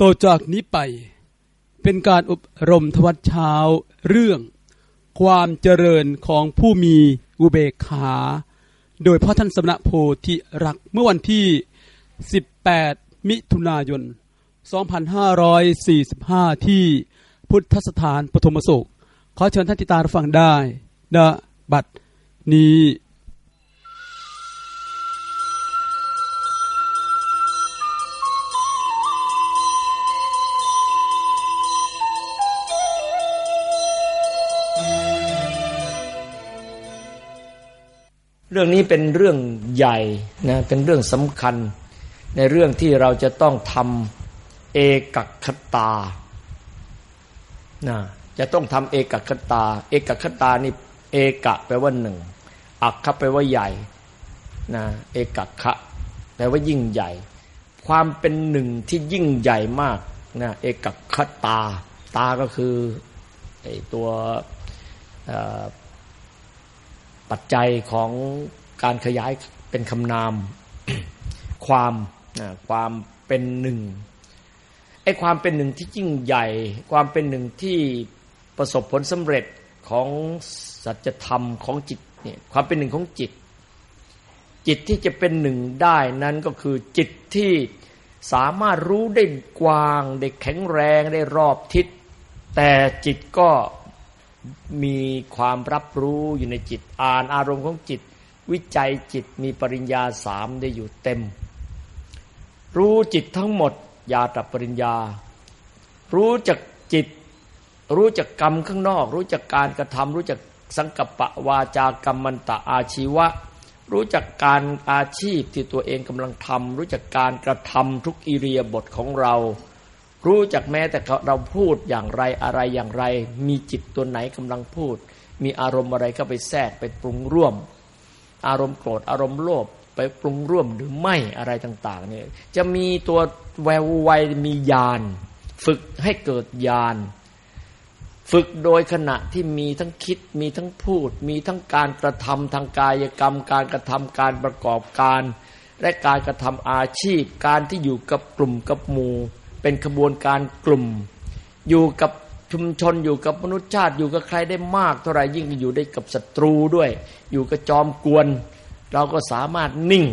ต่อจากนี้ไปเป็นการอบรมทวัดเช้าเรื่องความเจริญของผู้มีอุเบกขา โดยพ่อท่านสมณโพธิรักเมื่อวันที่ 18 มิถุนายน 2545 ที่พุทธสถานปฐมสุขขอเชิญท่านติตารฟังได้ณบัดนี้ รื่องนี้เป็นเรื่องใหญ่นะเป็นเรื่องสำคัญ ในเรื่องที่เราจะต้องทำเอกคตานะจะต้องทำเอกคตา เอกคตานี่เอกะแปลว่าหนึ่งอักขะแปลว่าใหญ่นะเอกคะแปลว่ายิ่งใหญ่ ความเป็นหนึ่งที่ยิ่งใหญ่มากนะเอกคตา ตาก็คือไอตัวอ่อ ปัจจัยของการขยายเป็นคำนาม ความความเป็นหนึ่งไอ้ความเป็นหนึ่งที่ยิ่งใหญ่ ความเป็นหนึ่งที่ประสบผลสำเร็จของสัจธรรมของจิตเนี่ยความเป็นหนึ่งของจิต จิตที่จะเป็นหนึ่งได้นั้นก็คือจิตที่สามารถรู้ได้กว้าง ได้แข็งแรงได้รอบทิศแต่จิตก็ มีความรับรู้อยู่ในจิตอ่านอารมณ์ของจิต วิจัยจิตมีปริญญาสามได้อยู่เต็ม รู้จิตทั้งหมดยาตับปริญญา รู้จักจิต รู้จักกรรมข้างนอก รู้จักการกระทำรู้จักสังกัปปะวาจากรรมันตะอาชีวะ รู้จักการอาชีพที่ตัวเองกำลังทำรู้จักการกระทำทุกอิริยาบถของเรา รู้จักแม้แต่เราพูดอย่างไรอะไรอย่างไร มีจิตตัวไหนกำลังพูด มีอารมณ์อะไรเข้าไปแทรกไปปรุงร่วม อารมณ์โกรธอารมณ์โลภไปปรุงร่วมหรือไม่อะไรต่างๆเนี่ยจะมีตัวแววไวมีญาณฝึกให้เกิดญาณฝึกโดยขณะที่มีทั้งคิดมีทั้งพูด มีทั้งการกระทำทางกายกรรม การกระทำการประกอบการ และการกระทำอาชีพ การที่อยู่กับกลุ่มกับหมู่ เป็นขบวนการกลุ่ม อยู่กับชุมชนอยู่กับมนุษยชาติอยู่กับใครได้มาก เท่าไหร่ยิ่งอยู่ได้กับศัตรูด้วย อยู่กับจอมกวน เราก็สามารถนิ่ง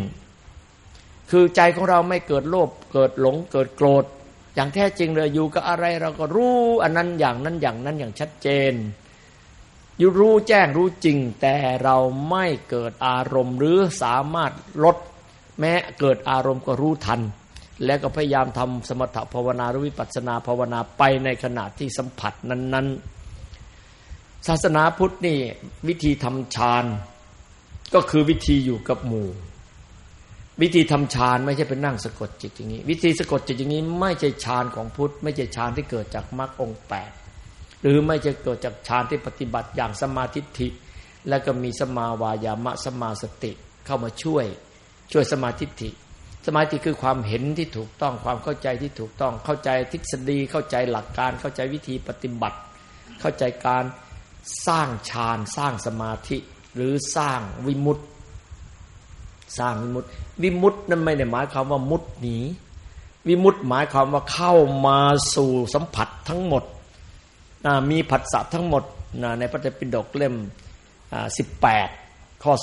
คือใจของเราไม่เกิดโลภเกิดหลงเกิดโกรธ อย่างแท้จริงเลยอยู่กับอะไรเราก็รู้อันนั้นอย่างนั้นอย่างนั้นอย่างชัดเจนอยู่รู้แจ้งรู้จริง แต่เราไม่เกิดอารมณ์หรือสามารถลด แม้เกิดอารมณ์ก็รู้ทัน แล้วก็พยายามทำสมถภาวนาหรือวิปัสสนาภาวนาไปในขณะที่สัมผัสนั้นๆ ศาสนาพุทธนี่วิธีทำฌานก็คือวิธีอยู่กับหมู่ วิธีทำฌานไม่ใช่เป็นนั่งสะกดจิตอย่างนี้ วิธีสะกดจิตอย่างนี้ ไม่ใช่ฌานของพุทธ ไม่ใช่ฌานที่เกิดจากมรรคองแปดหรือไม่ใช่เกิดจากฌานที่ปฏิบัติอย่างสมาธิิแล้วก็มีสมาวายามะสมาสติเข้ามาช่วยช่วยสมาธิิ สมาธิคือความเห็นที่ถูกต้องความเข้าใจที่ถูกต้องเข้าใจทฤษฎีเข้าใจหลักการเข้าใจวิธีปฏิบัติ เข้าใจการสร้างฌานสร้างสมาธิ หรือสร้างวิมุตติสร้างวิมุตติวิมุตตินั้นไม่ได้หมายความว่ามุดหนีวิมุตติหมายความว่าเข้ามาสู่สัมผัสทั้งหมดมีผัสสะทั้งหมดในพระไตรปิฎกเล่ม18ข้อ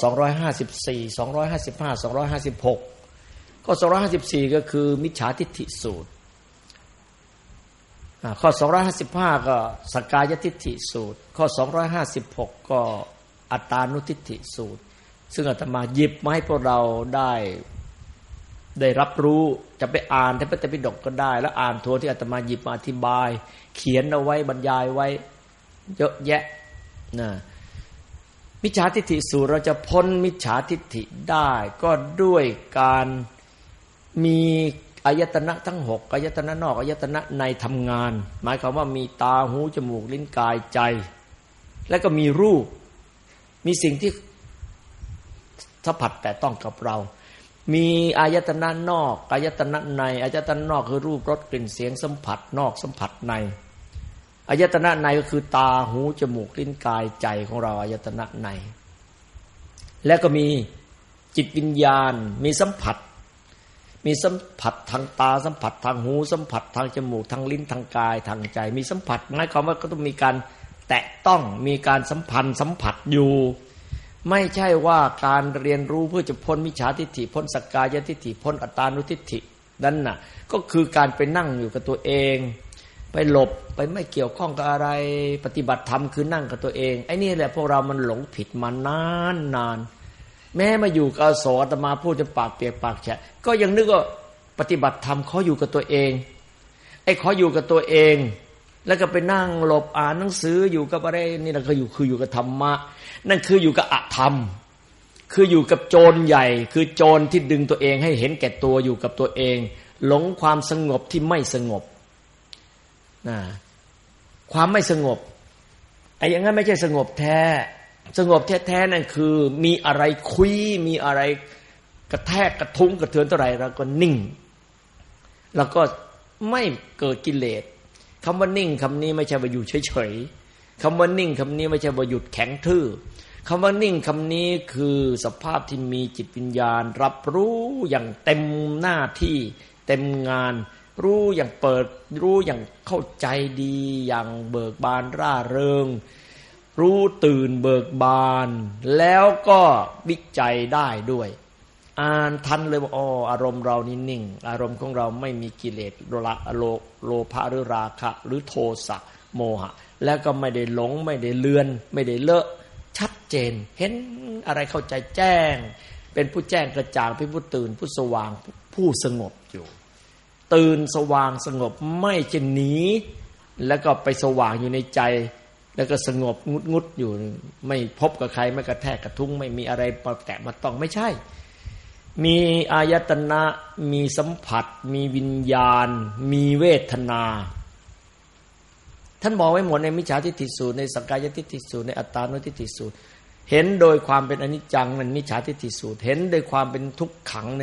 254 255 256 ข้อ 254 ก็คือมิจฉาทิฏฐิสูตร ข้อ 255 ก็สกายทิฏฐิสูตร ข้อ 256 ก็อัตานุทิฏฐิสูตร ซึ่งอาตมาหยิบมาให้พวกเราได้ได้รับรู้จะไปอ่านในพระไตรปิฎกก็ได้ แล้วอ่านทัวที่อาตมาหยิบมาอธิบาย เขียนเอาไว้บรรยายไว้เยอะแยะนะมิจฉาทิฏฐิสูตรเราจะพ้นมิจฉาทิฏฐิได้ ก็ด้วยการ มีอายตนะทั้งหกอายตนะนอกอายตนะในทำงาน หมายความว่ามีตาหูจมูกลิ้นกายใจ และก็มีรูป มีสิ่งที่สัมผัสแต่ต้องกับเรา มีอายตนะนอกอายตนะในอายตนะนอกคือรูปรสกลิ่นเสียงสัมผัสนอกสัมผัสในอายตนะในก็คือตาหูจมูกลิ้นกายใจของเราอายตนะใน และก็มีจิตวิญญาณ มีสัมผัส มีสัมผัสทางตาสัมผัสทางหูสัมผัสทางจมูกทางลิ้นทางกายทางใจ มีสัมผัสหมายความว่าก็ต้องมีการแตะต้องมีการสัมพันธ์สัมผัสอยู่ ไม่ใช่ว่าการเรียนรู้เพื่อจะพ้นมิจฉาทิฏฐิพ้นสกกายทิฏฐิพ้นอัตตานุทิฏฐินั่นน่ะก็คือการไปนั่งอยู่กับตัวเอง ไปหลบไปไม่เกี่ยวข้องกับอะไรปฏิบัติธรรมคือนั่งกับตัวเองไอ้นี่แหละพวกเรามันหลงผิดมานานนาน แม้มาอยู่กับสอตมาพูดจะปากเปียกปากแฉะก็ยังนึกว่าปฏิบัติธรรมเขาอยู่กับตัวเอง ไอ้เขาอยู่กับตัวเอง แล้วก็ไปนั่งหลบอ่านหนังสืออยู่กับอะไรนี่เราก็อยู่คืออยู่กับธรรมะ นั่นคืออยู่กับอธรรม คืออยู่กับโจรใหญ่ คือโจรที่ดึงตัวเองให้เห็นแก่ตัวอยู่กับตัวเอง หลงความสงบที่ไม่สงบนะความไม่สงบไอ้อย่างนั้นไม่ใช่สงบแท้ สงบแท้ๆนั่นคือ มีอะไรคุย มีอะไรกระแทกกระทุ้งกระเทือนเท่าไหร่เราก็นิ่ง แล้วก็ไม่เกิดกิเลสคำว่านิ่งคำนี้ไม่ใช่ว่าอยู่เฉยๆคำว่านิ่งคำนี้ไม่ใช่ว่าหยุดแข็งทื่อคำว่านิ่งคำนี้คือสภาพที่มีจิตวิญญาณ รับรู้อย่างเต็มหน้าที่ เต็มงาน รู้อย่างเปิด รู้อย่างเข้าใจดี อย่างเบิกบานร่าเริง รู้ตื่นเบิกบาน แล้วก็วิจัยได้ด้วย อ่านทันเลยว่าอ๋ออารมณ์เรานี่นิ่ง อารมณ์ของเราไม่มีกิเลสโลโลโลภะหรือราคะ หรือโทสะโมหะ แล้วก็ไม่ได้หลง ไม่ได้เลือน ไม่ได้เลอะ ชัดเจน เห็นอะไรเข้าใจแจ้ง เป็นผู้แจ้งกระจ่างเป็นผู้ตื่นผู้สว่างผู้สงบอยู่ ตื่นสว่างสงบไม่จะหนีแล้วก็ไปสว่างอยู่ในใจ แล้วก็สงบงุดงุดอยู่ ไม่พบกับใครไม่กระแทกกระทุ้งไม่มีอะไรมาแตะมาต้องไม่ใช่ มีอายตนะมีสัมผัส มีวิญญาณ มีเวทนา ท่านบอกไว้หมดในมิจฉาทิฏฐิสูตรในสังกายทิฏฐิสูตรในอัตตานุทิฏฐิสูตร เห็นโดยความเป็นอนิจจังในมิจฉาทิฏฐิสูตร เห็นโดยความเป็นทุกขังใน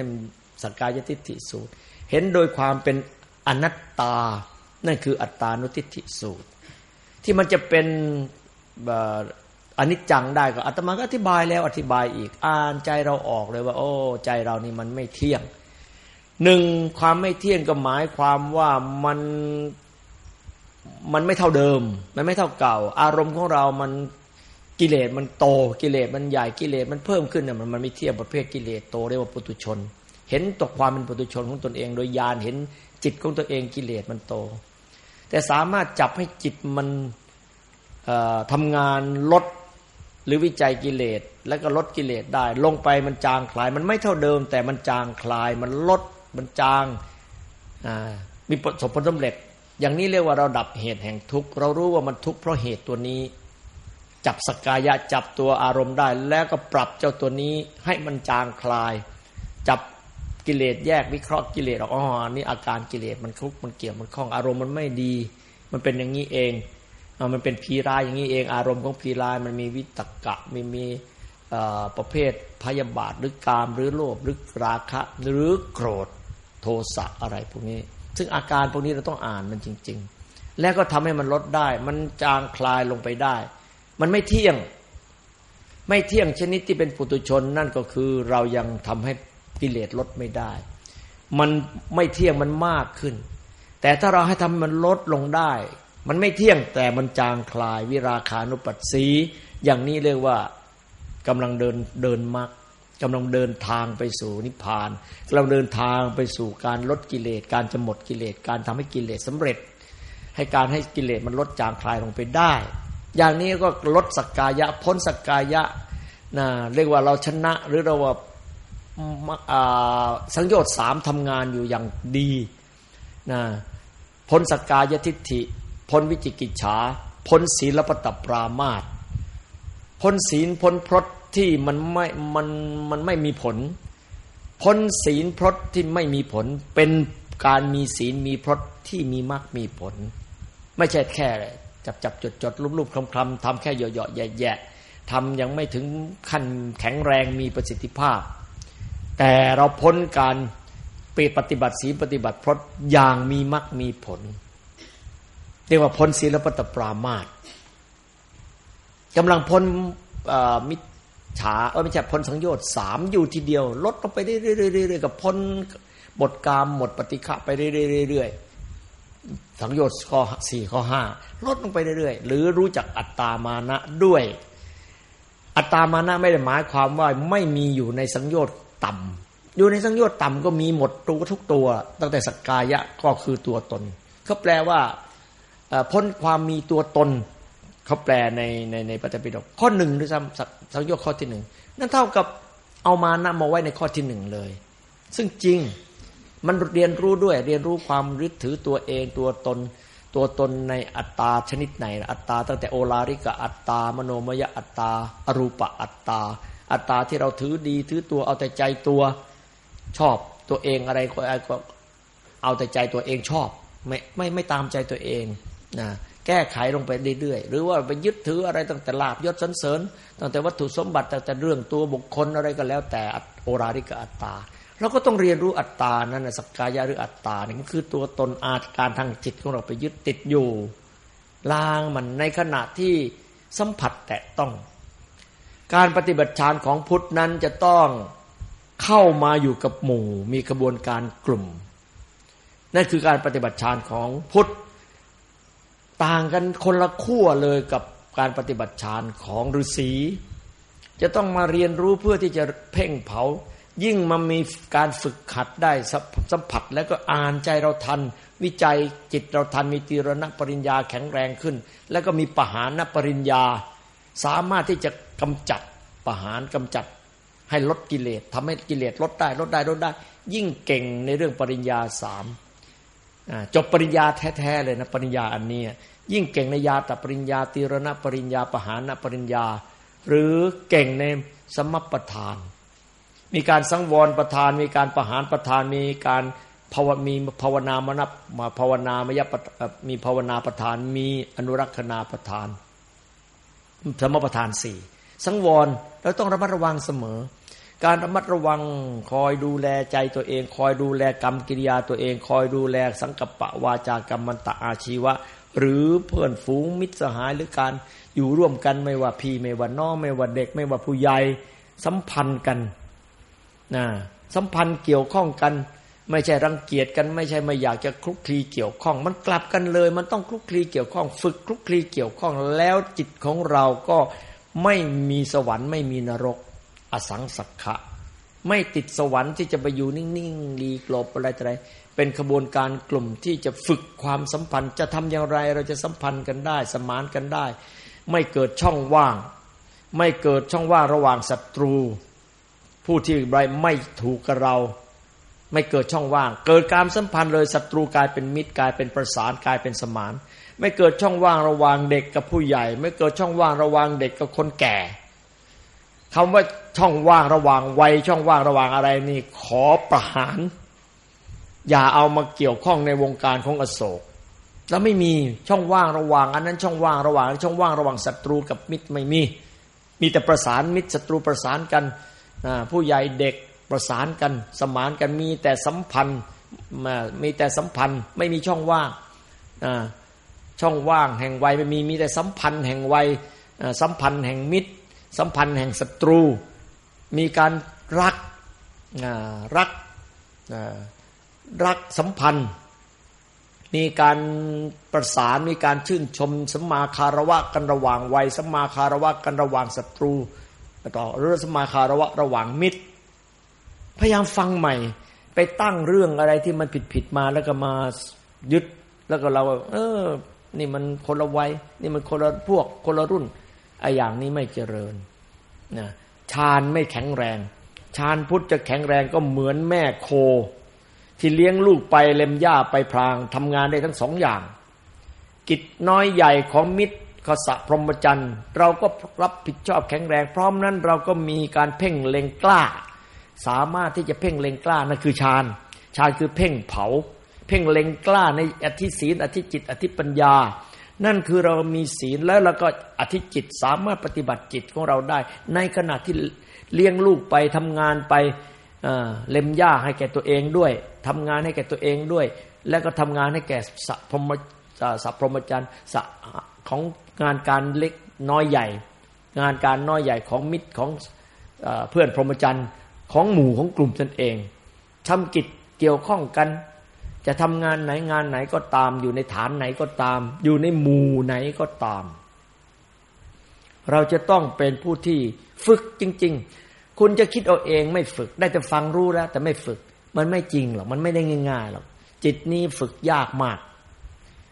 สังกายทิฏฐิสูตร เห็นโดยความเป็นอนัตตานั่นคืออัตตานุทิฏฐิสูตร ที่มันจะเป็นอนิจจังได้ก็อาตมาก็อธิบายแล้วอธิบายอีก อ่านใจเราออกเลยว่า โอ้ ใจเรานี่มันไม่เที่ยงหนึ่งความไม่เที่ยงก็หมายความว่ามันมันไม่เท่าเดิม มันไม่เท่าเก่า อารมณ์ของเรามันกิเลสมันโตกิเลสมันใหญ่กิเลสมันเพิ่มขึ้นเนี่ยมันมันไม่เที่ยงประเภทกิเลสโตเรียกว่าปุถุชน เห็นตกความเป็นปุถุชนของตนเอง โดยญาณเห็นจิตของตัวเองกิเลสมันโต แต่สามารถจับให้จิตมันทำงานลดหรือวิจัยกิเลส แล้วก็ลดกิเลสได้ ลงไปมันจางคลาย มันไม่เท่าเดิม แต่มันจางคลายมันลดมันจางมีประสบผลสำเร็จ อย่างนี้เรียกว่าเราดับเหตุแห่งทุกข์เรารู้ว่ามันทุกข์เพราะเหตุตัวนี้ จับสกายะจับตัวอารมณ์ได้ แล้วก็ปรับเจ้าตัวนี้ให้มันจางคลาย จับ กิเลสแยกวิเคราะห์กิเลสออกอ๋อนี่อาการกิเลสมันคลุกมันเกี่ยวมันคล้องอารมณ์มันไม่ดี มันเป็นอย่างนี้เองมันเป็นพีรายอย่างนี้เองอารมณ์ของพีรายมันมีวิตกะมีมีประเภทพยาบาทหรือกามหรือโลภหรือราคะหรือโกรธโทสะอะไรพวกนี้ ซึ่งอาการพวกนี้เราต้องอ่านมันจริง ๆ แล้วก็ทำให้มันลดได้ มันจางคลายลงไปได้ มันไม่เที่ยง ไม่เที่ยงชนิดที่เป็นปุตุชนนั่นก็คือเรายังทำให้ กิเลสลดไม่ได้ มันไม่เที่ยงมันมากขึ้น แต่ถ้าเราให้ทำมันลดลงได้ มันไม่เที่ยงแต่มันจางคลาย วิราคานุปัสสี อย่างนี้เรียกว่ากำลังเดินเดินมรรคกำลังเดินทางไปสู่นิพพานกำลังเดินทางไปสู่การลดกิเลส การจะหมดกิเลส การทำให้กิเลสสาเร็จ ให้การให้กิเลสมันลดจางคลายลงไปได้ อย่างนี้ก็ลดสักกายะพ้นสักกายะนะเรียกว่าเราชนะหรือเราว่า สังโยชน์สามทำงานอยู่อย่างดีนะพ้นสกายทิฏฐิพ้นวิจิกิจฉาพ้นศีลปตปรามาตพ้นศีลพ้นพรตที่มันไม่มันมันไม่มีผล พ้นศีลพรตที่ไม่มีผล เป็นการมีศีลมีพรตที่มีมากมีผล ไม่ใช่แค่จับจับจดจดรูปรูปคลำคลำทำแค่เหยาะๆแย่ๆทำยังไม่ถึงขั้นแข็งแรงมีประสิทธิภาพ แต่เราพ้นการปปฏิบัติศีลปฏิบัติพรตอย่างมีมรรคมีผล เรียกว่าพ้นศีลปตปรามาตกำลังพ้นมิจฉาเออไม่ใช่พ้นสังโยชน์สามอยู่ทีเดียว ลดลงไปเรื่อยๆกับพ้นบทกามหมดปฏิฆะไปเรื่อยๆสังโยชน์ข้อสี่ข้อห้าลดลงไปเรื่อยๆ หรือรู้จักอัตตามานะด้วย อัตตามานะไม่ได้หมายความว่าไม่มีอยู่ในสังโยชน์ ต่ำอยู่ในสังโยชน์ต่ำก็มีหมดตัวทุกตัว ตั้งแต่สกกายะก็คือตัวตนเขาแปลว่าพ้นความมีตัวตนเขาแปลในในในปฏิปิฎกข้อหนึ่งด้วยซ้ำสังโยชน์ข้อที่หนึ่งนั่นเท่ากับเอามานำมาไว้ในข้อที่หนึ่งเลย ซึ่งจริงมันเรียนรู้ด้วย เรียนรู้ความยึดถือตัวเองตัวตน ตัวตนในอัตตาชนิดไหน อัตตาตั้งแต่โอลาริกะอัตตามโนมยอัตตาอรูปะอัตตา อัตตาที่เราถือดีถือตัวเอาแต่ใจตัวชอบตัวเองอะไรก็เอาแต่ใจตัวเองชอบ ไม่ไม่ไม่ตามใจตัวเองนะแก้ไขลงไปเรื่อยๆ หรือว่าไปยึดถืออะไรตั้งแต่ลาบยศสันเสริญตั้งแต่วัตถุสมบัติตั้งแต่เรื่องตัวบุคคลอะไรก็แล้ว แต่โอราริกอัตตาเราก็ต้องเรียนรู้อัตตานั่นนะสักกายะหรืออัตตานี่มันคือตัวตนอาการทางจิตของเราไปยึดติดอยู่ล้างมันในขณะที่สัมผัสแตะต้อง การปฏิบัติฌานของพุทธนั้นจะต้องเข้ามาอยู่กับหมู่ มีกระบวนการกลุ่ม นั่นคือการปฏิบัติฌานของพุทธ ต่างกันคนละขั้วเลยกับการปฏิบัติฌานของฤาษีจะต้องมาเรียนรู้เพื่อที่จะเพ่งเผา ยิ่งมามีการฝึกขัดได้สัมผัสแล้วก็อ่านใจเราทัน วิจัยจิตเราทันมีตีรณปริญญาแข็งแรงขึ้น แล้วก็มีปหานปริญญา สามารถที่จะ กำจัดปะหานกำจัดให้ลดกิเลสทำให้กิเลสลดได้ลดได้ลดได้ ยิ่งเก่งในเรื่องปริญญาสามจบปริญญาแท้ๆเลยนะปริญญาอันนี้ยิ่งเก่งในยาตปริญญาตีรณปริญญาปหานปริญญา หรือเก่งในสมปทาน มีการสังวรประทาน มีการประหารประทาน มีการภาวมีภาวนามนับมาภาวนามยมีภาวนาประทาน มีอนุรักษณาประทาน สมประทานสี่ สังวรเราต้องระมัดระวังเสมอ การระมัดระวังคอยดูแลใจตัวเอง คอยดูแลกรรมกิริยาตัวเอง คอยดูแลสังกัปปะวาจากรรมันตะอาชีวะ หรือเพื่อนฝูงมิตรสหายหรือการอยู่ร่วมกันไม่ว่าพี่ไม่ว่าน้องไม่ว่าเด็กไม่ว่าผู้ใหญ่สัมพันธ์กันนะสัมพันธ์เกี่ยวข้องกัน ไม่ใช่รังเกียจกัน ไม่ใช่ไม่อยากจะคลุกคลีเกี่ยวข้อง มันกลับกันเลย มันต้องคลุกคลีเกี่ยวข้อง ฝึกคลุกคลีเกี่ยวข้องแล้วจิตของเราก็ ไม่มีสวรรค์ไม่มีนรก อสังสักขะ ไม่ติดสวรรค์ที่จะไปอยู่นิ่งๆดีกลบอะไรต่อะไรเป็นขบวนการกลุ่มที่จะฝึกความสัมพันธ์ จะทำอย่างไรเราจะสัมพันธ์กันได้ สมานกันได้ ไม่เกิดช่องว่าง ไม่เกิดช่องว่างระหว่างศัตรู ผู้ที่ไรไม่ถูกกับเรา ไม่เกิดช่องว่าง เกิดการสัมพันธ์เลยศัตรูกลายเป็นมิตรกลายเป็นประสานกลายเป็นสมาน ไม่เกิดช่องว่างระหว่างเด็กกับผู้ใหญ่ ไม่เกิดช่องว่างระหว่างเด็กกับคนแก่คำว่าช่องว่างระหว่างวัยช่องว่างระหว่างอะไรนี่ ขอประหาร อย่าเอามาเกี่ยวข้องในวงการของอโศก แล้วไม่มีช่องว่างระหว่าง อันนั้นช่องว่างระหว่าง ช่องว่างระหว่างศัตรูกับมิตรไม่มี มีแต่ประสานมิตรศัตรูประสานกันผู้ใหญ่เด็กประสานกันสมานกันมีแต่สัมพันธ์มีแต่สัมพันธ์ไม่มีช่องว่าง ช่องว่างแห่งวัยไม่มีมีแต่สัมพันธ์แห่งวัยสัมพันธ์แห่งมิตร สัมพันธ์แห่งศัตรู มีการรักรักรักสัมพันธ์ มีการประสานมีการชื่นชมสัมมาคารวะกันระหว่างวัยสัมมาคารวะกันระหว่างศัตรูต่อหรือสัมมาคารวะระหว่างมิตร พยายามฟังใหม่ ไปตั้งเรื่องอะไรที่มันผิดผิดมาแล้วก็มายึดแล้วก็เรา เออ นี่มันคนละวัยนี่มันคนละพวกคนละรุ่นไอ้อย่างนี้ไม่เจริญนะฌานไม่แข็งแรงฌานพุทธจะแข็งแรงก็เหมือนแม่โค ที่เลี้ยงลูกไปเล็มหญ้าไปพรางทำงานได้ทั้งสองอย่าง กิจน้อยใหญ่ของมิตรขสะพรหมจรรย์ เราก็รับผิดชอบแข็งแรง พร้อมนั้นเราก็มีการเพ่งเล็งกล้า สามารถที่จะเพ่งเล็งกล้านั่นคือฌานฌานคือเพ่งเผา เพ่งเล็งกล้าในอธิศีลอธิจิต อธิปัญญา นั่นคือเรามีศีลแล้วเราก็อธิจิตสามารถปฏิบัติจิตของเราได้ ในขณะที่เลี้ยงลูกไปทำงานไปเล็มหญ้าให้แก่ตัวเองด้วยทำงานให้แก่ตัวเองด้วย แล้วก็ทำงานให้แก่สัพพมสัพพรหมจรรย์ของงานการเล็กน้อยใหญ่ งานการน้อยใหญ่ของมิตรของเพื่อนพรหมจรรย์ของหมู่ของกลุ่มตนเองทำกิจเกี่ยวข้องกัน จะทำงานไหนงานไหนก็ตาม อยู่ในฐานไหนก็ตาม อยู่ในหมู่ไหนก็ตาม เราจะต้องเป็นผู้ที่ฝึกจริง ๆ คุณจะคิดเอาเองไม่ฝึก ได้แต่ฟังรู้แล้ว แต่ไม่ฝึก มันไม่จริงหรอกมันไม่ได้ง่ายๆหรอกจิตนี้ฝึกยากมาก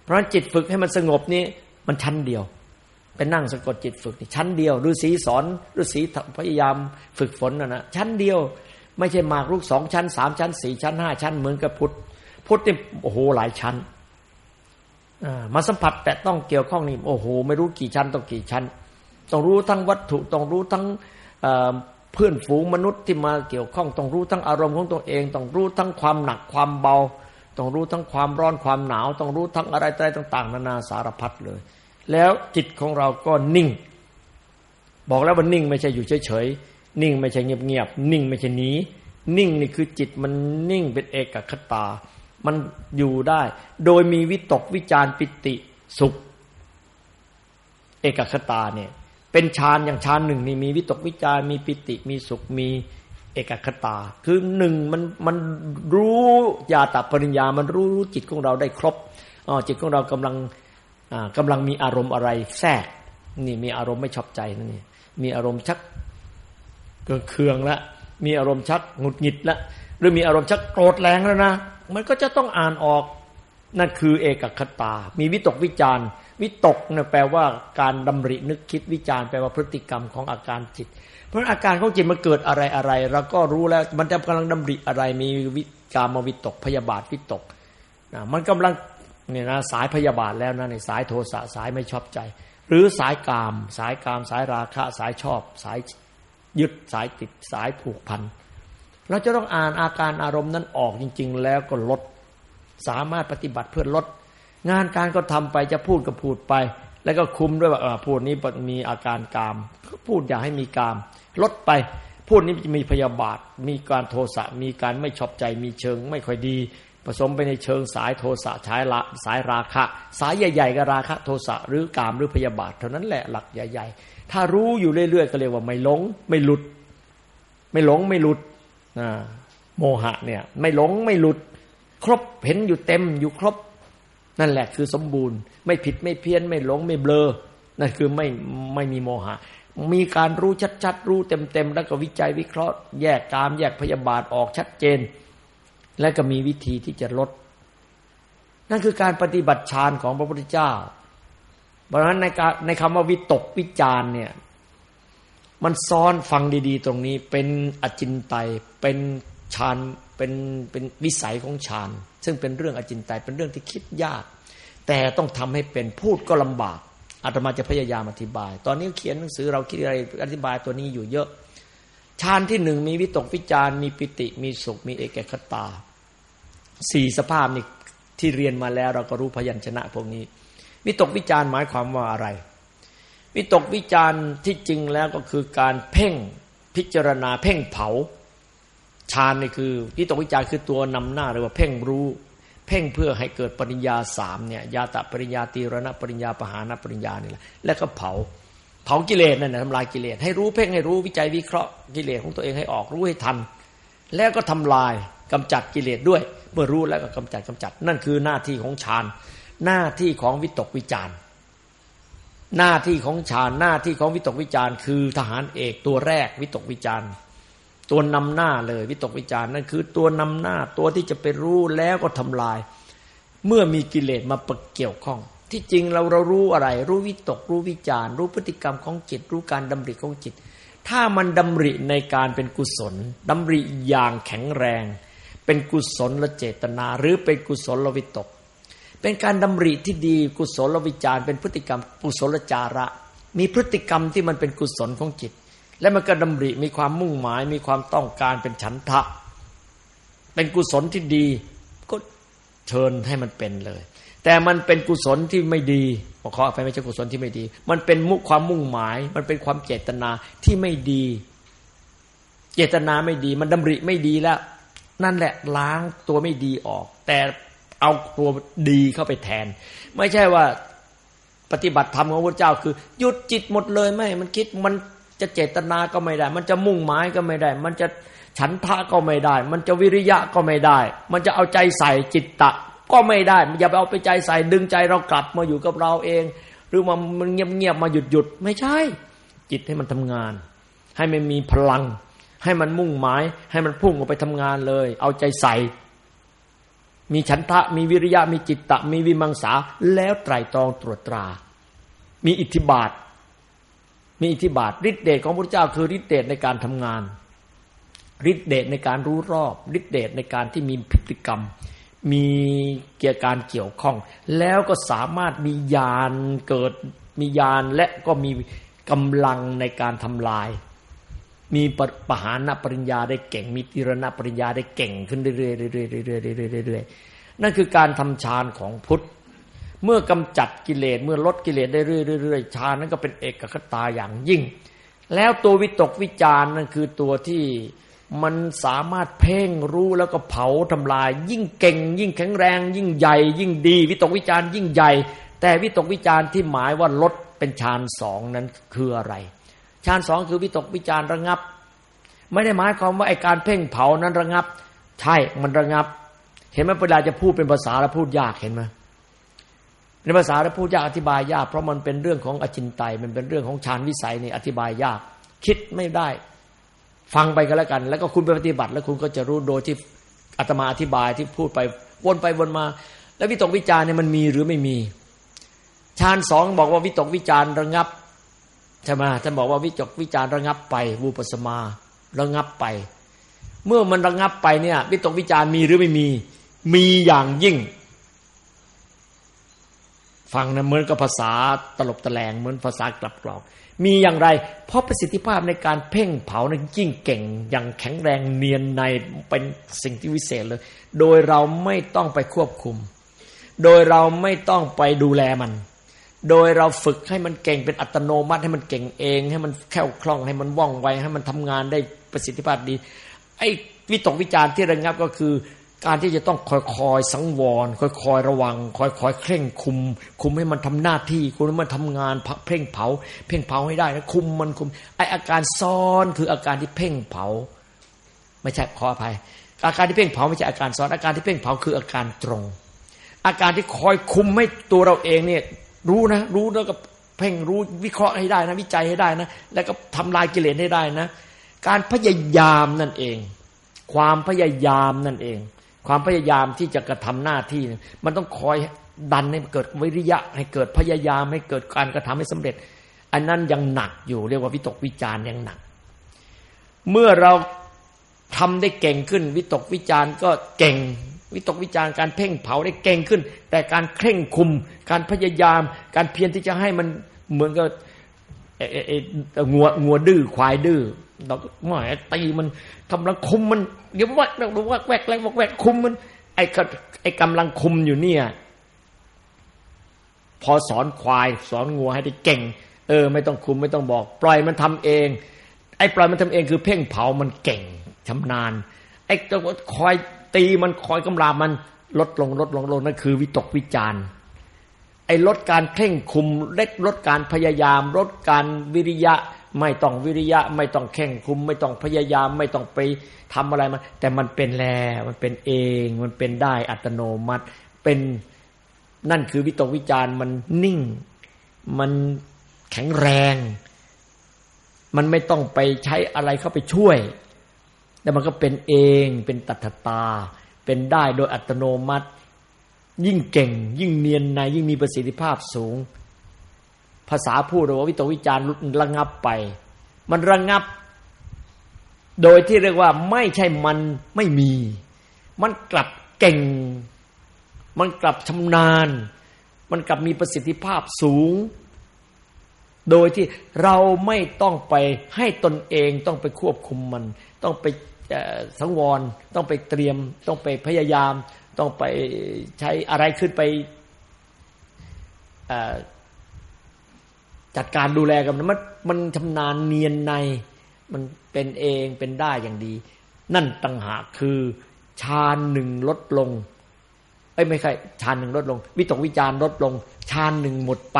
เพราะฉะนั้นจิตฝึกให้มันสงบนี้ มันชั้นเดียวเป็นนั่งสะกดจิตฝึกนี่ชั้นเดียวฤาษีสอนฤาษีพยายามฝึกฝนนะนะชั้นเดียว ไม่ใช่มากลูกสองชั้นสามชั้นสี่ชั้นห้าชั้นเหมือนกับพุทธ พุทธนี่โอ้โหหลายชั้นมาสัมผัสแต่ต้องเกี่ยวข้องนี่โอ้โห ไม่รู้กี่ชั้นต้องกี่ชั้น ต้องรู้ทั้งวัตถุต้องรู้ทั้งเพื่อนฝูงมนุษย์ที่มาเกี่ยวข้องต้องรู้ทั้งอารมณ์ของตัวเอง ต้องรู้ทั้งความหนักความเบา ต้องรู้ทั้งความร้อนความหนาว ต้องรู้ทั้งอะไรอะไรต่าง ๆ นานาสารพัดเลย แล้วจิตของเราก็นิ่ง บอกแล้วว่านิ่งไม่ใช่อยู่เฉยๆนิ่งไม่ใช่เงียบๆนิ่งไม่ใช่หนีนิ่งนี่คือจิตมันนิ่งเป็นเอกคตา มันอยู่ได้ โดยมีวิตกวิจารปิติสุข เอกคตาเนี่ยเป็นฌานอย่างฌานหนึ่งนี่มีวิตกวิจารมีปิติมีสุขมีเอกคตา คือหนึ่งมันมันรู้ยาตัปริญญา มันรู้รู้จิตของเราได้ครบอ๋อจิตของเรากำลังกำลังมีอารมณ์อะไรแทรกนี่มีอารมณ์ไม่ชอบใจนั่นนี่มีอารมณ์ชักเคืองละมีอารมณ์ชักหงุดหงิดละหรือมีอารมณ์ชักโกรธแรงแล้วนะ มันก็จะต้องอ่านออก นั่นคือเอกคตา มีวิตกวิจารวิตกเนี่ยแปลว่าการดำรินึกคิดวิจารแปลว่าพฤติกรรมของอาการจิต เพราะอาการของจิตมันเกิดอะไรอะไรเราก็รู้แล้วมันจะกำลังดำริอะไรมีวิกามวิตกพยาบาทวิตกนะมันกำลังเนี่ยนะสายพยาบาทแล้วนะในสายโทสะสายไม่ชอบใจ หรือสายกาม สายกาม สายราคะ สายชอบ สายยึดสายติดสายผูกพัน เราจะต้องอ่านอาการอารมณ์นั้นออกจริง ๆ แล้วก็ลด สามารถปฏิบัติเพื่อลด งานการก็ทำไปจะพูดก็พูดไป แล้วก็คุมด้วยว่าพูดนี้มีอาการกาม พูดอย่าให้มีกาม ลดไป พูดนี้จะมีพยาบาท มีการโทสะมีการไม่ชอบใจมีเชิง ไม่ค่อยดี ผสมไปในเชิงสายโทสะใช้ละสายราคะ สายใหญ่ๆก็ราคะโทสะหรือกามหรือพยาบาท เท่านั้นแหละหลักใหญ่ ๆ ถ้ารู้อยู่เรื่อยๆก็เรียกว่าไม่หลง ไม่หลุด ไม่หลงไม่หลุด โมหะเนี่ย ไม่หลงไม่หลุด ครบเห็นอยู่เต็มอยู่ครบ นั่นแหละคือสมบูรณ์ ไม่ผิดไม่เพี้ยน ไม่หลงไม่เบลอ นั่นคือไม่ไม่มีโมหะ มีการรู้ชัดๆ รู้เต็มๆ แล้วก็วิจัยวิเคราะห์ แยกกามแยกพยาบาทออกชัดเจน และก็มีวิธีที่จะลด นั่นคือการปฏิบัติฌานของพระพุทธเจ้าเพราะฉะนั้นในการในคำว่าวิตกวิจารเนี่ย มันซ้อนฟังดี ๆ ตรงนี้ เป็นอจินไตยเป็นฌานเป็นเป็นวิสัยของฌานซึ่งเป็นเรื่องอจินไตยเป็นเรื่องที่คิดยาก แต่ต้องทำให้เป็นพูดก็ลำบากอาตมาจะพยายามอธิบาย ตอนนี้เขียนหนังสือเราคิดอะไรอธิบายตัวนี้อยู่เยอะฌานที่หนึ่งมีวิตกวิจารมีปิติมีสุขมีเอกคตาสี่สภาพนี่ที่เรียนมาแล้วเราก็รู้พยัญชนะพวกนี้ วิตกวิจารหมายความว่าอะไร วิตกวิจาร์ที่จริงแล้วก็คือการเพ่งพิจารณาเพ่งเผาฌานนี่คือวิตกวิจารคือตัวนำหน้าหรือว่าเพ่งรู้ เพ่งเพื่อให้เกิดปริญญาสามเนี่ยยาตะปริญญาตีรณปริญญาปหานปริญญานี่แหละแล้วก็เผา เผากิเลสนั่นนะทำลายกิเลสให้รู้เพ่งให้รู้วิจัยวิเคราะห์กิเลสของตัวเองให้ออกรู้ให้ทัน แล้วก็ทำลายกำจัดกิเลสด้วย เมื่อรู้แล้วก็กำจัดกำจัด นั่นคือหน้าที่ของฌานหน้าที่ของวิตกวิจาร์ หน้าที่ของฌานหน้าที่ของวิตกวิจารคือทหารเอกตัวแรกวิตกวิจารตัวนำหน้าเลยวิตกวิจารนั่นคือตัวนำหน้าตัวที่จะไปรู้แล้วก็ทำลาย เมื่อมีกิเลสมาประเกี่ยวข้อง ที่จริงเราเรารู้อะไร รู้วิตกรู้วิจารรู้พฤติกรรมของจิต รู้การดำริของจิต ถ้ามันดำริในการเป็นกุศลดำริอย่างแข็งแรง เป็นกุศลละเจตนา หรือเป็นกุศลละวิตก เป็นการดำริที่ดีกุศลละวิจารเป็นพฤติกรรมกุศลจาระ มีพฤติกรรมที่มันเป็นกุศลของจิต และมันก็ดำริมีความมุ่งหมาย มีความต้องการเป็นฉันทะ เป็นกุศลที่ดีก็เชิญให้มันเป็นเลย แต่มันเป็นกุศลที่ไม่ดีขออภัยไม่ใช่กุศลที่ไม่ดี มันเป็นมุความมุ่งหมาย มันเป็นความเจตนาที่ไม่ดี เจตนาไม่ดี มันดำริไม่ดีแล้ว นั่นแหละล้างตัวไม่ดีออก แต่ เอาตัวดีเข้าไปแทน ไม่ใช่ว่าปฏิบัติธรรมของพระเจ้าคือหยุดจิตหมดเลยไม่ มันคิดมันจะเจตนาก็ไม่ได้ มันจะมุ่งหมายก็ไม่ได้ มันจะฉันทะก็ไม่ได้ มันจะวิริยะก็ไม่ได้ มันจะเอาใจใส่จิตตะ ก็ไม่ได้อย่าไปเอาไปใจใส่ดึงใจเรากลับมาอยู่กับเราเอง หรือมันเงียบๆมาหยุดหยุดไม่ใช่ จิตให้มันทำงาน ให้มันมีพลัง ให้มันมุ่งหมาย ให้มันพุ่งออกไปทำงานเลย เอาใจใส่ มีฉันทะ มีวิริยะ มีจิตตะ มีวิมังสา แล้วไตรตรองตรวจตรา มีอิทธิบาท มีอิทธิบาทฤทธิเดชของพระเจ้าคือฤทธิเดชในการทำงานฤทธิเดชในการรู้รอบฤทธิเดชในการที่มีพฤติกรรม มีเกี่ยวการเกี่ยวข้อง แล้วก็สามารถมียานเกิดมียานและก็มีกำลังในการทำลาย มีปหานปริญญาได้เก่ง มีติรณปริญญาได้เก่งขึ้นเรื่อยๆเรื่อยๆเรื่อยๆเรื่อยๆนั่นคือการทำฌานของพุทธ เมื่อกำจัดกิเลสเมื่อลดกิเลสได้เรื่อยๆฌานนั้นก็เป็นเอกคตาอย่างยิ่ง แล้วตัววิตกวิจารนั่นคือตัวที่มันสามารถเพ่งรู้แล้วก็เผาทำลาย ยิ่งเก่ง ยิ่งแข็งแรง ยิ่งใหญ่ ยิ่งดี วิตกวิจารยิ่งใหญ่ แต่วิตกวิจารที่หมายว่าลดเป็นฌานสองนั้นคืออะไร ฌานสองคือวิตกวิจารระงับ ไม่ได้หมายความว่าไอการเพ่งเผานั้นระงับ ใช่มันระงับ เห็นไหมเวลาจะพูดเป็นภาษาแล้วพูดยากเห็นไหมในภาษาแล้วพูดยากอธิบายยาก เพราะมันเป็นเรื่องของอจินไตยมันเป็นเรื่องของฌานวิสัยนี่อธิบายยาก คิดไม่ได้ ฟังไปก็แล้วกัน แล้วก็คุณไปปฏิบัติ แล้วคุณก็จะรู้โดยที่อาตมาอธิบายที่พูดไปวนไปวนมา แล้ววิตกวิจารเนี่ยมันมีหรือไม่มีฌานสองบอกว่าวิตกวิจารระงับ ใช่ไหมท่านบอกว่าวิตกวิจารระงับไป วูปสมาระงับไป เมื่อมันระงับไปเนี่ยวิตกวิจารมีหรือไม่มี มีอย่างยิ่ง ฟังนะเหมือนกับภาษาตลบตะแลงเหมือนภาษากลับกรอก มีอย่างไร เพราะประสิทธิภาพในการเพ่งเผานั้นยิ่งเก่ง อย่างแข็งแรงเนียนในเป็นสิ่งที่วิเศษเลย โดยเราไม่ต้องไปควบคุม โดยเราไม่ต้องไปดูแลมัน โดยเราฝึกให้มันเก่งเป็นอัตโนมัติให้มันเก่งเอง ให้มันแข็งคล่องให้มันว่องไวให้มันทำงานได้ประสิทธิภาพดี ไอ้วิตกวิจารณ์ที่ระงับก็คือ การที่จะต้องคอยคอยสังวรคอยคอยระวัง คอยคอยเคร่งคุม คุมให้มันทำหน้าที่คุมให้มันทำงานเพ่งเผา เพ่งเผาให้ได้นะคุมมันคุมไออาการซ้อนคืออาการที่เพ่งเผา ไม่ใช่ขออภัย อาการที่เพ่งเผาไม่ใช่อาการซ้อนอาการที่เพ่งเผาคืออาการตรง อาการที่คอยคุมให้ตัวเราเองเนี่ย รู้นะ รู้แล้วก็เพ่งรู้วิเคราะห์ให้ได้นะ วิจัยให้ได้นะ แล้วก็ทำลายกิเลสให้ได้นะ การพยายามนั่นเอง ความพยายามนั่นเอง ความพยายามที่จะกระทำหน้าที่ มันต้องคอยดันให้เกิดวิริยะ ให้เกิดพยายามให้เกิดการกระทำให้สำเร็จ อันนั้นยังหนักอยู่ เรียกว่าวิตกวิจารยังหนัก เมื่อเราทำได้เก่งขึ้น วิตกวิจารก็เก่ง วิตกวิจารการเพ่งเผาได้เก่งขึ้น แต่การเคร่งคุม การพยายาม การเพียรที่จะให้มันเหมือนกับงัวงัวดื้อควายดื้อเราหมายตีมันกำลังคุมมันเดี๋ยววัดเราดูวัดแวกแรงวักแวกคุมมัน ไอ้ไอ้กำลังคุมอยู่เนี่ย พอสอนควาย สอนงัวให้ได้เก่ง เออ ไม่ต้องคุมไม่ต้องบอก ปล่อยมันทำเอง ไอ้ปล่อยมันทำเองคือเพ่งเผามันเก่งชำนาญไอ้ตัวคอย ตีมันคอยกำรามันลดลงลดลงลงนั่นคือวิตกวิจารไอ้ลดการเพ่งคุมเล็ดลดการพยายาม ลดการวิริยะ ไม่ต้องวิริยะ ไม่ต้องแข่งคุม ไม่ต้องพยายาม ไม่ต้องไปทำอะไรมันแต่มันเป็นแล้วมันเป็นเอง มันเป็นได้อัตโนมัติ เป็นนั่นคือวิตกวิจารมันนิ่ง มันแข็งแรง มันไม่ต้องไปใช้อะไรเข้าไปช่วย แต่มันก็เป็นเองเป็นตัทตา เป็นได้โดยอัตโนมัติ ยิ่งเก่ง ยิ่งเนียนในยิ่งมีประสิทธิภาพสูง ภาษาพูดว่าวิตกวิจาร์ระงับไป มันระงับ โดยที่เรียกว่าไม่ใช่มันไม่มี มันกลับเก่ง มันกลับชำนาญ มันกลับมีประสิทธิภาพสูงโดยที่เราไม่ต้องไปให้ตนเองต้องไปควบคุมมัน ต้องไป สังวรต้องไปเตรียม ต้องไปพยายาม ต้องไปใช้อะไรขึ้นไปจัดการดูแลกันมันมันชำนาญเนียนใน มันเป็นเองเป็นได้อย่างดี นั่นต่างหากคือฌาหนึ่งลดลงไอ้ไม่ใช่ฌานหนึ่งลดลง วิตกวิจารลดลงฌานหนึ่งหมดไป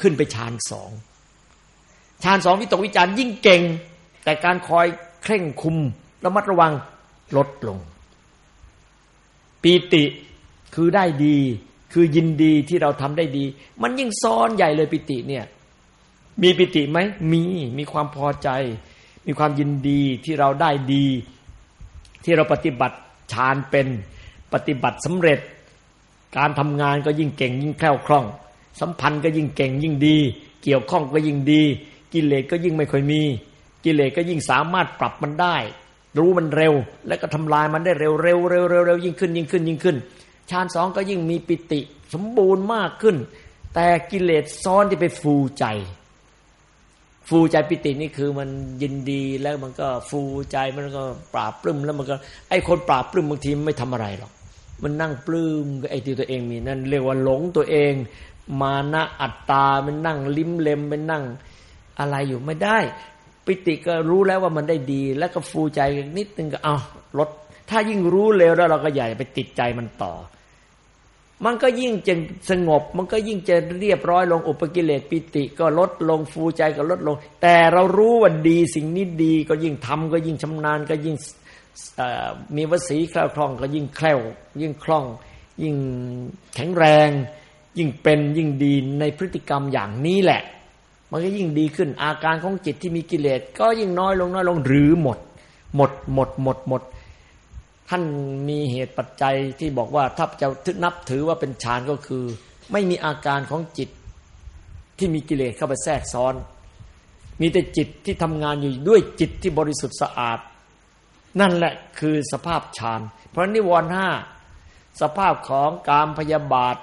ขึ้นไปฌานสองฌานสองวิตกวิจารยิ่งเก่ง แต่การคอยเคร่งคุม ระมัดระวังลดลง ปีติคือได้ดี คือยินดีที่เราทำได้ดี มันยิ่งซ้อนใหญ่เลยปิติเนี่ย มีปิติไหมมีมีความพอใจ มีความยินดีที่เราได้ดี ที่เราปฏิบัติฌานเป็นปฏิบัติสำเร็จ การทำงานก็ยิ่งเก่ง ยิ่งแคล่วคล่อง สัมพันธ์ก็ยิ่งเก่งยิ่งดี เกี่ยวข้องก็ยิ่งดี กิเลสก็ยิ่งไม่ค่อยมี กิเลสก็ยิ่งสามารถปรับมันได้ รู้มันเร็ว และก็ทำลายมันได้เร็วเร็วเร็วเร็วเร็วยิ่งขึ้น ยิ่งขึ้นยิ่งขึ้นฌานสองก็ยิ่งมีปิติสมบูรณ์มากขึ้น แต่กิเลสซ้อนที่ไปฟูใจ ฟูใจปิตินี่คือมันยินดีแล้วมันก็ฟูใจมันก็ปราบปลื้มแล้วมันก็ไอ้คนปราบปลื้มบางทีไม่ทำอะไรหรอกมันนั่งปลื้มกับไอ้ที่ตัวเองมีนั่นเรียกว่าหลงตัวเอง มานะอัตตามันนั่งลิ้มเล็มมันนั่งอะไรอยู่ไม่ได้ ปิติก็รู้แล้วว่ามันได้ดี แล้วก็ฟูใจนิดนึงก็เอาลดถ้ายิ่งรู้เร็วแล้วเราก็ใหญ่ไปติดใจมันต่อ มันก็ยิ่งจะสงบ มันก็ยิ่งจะเรียบร้อยลงอุปกิเลสปิติ ก็ลดลงฟูใจก็ลดลง แต่เรารู้ว่าดีสิ่งนี้ดี ก็ยิ่งทำก็ยิ่งชำนาญก็ยิ่งมีวสีแคล่วคล่องก็ยิ่งแคล่วยิ่งคล่อง ยิ่งแข็งแรง ยิ่งเป็นยิ่งดีในพฤติกรรมอย่างนี้แหละ มันก็ยิ่งดีขึ้น อาการของจิตที่มีกิเลสก็ยิ่งน้อยลงน้อยลงหรือหมด หมดหมดหมดหมด ท่านมีเหตุปัจจัยที่บอกว่าถ้าจะนับถือว่าเป็นฌานก็คือ ไม่มีอาการของจิตที่มีกิเลสเข้าไปแทรกซ้อน มีแต่จิตที่ทำงานอยู่ด้วยจิตที่บริสุทธิ์สะอาด นั่นแหละคือสภาพฌานเพราะนิวรณ์ห้าสภาพของกามพยาบาท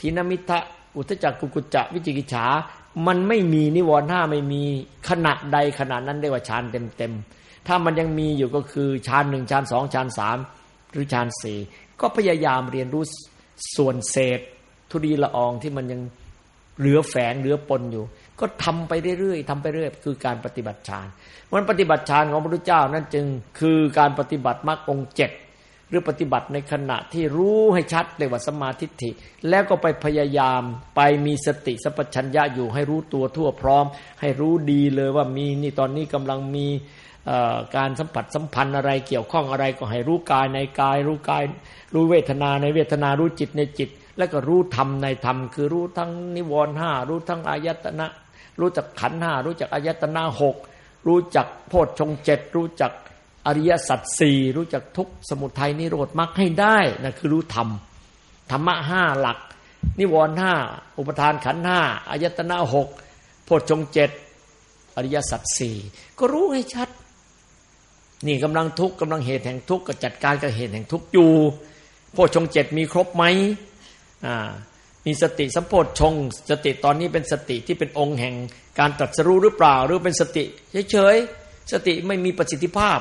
ทินมิทะอุทจักกุกุจจะวิจิกิจฉา มันไม่มีนิวรณ์ห้าไม่มีขณะใดขณะนั้นเรียกว่าฌานเต็มเต็มถ้ามันยังมีอยู่ก็คือฌานหนึ่งฌานสองฌานสามหรือฌานสี่ก็พยายามเรียนรู้ส่วนเศษ ทุดีละอองที่มันยังเหลือแฝงเหลือปนอยู่ ก็ทำไปเรื่อยๆทำไปเรื่อยคือการปฏิบัติฌานมันปฏิบัติฌานของพระพุทธเจ้านั่นจึงคือการปฏิบัติมรรคองเจ็ด หรือปฏิบัติในขณะที่รู้ให้ชัดเลยว่าสมาธิฐิ แล้วก็ไปพยายามไปมีสติสัพพัญญะอยู่ให้รู้ตัวทั่วพร้อม ให้รู้ดีเลยว่ามีนี่ตอนนี้กำลังมีการสัมผัสสัมพันธ์อะไรเกี่ยวข้องอะไรก็ให้รู้กายในกาย รู้กาย รู้เวทนาในเวทนารู้จิตในจิต แล้วก็รู้ธรรมในธรรม คือรู้ทั้งนิวรณ์ห้ารู้ทั้งอายตนะ รู้จักขันห้ารู้จักอายตนะหกรู้จักโพชฌงเจ็ดรู้จัก อริยสัจสี่รู้จักทุกสมุทัยนิโรธมรรคให้ได้นะคือรู้ธรรมธรรมะห้าหลัก นิวรณ์ห้าอุปทานขันห้าอายตนะหกโพชฌงเจ็ดอริยสัจสี่ก็รู้ให้ชัด นี่กำลังทุกข์กำลังเหตุแห่งทุกข์ก็จัดการกับเหตุแห่งทุกข์อยู่โพชฌงเจ็ดมีครบไหมอ่ามีสติสัมโพชฌงสติตอนนี้เป็นสติที่เป็นองค์แห่งการตรัสรู้หรือเปล่า หรือเป็นสติเฉยๆสติไม่มีประสิทธิภาพ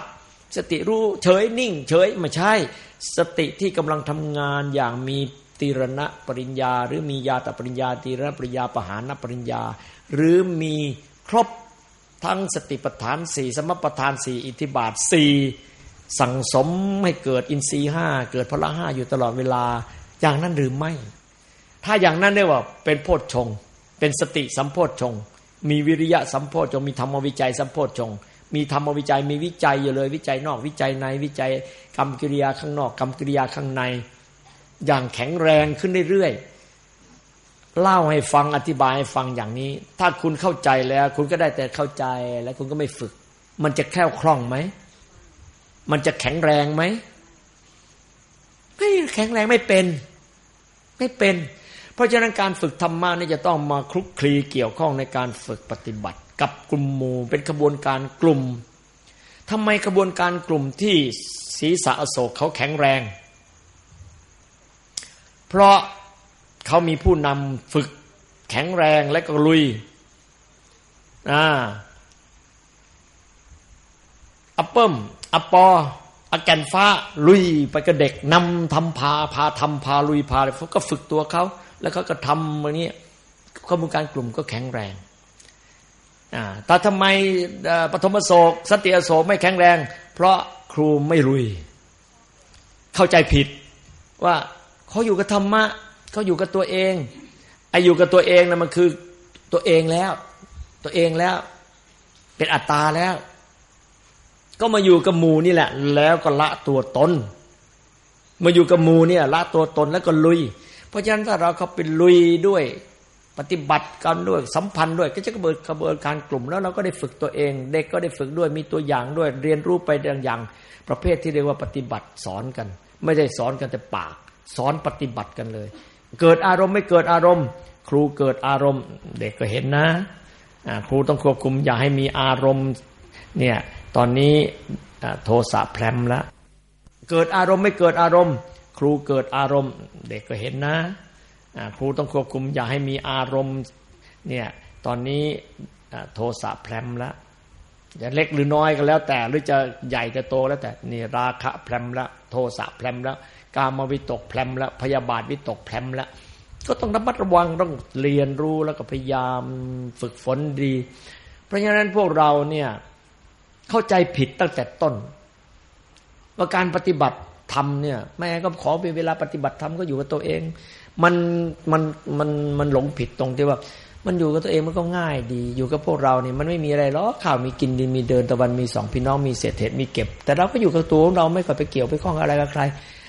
สติรู้เฉยนิ่ง เฉยไม่ใช่ สติที่กำลังทำงานอย่างมีตีรณะปริญญา หรือมียาตปริญญาตีรณปริญญาปหานปริญญา หรือมีครบทั้งสติปัฏฐานสี่สมปัฏฐานสี่อิทธิบาทสี่สั่งสมให้เกิดอินทรีห้าเกิดพละห้าอยู่ตลอดเวลาอย่างนั้นหรือไม่ ถ้าอย่างนั้นเรียกว่าเป็นโพชฌงเป็นสติสัมโพชฌงมีวิริยะสัมโพชฌงมีธรรมวิจัยสัมโพชฌง มีธรรมวิจัยมีวิจัยอยู่เลย วิจัยนอกวิจัยในวิจัยกรรมกิริยาข้างนอกกรรมกิริยาข้างใน อย่างแข็งแรงขึ้นเรื่อยๆเล่าให้ฟังอธิบายให้ฟังอย่างนี้ ถ้าคุณเข้าใจแล้ว คุณก็ได้แต่เข้าใจแล้วคุณก็ไม่ฝึก มันจะแคล่วคล่องไหมมันจะแข็งแรงไหมไม่แข็งแรงไม่เป็น ไม่เป็น เพราะฉะนั้นการฝึกธรรมะนี่จะต้องมาคลุกคลีเกี่ยวข้องในการฝึกปฏิบัติ กับกลุ่มหมู่เป็นขบวนการกลุ่มทำไมขบวนการกลุ่มที่ศีรษะอโศกเขาแข็งแรง เพราะเขามีผู้นำฝึกแข็งแรงและก็ลุยอ่าอัปเปิมอัปปออาแกนฟ้าลุยไปกับเด็กนำทำพาพาทำพาลุยพาเขาก็ฝึกตัวเขา แล้วเขาก็ทำอย่างนี้ข้อมูลการกลุ่มก็แข็งแรง แต่ทำไมปฐมโศกสติอโศกไม่แข็งแรง เพราะครูไม่ลุย เข้าใจผิดว่าเขาอยู่กับธรรมะเขาอยู่กับตัวเองไอ้อยู่กับตัวเองนะมันคือตัวเองแล้ว ตัวเองแล้ว เป็นอัตตาแล้ว ก็มาอยู่กับหมูนี่แหละ แล้วก็ละตัวตนมาอยู่กับหมูเนี่ยละตัวตนแล้วก็ลุย เพราะฉะนั้นถ้าเราเขาไปลุยด้วย ปฏิบัติกันด้วยสัมพันธ์ด้วยก็จะกระเบิดกระเบิดการกลุ่มแล้วเราก็ได้ฝึกตัวเอง เด็กก็ได้ฝึกด้วยมีตัวอย่างด้วยเรียนรู้ไปอย่างประเภทที่เรียกว่าปฏิบัติสอนกัน ไม่ได้สอนกันแต่ปาก สอนปฏิบัติกันเลย เกิดอารมณ์ไม่เกิดอารมณ์ ครูเกิดอารมณ์ เด็กก็เห็นนะครูต้องควบคุมอย่าให้มีอารมณ์เนี่ยตอนนี้โทสะแพรมแล้วเกิดอารมณ์ไม่เกิดอารมณ์ ครูเกิดอารมณ์ เด็กก็เห็นนะ ครูต้องควบคุมอย่าให้มีอารมณ์เนี่ยตอนนี้โทสะแพรมแล้วจะเล็กหรือน้อยก็แล้วแต่หรือจะใหญ่จะโตแล้วแต่นี่ราคะแพรมแล้วโทสะแพรมแล้วกามวิตกแพรมแล้วพยาบาทวิตกแพรมแล้วก็ต้องระมัดระวังต้องเรียนรู้แล้วก็พยายามฝึกฝนดี เพราะฉะนั้นพวกเราเนี่ยเข้าใจผิดตั้งแต่ต้น ว่าการปฏิบัติธรรมเนี่ยแม่ก็ขอเป็นเวลาปฏิบัติธรรมก็อยู่กับตัวเอง มันมันมันมันหลงผิดตรงที่ว่า มันอยู่กับตัวเองมันก็ง่ายดี อยู่กับพวกเราเนี่ยมันไม่มีอะไรหรอกข่าวมีกินดีมีเดินตะวันมีสองพี่น้องมีเศรษฐมีเก็บ แต่เราก็อยู่กับตัวของเราไม่ก่อไปเกี่ยวไปข้องอะไรกับใคร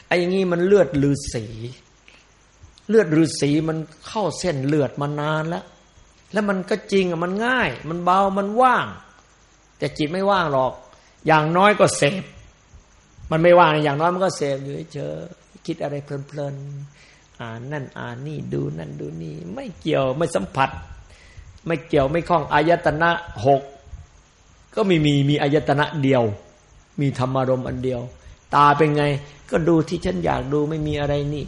ไอ้อย่างนี้มันเลือดลือสีเลือดฤาษีมันเข้าเส้นเลือดมานานแล้ว แล้วมันก็จริงอะมันง่าย มันเบามันว่าง แต่จิตไม่ว่างหรอก อย่างน้อยก็เสพ มันไม่ว่างอย่างน้อยมันก็เสพอยู่เฉยคิดอะไรเพลินๆ อ่านนั่นอ่านนี่ดูนั่นดูนี่ ไม่เกี่ยวไม่สัมผัส ไม่เกี่ยวไม่คล้องอายตนะหกก็มีมีมีอายตนะเดียว มีธรรมารมอันเดียว ตาเป็นไงก็ดูที่ฉันอยากดูไม่มีอะไรนี่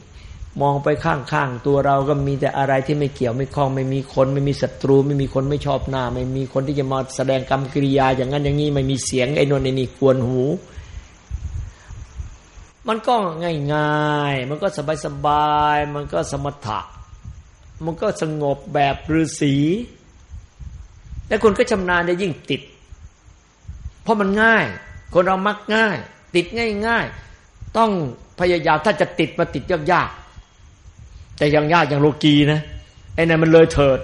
มองไปข้างๆตัวเราก็มีแต่อะไรที่ไม่เกี่ยวไม่คล้อง ไม่มีคนไม่มีศัตรู ไม่มีคนไม่ชอบหน้า ไม่มีคนที่จะมาแสดงกรรมกิริยา อย่างนั้นอย่างนี้ไม่มีเสียงไอ้นนไอ้นี่กวนหู มันก็ง่ายๆ มันก็สบายๆ มันก็สมถะ มันก็สงบแบบฤาษีและคนก็ชำนาญได้ยิ่งติด เพราะมันง่าย คนเรามักง่าย ติดง่าย ๆ ต้องพยายามถ้าจะติดมาติดยากๆ แต่ยังยากอย่างโลกีนะไอ้นั่นมันเลยเถิด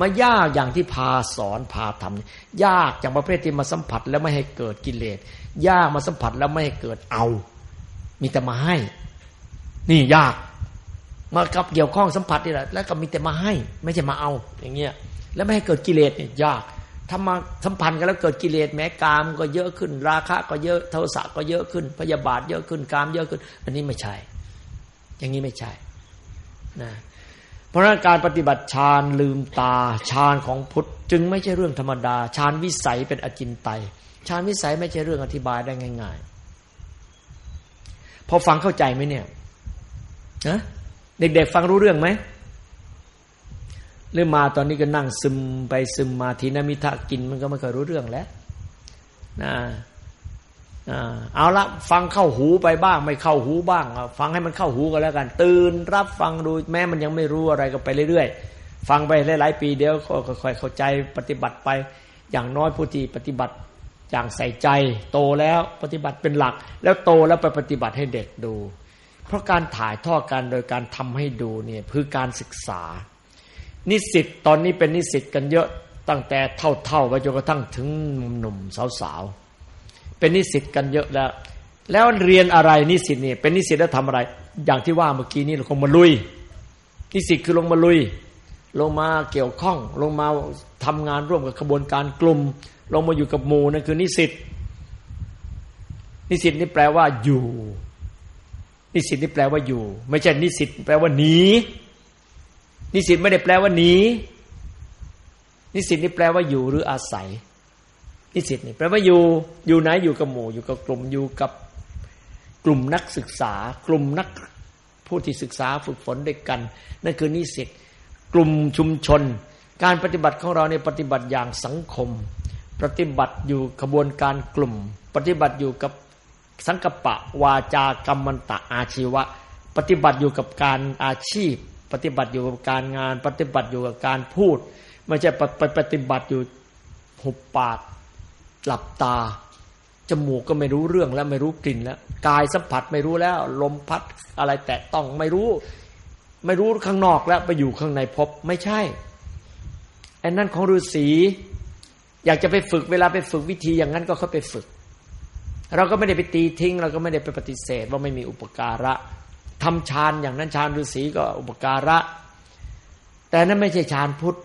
มายากอย่างที่พาสอนพาทำยากอย่างประเภทที่มาสัมผัสแล้วไม่ให้เกิดกิเลสยากมาสัมผัสแล้วไม่ให้เกิดเอา มีแต่มาให้ นี่ยาก มากับเกี่ยวข้องสัมผัสนี่แหละแล้วก็มีแต่มาให้ ไม่ใช่มาเอา อย่างเงี้ย แล้วไม่ให้เกิดกิเลสเนี่ยยากถ้ามาสัมพันธ์กันแล้วเกิดกิเลสแม้กามก็เยอะขึ้น ราคะก็เยอะโทสะก็เยอะขึ้น พยาบาทเยอะขึ้นกามเยอะขึ้น อันนี้ไม่ใช่ อย่างนี้ไม่ใช่นะเพราะนั้นการปฏิบัติฌานลืมตาฌานของพุทธจึงไม่ใช่เรื่องธรรมดาฌานวิสัยเป็นอจินไตยฌานวิสัยไม่ใช่เรื่องอธิบายได้ง่าย ๆ พอฟังเข้าใจไหมเนี่ยนะเด็กๆฟังรู้เรื่องไหมหรือมาตอนนี้ก็นั่งซึมไปซึมมาทีนามิทะกินมันก็ไม่เคยรู้เรื่องแล้วนะเอาละฟังเข้าหูไปบ้าง ไม่เข้าหูบ้าง ฟังให้มันเข้าหูกันแล้วกัน ตื่นรับฟังดูแม้มันยังไม่รู้อะไรก็ไปเรื่อยๆ ฟังไปหลายๆปีเดียวค่อยๆเข้าใจปฏิบัติไป อย่างน้อยผู้ที่ปฏิบัติ อย่างใส่ใจโตแล้วปฏิบัติเป็นหลัก แล้วโตแล้วไปปฏิบัติให้เด็กดู เพราะการถ่ายทอดกันโดยการทำให้ดูเนี่ยคือการศึกษา นิสิตตอนนี้เป็นนิสิตกันเยอะตั้งแต่เท่าๆไปจนกระทั่งถึงหนุ่มสาวๆเป็นนิสิตกันเยอะแล้ว แล้วเรียนอะไรนิสิตเนี่ยเป็นนิสิตแล้วทำอะไร อย่างที่ว่าเมื่อกี้นี้เราคงมาลุยนิสิตคือลงมาลุย ลงมาเกี่ยวข้องลงมา ทำงานร่วมกับขบวนการกลุ่ม ลงมาอยู่กับหมู่นั่นคือนิสิตนิสิตนี่แปลว่าอยู่ นิสิตนี่แปลว่าอยู่ ไม่ใช่นิสิตแปลว่าหนีนิสิตไม่ได้แปลว่าหนีนิสิตนี่แปลว่าอยู่หรืออาศัย นิสิตนี่แปลว่าอยู่ อยู่ไหนอยู่กับหมู่ อยู่กับกลุ่มอยู่กับกลุ่มนักศึกษา กลุ่มนักผู้ที่ศึกษาฝึกฝนด้วยกัน นั่นคือนิสิตกลุ่มชุมชน การปฏิบัติของเราเนี่ยปฏิบัติอย่างสังคม ปฏิบัติอยู่ขบวนการกลุ่ม ปฏิบัติอยู่กับสังกปะวาจากรรมันตะอาชีวะ ปฏิบัติอยู่กับการอาชีพ ปฏิบัติอยู่กับการงาน ปฏิบัติอยู่กับการพูดไม่ใช่ปฏิบัติอยู่หุบปากหลับตาจมูกก็ไม่รู้เรื่องแล้วไม่รู้กลิ่นแล้วกายสัมผัสไม่รู้แล้ว ลมพัดอะไรแตะต้องไม่รู้ ไม่รู้ข้างนอกแล้วไปอยู่ข้างในพบไม่ใช่ ไอ้นั่นของฤาษีอยากจะไปฝึกเวลาไปฝึกวิธีอย่างนั้นก็เข้าไปฝึก เราก็ไม่ได้ไปตีทิ้ง เราก็ไม่ได้ไปปฏิเสธว่าไม่มีอุปการะทำฌานอย่างนั้นฌานฤาษีก็อุปการะ แต่นั้นไม่ใช่ฌานพุทธ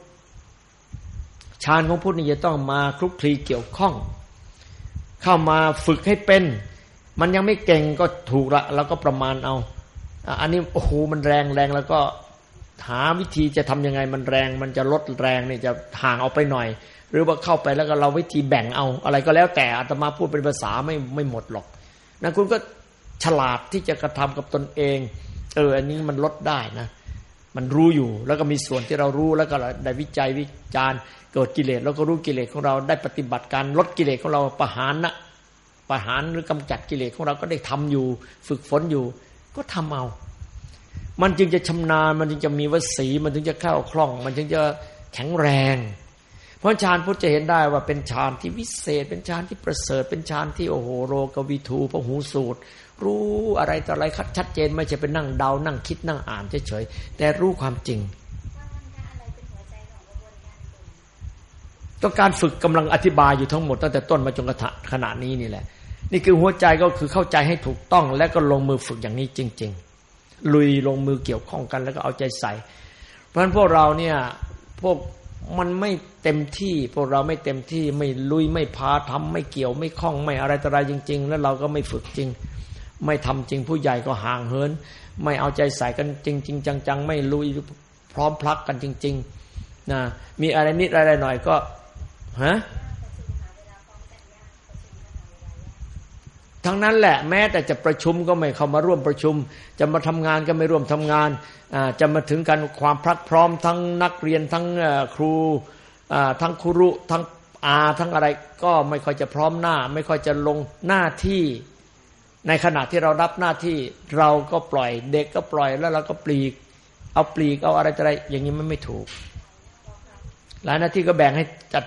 ฌานของพุทธนี่จะต้องมาคลุกคลีเกี่ยวข้อง เข้ามาฝึกให้เป็น มันยังไม่เก่งก็ถูกละแล้วก็ประมาณเอา อันนี้โอ้โหมันแรงแรงแล้วก็ หาวิธีจะทํำยังไงมันแรง มันจะลดแรงเนี่ยจะห่างออกไปหน่อย หรือว่าเข้าไปแล้วก็เราวิธีแบ่งเอาอะไรก็แล้วแต่อาตมาพูดเป็นภาษาไม่ไม่หมดหรอกนั่นคุณก็ฉลาดที่จะกระทำกับตนเอง เอออันนี้มันลดได้นะมันรู้อยู่แล้วก็มีส่วนที่เรารู้แล้วก็ได้วิจัยวิจารณ์เกิดกิเลสแล้วก็รู้กิเลสของเราได้ปฏิบัติการลดกิเลสของเราประหารนะประหารหรือกำจัดกิเลสของเราก็ได้ทำอยู่ ฝึกฝนอยู่ ก็ทำเอา มันจึงจะชำนาญ มันจึงจะมีวสี มันจึงจะเข้าคล่อง มันจึงจะแข็งแรง เพราะฌานพุทธจะเห็นได้ว่าเป็นฌานที่วิเศษ เป็นฌานที่ประเสริฐ เป็นฌานที่โอโหโรกวิทูพหูสูตร รู้อะไรต่ออะไรชัดเจน ไม่ใช่เป็นนั่งเดา นั่งคิดนั่งอ่านเฉยๆแต่รู้ความจริงก็การฝึกกำลังอธิบายอยู่ทั้งหมดตั้งแต่ต้นมาจนกระทั่งขณะนี้นี่แหละ นี่คือหัวใจก็คือเข้าใจให้ถูกต้อง และก็ลงมือฝึกอย่างนี้จริง ๆ ลุยลงมือเกี่ยวข้องกัน แล้วก็เอาใจใส่ เพราะฉะนั้นพวกเราเนี่ยพวกมันไม่เต็มที่ พวกเราไม่เต็มที่ไม่ลุยไม่พาทำไม่เกี่ยวไม่คล้องไม่อะไรต่ออะไรจริง ๆ แล้วเราก็ไม่ฝึกจริง ไม่ทำจริงผู้ใหญ่ก็ห่างเหิน ไม่เอาใจใส่กันจริง ๆ จัง ๆ ไม่ลุยพร้อมพลักกันจริง ๆนะมีอะไรนิดอะไรหน่อยก็ฮะ ทั้งนั้นแหละแม้แต่จะประชุมก็ไม่เข้ามาร่วมประชุม จะมาทำงานก็ไม่ร่วมทำงาน จะมาถึงการความพรักพร้อมทั้งนักเรียนทั้งครูทั้งครุทั้งอาทั้งอะไรก็ไม่ค่อยจะพร้อมหน้า ไม่ค่อยจะลงหน้าที่ ในขณะที่เรารับหน้าที่เราก็ปล่อยเด็กก็ปล่อยแล้วเราก็ปลีก เอาปลีกเอาอะไรอะไรอย่างนี้มันไม่ถูก หลายหน้าที่ก็แบ่งให้จัด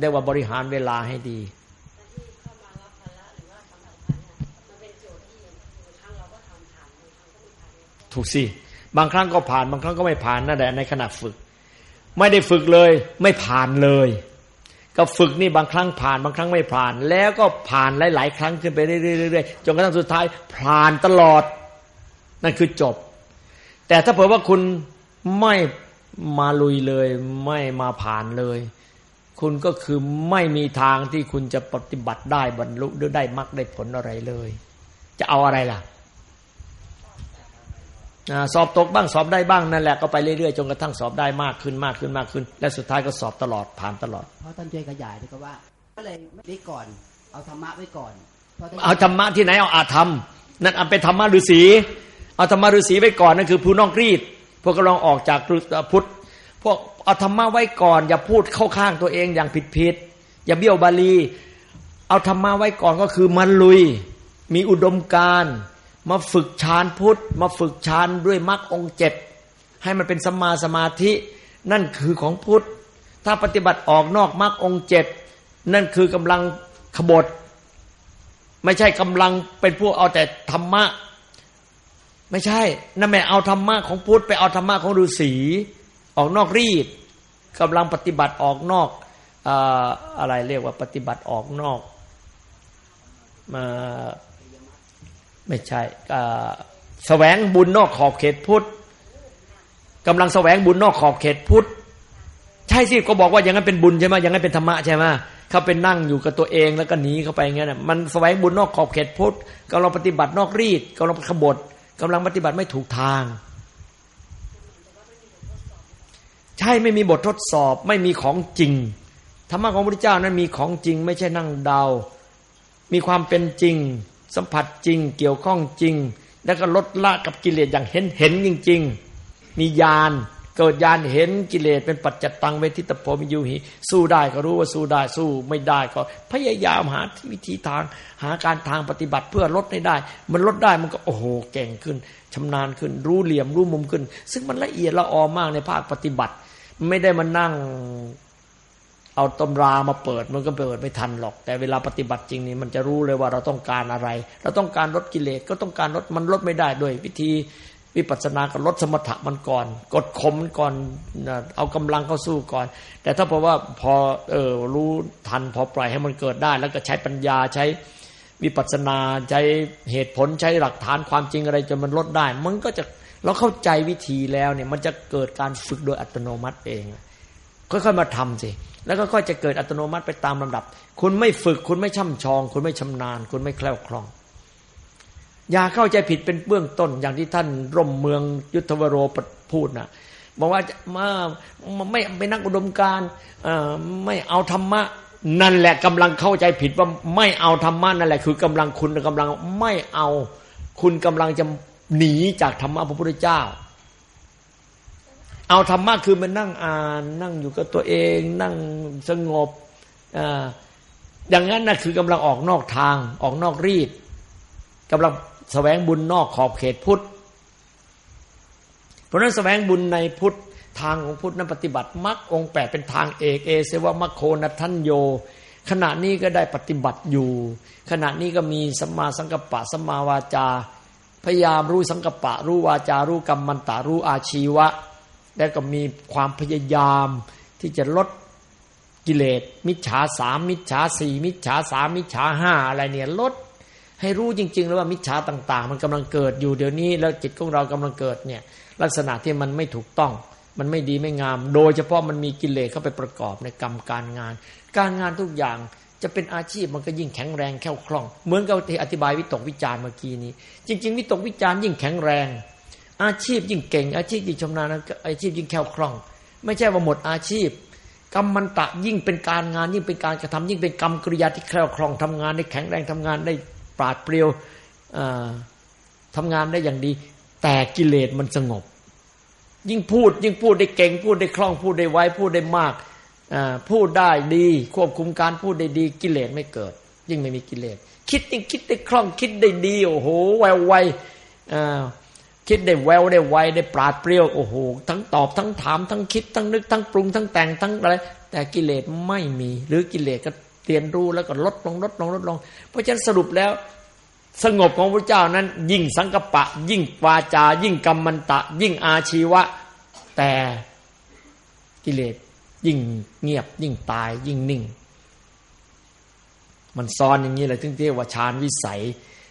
เรียกว่าบริหารเวลาให้ดี ถูกสิบางครั้งก็ผ่านบางครั้งก็ไม่ผ่านนั่นแหละในขณะฝึก ไม่ได้ฝึกเลย ไม่ผ่านเลย ก็ฝึกนี่บางครั้งผ่านบางครั้งไม่ผ่าน แล้วก็ผ่านหลาย ๆ ครั้งขึ้นไปเรื่อยๆจนกระทั่งสุดท้ายผ่านตลอด นั่นคือจบ แต่ถ้าเผื่อว่าคุณไม่มาลุยเลย ไม่มาผ่านเลย คุณก็คือไม่มีทางที่คุณจะปฏิบัติได้บรรลุหรือได้มรรคได้ผลอะไรเลย จะเอาอะไรล่ะ สอบตกบ้างสอบได้บ้างนั่นแหละก็ไปเรื่อยๆจนกระทั่งสอบได้มากขึ้นมากขึ้นมากขึ้น และสุดท้ายก็สอบตลอดผ่านตลอด เพราะท่านช่วยขยายด้วยก็ว่า ก็เลยไว้ก่อนเอาธรรมะไว้ก่อนเอาธรรมะที่ไหนเอาอาธรรมนั่นเอาเป็นธรรมะฤาษีเอาธรรมะฤาษีไว้ก่อนนั่นคือผู้นอกรีด พวกกำลังออกจากพุทธพวกเอาธรรมะไว้ก่อน อย่าพูดเข้าข้างตัวเองอย่างผิดผิดอย่าเบี้ยวบาลี เอาธรรมะไว้ก่อนก็คือมันลุย มีอุดมการ มาฝึกฌานพุทธ มาฝึกฌานด้วยมรรคองเจ็ดให้มันเป็นสมาสมาธิ นั่นคือของพุทธ ถ้าปฏิบัติออกนอกมรรคองเจ็ดนั่นคือกำลังขบฏ ไม่ใช่กำลังเป็นพวกเอาแต่ธรรมะ ไม่ใช่นั่นแม่เอาธรรมะของพุทธไปเอาธรรมะของฤาษีออกนอกรีดกำลังปฏิบัติออกนอกอะไรเรียกว่าปฏิบัติออกนอกมา ไม่ใช่แสวงบุญนอกขอบเขตพุทธกำลังแสวงบุญนอกขอบเขตพุทธใช่สิก็บอกว่าอย่างนั้นเป็นบุญใช่ไหมอย่างนั้นเป็นธรรมะใช่ไหมเขาเป็นนั่งอยู่กับตัวเองแล้วก็หนีเข้าไปอย่างนี้นมันแสวงบุญนอกขอบเขตพุทธกำลังปฏิบัตินอกรีดกำลังขบฏกำลังปฏิบัติไม่ถูกทาง ใช่ไม่มีบททดสอบไม่มีของจริงธรรมะของพระพุทธเจ้านั้นมีของจริง ไม่ใช่นั่งเดา มีความเป็นจริง สัมผัสจริง เกี่ยวข้องจริง แล้วก็ลดละกับกิเลสอย่างเห็นเห็นจริง ๆ มีญาณเกิดญาณเห็นกิเลสเป็นปัจจตังเวทิตโพมิยูหิสู้ได้ก็รู้ว่าสู้ได้สู้ไม่ได้ก็ พยายามหาวิธีทาง หาการทางปฏิบัติเพื่อลดให้ได้ มันลดได้มันก็โอ้โหเก่งขึ้นชำนาญขึ้น รู้เหลี่ยมรู้มุมขึ้น ซึ่งมันละเอียดละออมากในภาคปฏิบัติ ไม่ได้มานั่ง เอาตำรามาเปิดมันก็เปิดไม่ทันหรอก แต่เวลาปฏิบัติจริงนี่มันจะรู้เลยว่าเราต้องการอะไร เราต้องการลดกิเลสก็ต้องการลดมันลดไม่ได้ด้วย วิธีวิปัสสนากับลดสมถะมันก่อน กดข่มมันก่อนเอากำลังเข้าสู้ก่อน แต่ถ้าเพราะว่าพอเออรู้ทันพอปล่อยให้มันเกิดได้ แล้วก็ใช้ปัญญาใช้วิปัสสนาใช้เหตุผลใช้หลักฐานความจริงอะไรจนมันลดได้ มันก็จะเราเข้าใจวิธีแล้วเนี่ยมันจะเกิดการฝึกโดยอัตโนมัติเอง ค่อยๆมาทำสิ แล้วก็ค่อยจะเกิดอัตโนมัติไปตามลำดับ คุณไม่ฝึก คุณไม่ช่ำชอง คุณไม่ชำนาญ คุณไม่แคล่วคล่อง อย่าเข้าใจผิดเป็นเบื้องต้น อย่างที่ท่านร่มเมืองยุทธวโรพูดนะบอกว่ามาไม่เป็นนักอุดมการไม่เอาธรรมะนั่นแหละกำลังเข้าใจผิดว่าไม่เอาธรรมะนั่นแหละ คือกำลังคุณกำลังไม่เอา คุณกำลังจะหนีจากธรรมะพระพุทธเจ้า เอาธรรมะคือมันนั่งอ่าน นั่งอยู่กับตัวเอง นั่งสงบอย่างนั้นนะคือกำลังออกนอกทางออกนอกรีดกำลังแสวงบุญนอกขอบเขตพุทธ เพราะนั้นแสวงบุญในพุทธทางของพุทธนั้นปฏิบัติมรรคองแปดเป็นทางเอกเอเสวะมรรคโคนัทันโย ขณะนี้ก็ได้ปฏิบัติอยู่ ขณะนี้ก็มีสัมมาสังกัปปะสัมมาวาจา พยายามรู้สังกัปปะ รู้วาจารู้กรรมมันตารู้อาชีวะ แล้วก็มีความพยายามที่จะลดกิเลส มิจฉาสามมิจฉาสี่มิจฉาสามมิจฉาห้าอะไรเนี่ยลด ให้รู้จริงๆแล้วว่ามิจฉาต่าง ๆ มันกำลังเกิดอยู่เดี๋ยวนี้แล้วจิตของเรากำลังเกิดเนี่ยลักษณะที่มันไม่ถูกต้อง มันไม่ดีไม่งาม โดยเฉพาะมันมีกิเลสเข้าไปประกอบในกรรมการงาน การงานทุกอย่างจะเป็นอาชีพมันก็ยิ่งแข็งแรงแข็งคล่อง เหมือนกับที่อธิบายวิตกวิจารเมื่อกี้นี้ จริง ๆ วิตกวิจารยิ่งแข็งแรง อาชีพยิ่งเก่ง อาชีพยิ่งชำนาญอาชีพยิ่งแข็งคล่อง ไม่ใช่ว่าหมดอาชีพกรรมมันตะยิ่งเป็นการงานยิ่งเป็นการกระทำยิ่งเป็นกรรมกริยาที่แข็งคล่องทำงานได้แข็งแรงทำงานได้ปราดเปรียวทำงานได้อย่างดี แต่กิเลสมันสงบ ยิ่งพูด ยิ่งพูดได้เก่งพูดได้คล่องพูดได้ไวพูดได้มากพูดได้ดี ควบคุมการพูดได้ดี กิเลสไม่เกิด ยิ่งไม่มีกิเลสคิดยิ่งคิดได้คล่องคิดได้ดีโอ้โหแววไว คิดได้แววได้ไวได้ปราดเปรี้ยวโอ้โหทั้งตอบทั้งถามทั้งคิดทั้งนึกทั้งปรุงทั้งแต่งทั้งอะไรแต่กิเลสไม่มี หรือกิเลสก็เรียนรู้แล้วก็ลดลงลดลงลดลง เพราะฉะนั้นสรุปแล้ว สงบของพระเจ้านั้น ยิ่งสังกปะ ยิ่งวาจา ยิ่งกรรมมันตะ ยิ่งอาชีวะ แต่กิเลสยิ่งเงียบ ยิ่งตาย ยิ่งนิ่ง มันซ้อนอย่างนี้เลยถึงเรียกว่าฌานวิสัย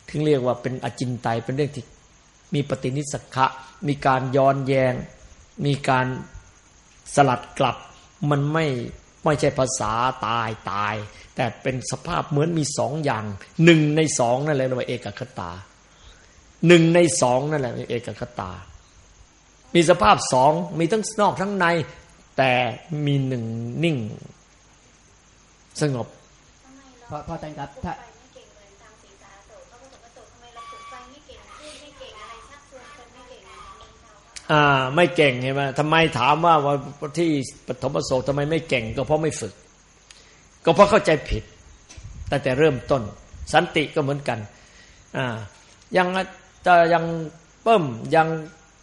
ถึงเรียกว่าเป็นอจินไตยเป็นเรื่องที่ มีปฏินิสขะมีการย้อนแยง มีการสลัดกลับ มันไม่ไม่ใช่ภาษาตายตาย แต่เป็นสภาพเหมือนมีสองอย่างหนึ่งในสองนั่นแหละเรียกว่าเอกคตาหนึ่งในสองนั่นแหละเอกคตา มีสภาพสองมีทั้งนอกทั้งใน แต่มีหนึ่งนิ่ง สงบพอพอจังครับถ้า อ่า ไม่เก่งเห็นไหมทำไมถามว่าว่าที่ปฐมโสทำไมไม่เก่ง ก็เพราะไม่ฝึก ก็เพราะเข้าใจผิดตั้งแต่เริ่มต้น สันติก็เหมือนกันอ่ายังจะยังเปิ้มยัง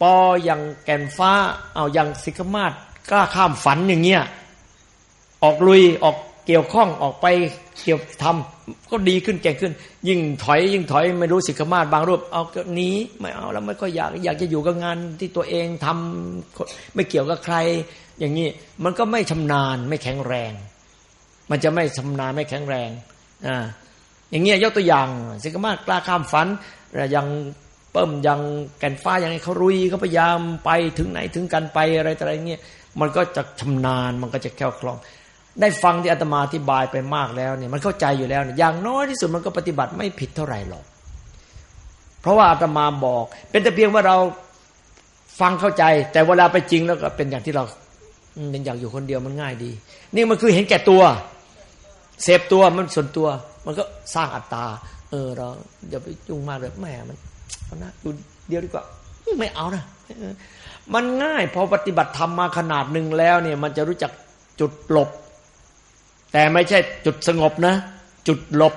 ปอยังแก่นฟ้า เอายังสิกมาศกล้าข้ามฝันอย่างเงี้ยออกลุยออก เกี่ยวข้องออกไปเกี่ยวทำก็ดีขึ้นแก่งขึ้น ยิ่งถอยยิ่งถอยไม่รู้สิกมาศบางรูปเอาก็นี้ไม่เอาแล้วไม่ก็อยากอยากจะอยู่กับงานที่ตัวเองทำไม่เกี่ยวกับใคร อย่างนี้มันก็ไม่ชำนาญไม่แข็งแรง มันจะไม่ชำนาญไม่แข็งแรงอ่าอย่างเงี้ยยกตัวอย่างสิกมากล้าข้ามฝันยังเปิ่มยังแก่นฟ้าอย่างนี้เขารุยเขาพยายามไปถึงไหนถึงกันไปอะไรอะไรเงี้ยมันก็จะชำนาญมันก็จะแข็งคล่อง ได้ฟังที่อาตมาอธิบายไปมากแล้วเนี่ยมันเข้าใจอยู่แล้วเนี่ยอย่างน้อยที่สุดมันก็ปฏิบัติไม่ผิดเท่าไหร่หรอก เพราะว่าอาตมาบอก เป็นแต่เพียงว่าเราฟังเข้าใจ แต่เวลาไปจริงแล้วก็เป็นอย่างที่เราเป็นอย่ากอยู่คนเดียวมันง่ายดี นี่มันคือเห็นแก่ตัว เสพตัวมันส่วนตัว มันก็สร้างอัตตา เออเราอย่าไปจุงมากเลยแม่มันเอานะดูเดียวดีกว่าไม่เอานะมันง่ายพอปฏิบัติธรรมมาขนาดหนึ่งแล้วเนี่ย มันจะรู้จักจุดหลบ แต่ไม่ใช่จุดสงบนะ จุดหลบ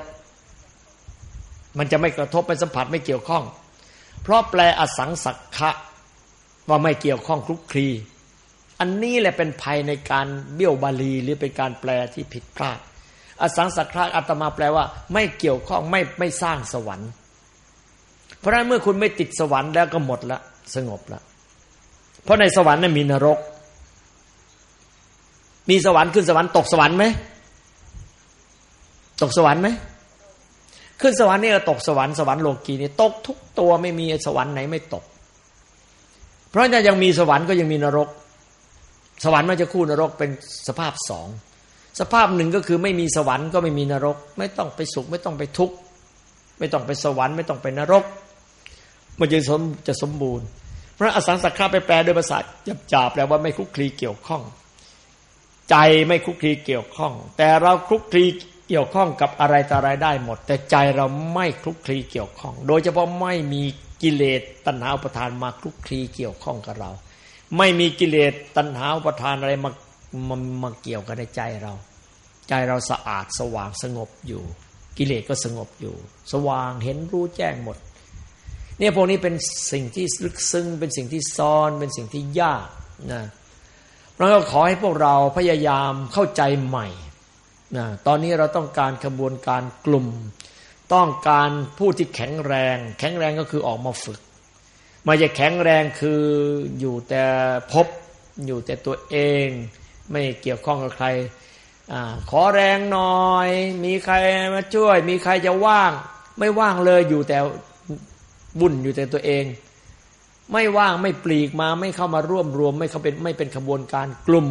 มันจะไม่กระทบไปสัมผัสไม่เกี่ยวข้อง เพราะแปลอสังสักขะว่าไม่เกี่ยวข้องคลุกคลี อันนี้แหละเป็นภัยในการเบี้ยวบาลีหรือเป็นการแปลที่ผิดพลาด อสังสักขะอัตมาแปลว่า ไม่เกี่ยวข้องไม่ไม่สร้างสวรรค์ เพราะฉะนั้นเมื่อคุณไม่ติดสวรรค์แล้วก็หมดละสงบละเพราะในสวรรค์นั้นมีนรก มีสวรรค์ขึ้นสวรรค์ตกสวรรค์ไหม ตกสวรรค์ไหมขึ้นสวรรค์นี่ก็ตกสวรรค์สวรรค์โลกีนี่ตกทุกตัวไม่มีสวรรค์ไหนไม่ตก เพราะยังมีสวรรค์ก็ยังมีนรก สวรรค์มันจะคู่นรกเป็นสภาพสองสภาพหนึ่งก็คือไม่มีสวรรค์ก็ไม่มีนรก ไม่ต้องไปสุขไม่ต้องไปทุกข์ไม่ต้องไปสวรรค์ไม่ต้องไปนรก มันจะสมจะสมบูรณ์เพราะอสังสักขาไปแปลโดยภาษาหยาบๆแปลว่าไม่คุกคลีเกี่ยวข้อง ใจไม่คุกคลีเกี่ยวข้อง แต่เราคุกคลี กี่ยวข้องกับอะไรต่ออะไรได้หมด แต่ใจเราไม่คลุกคลีเกี่ยวข้อง โดยเฉพาะไม่มีกิเลสตัณหาอุปทานมาคลุกคลีเกี่ยวข้องกับเรา ไม่มีกิเลสตัณหาอุปทานอะไรมามามาเกี่ยวกับในใจเรา ใจเราสะอาดสว่างสงบอยู่ กิเลสก็สงบอยู่ สว่างเห็นรู้แจ้งหมด เนี่ยพวกนี้เป็นสิ่งที่ลึกซึ้งเป็นสิ่งที่ซ้อนเป็นสิ่งที่ยากนะเราก็ขอให้พวกเราพยายามเข้าใจใหม่ นะตอนนี้เราต้องการขบวนการกลุ่ม ต้องการผู้ที่แข็งแรง แข็งแรงก็คือออกมาฝึกมาจะแข็งแรงคืออยู่แต่พบอยู่แต่ตัวเอง ไม่เกี่ยวข้องกับใครอขอแรงหน่อย มีใครมาช่วย มีใครจะว่าง ไม่ว่างเลยอยู่แต่บุ่นอยู่แต่ตัวเอง ไม่ว่างไม่ปลีกมาไม่เข้ามาร่วมรวม ไม่เข้าเป็นไม่เป็นขบวนการกลุ่ม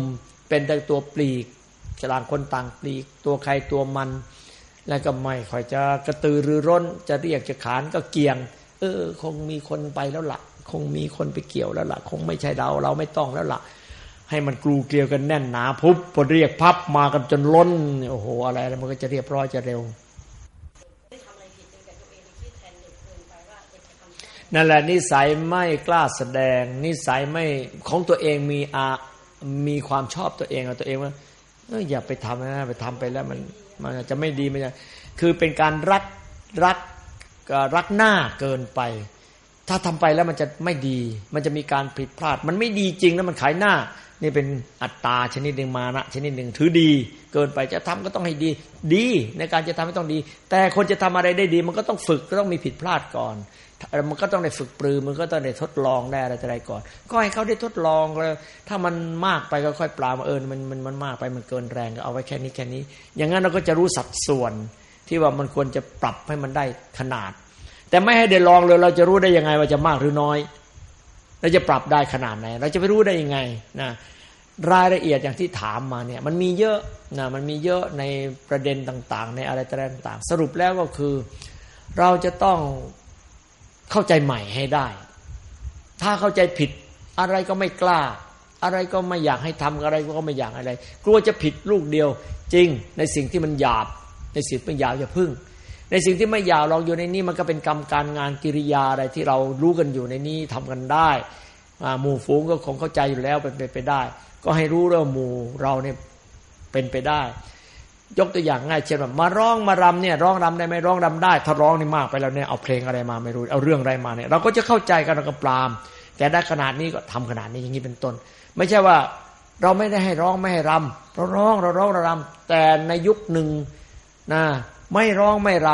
เป็นแต่ตัวปลีก ต่างคนต่างปลีกตัวใครตัวมัน แล้วก็ไม่ค่อยจะกระตือรือร้น จะเรียกจะขานก็เกี่ยง เออ คงมีคนไปแล้วละ่ะ คงมีคนไปเกี่ยวแล้วละ่ะ คงไม่ใช่เราเราไม่ต้องแล้วละ่ะ ให้มันกลูเกลียวกันแน่นหนาพุบพอเรียกพับมากันจนล้นโอ้โหอะไรมันก็จะเรียบร้อยจะเร็วนั่นแหละนิสัยไม่กล้าแสดง นิสัยไม่ของตัวเองมีอามีความชอบตัวเองเอาตัวเองว่า อย่าไปทำนะไปทำไปแล้วมันมันจะไม่ดีมันจะคือเป็นการรักรักรักหน้าเกินไป ถ้าทำไปแล้วมันจะไม่ดี มันจะมีการผิดพลาด มันไม่ดีจริงแล้วมันขายหน้า นี่เป็นอัตตาชนิดหนึ่งมานะชนิดหนึ่งถือดี เกินไปจะทำก็ต้องให้ดี ดีในการจะทำให้ต้องดี แต่คนจะทำอะไรได้ดี มันก็ต้องฝึกก็ต้องมีผิดพลาดก่อน มันก็ต้องได้ฝึกปรือ มันก็ต้องได้ทดลองได้อะไรอะไรก่อน ก็ให้เขาได้ทดลองแล้วถ้ามันมากไปก็ค่อยปลามาเออมันมันมันมากไปมันเกินแรงก็เอาไว้แค่นี้แค่นี้ อย่างนั้นเราก็จะรู้สัดส่วนที่ว่ามันควรจะปรับให้มันได้ขนาด แต่ไม่ให้ได้ลองเลยเราจะรู้ได้ยังไงว่าจะมากหรือน้อยเราจะปรับได้ขนาดไหน เราจะไปรู้ได้ยังไงนะรายละเอียดอย่างที่ถามมาเนี่ยมันมีเยอะนะมันมีเยอะในประเด็นต่าง ๆ ในอะไรต่างๆ สรุปแล้วก็คือ เราจะต้อง เข้าใจใหม่ให้ได้ ถ้าเข้าใจผิดอะไรก็ไม่กล้า อะไรก็ไม่อยากให้ทำอะไรก็ไม่อยากอะไร กลัวจะผิดลูกเดียว จริงในสิ่งที่มันหยาบ ในสิ่งที่มันหยาบอย่าพึ่ง ในสิ่งที่ไม่หยาบเราอยู่ในนี้มันก็เป็นกรรมการงานกิริยาอะไรที่เรารู้กันอยู่ในนี้ทำกันได้หมู่ฝูงก็คงเข้าใจอยู่แล้วเป็นไปได้ ก็ให้รู้เรื่องหมู่เราเนี่ยเป็นไปได้ ยกตัวอย่างง่ายเช่นแบบมาร้องมารำเนี่ยร้องรำได้ไหมร้องรำได้ ถ้าร้องนี่มากไปแล้วเนี่ยเอาเพลงอะไรมาไม่รู้เอาเรื่องอะไรมาเนี่ยเราก็จะเข้าใจกันเราก็ปรามแต่ได้ขนาดนี้ก็ทำขนาดนี้อย่างนี้เป็นต้น ไม่ใช่ว่าเราไม่ได้ให้ร้องไม่ให้รำเราร้องเราร้องเรารำแต่ในยุคหนึ่งนะไม่ร้องไม่ร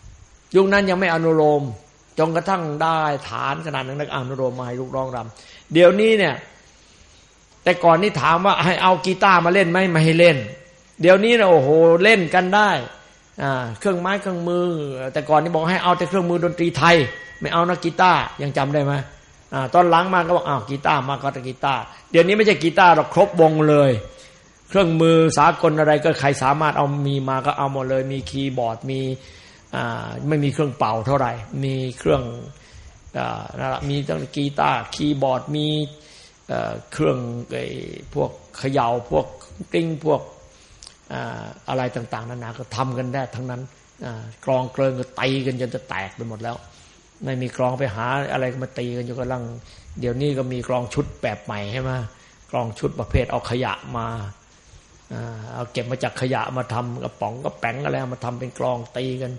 ำยุคนั้นยังไม่อนุโลมจนกระทั่งได้ฐานขนาดนั้นแล้วอนุโลมมาให้ลูกร้องรำเดี๋ยวนี้เนี่ยแต่ก่อนนี่ถามว่าให้เอากีตาร์มาเล่นไหมไม่ให้เล่น เดี๋ยวนี้นะโอ้โหเล่นกันได้เครื่องไม้เครื่องมือ แต่ก่อนนี่บอกให้เอาแต่เครื่องมือดนตรีไทย ไม่เอานักกีตาร์ยังจำได้ไหมอตอนหลังมาก็บอกอ้าวกีตาร์มาก็แต่กีตาร์เดี๋ยวนี้ไม่ใช่กีตาร์เราครบวงเลย เครื่องมือสากลอะไรก็ใครสามารถเอามีมาก็เอาหมดเลย มีคีย์บอร์ดมีไม่มีเครื่องเป่าเท่าไหร่ มีเครื่องอมีตั้งกีตาร์คีย์บอร์ดมีเครื่องไอ้พวกเขย่าพวกติ้งพวก อะไรต่าง ๆ นานาก็ทำกันได้ทั้งนั้นกรองเกลิงก็ตีกันจนจะแตกไปหมดแล้ว ไม่มีกรองไปหาอะไรก็มาตีกันอยู่กำลังเดี๋ยวนี้ก็มีกรองชุดแบบใหม่ใช่ไหมกรองชุดประเภทเอาขยะมาเอาเก็บมาจากขยะมาทำกระป๋องกระแป๋งอะไรมาทำเป็นกรองตีกัน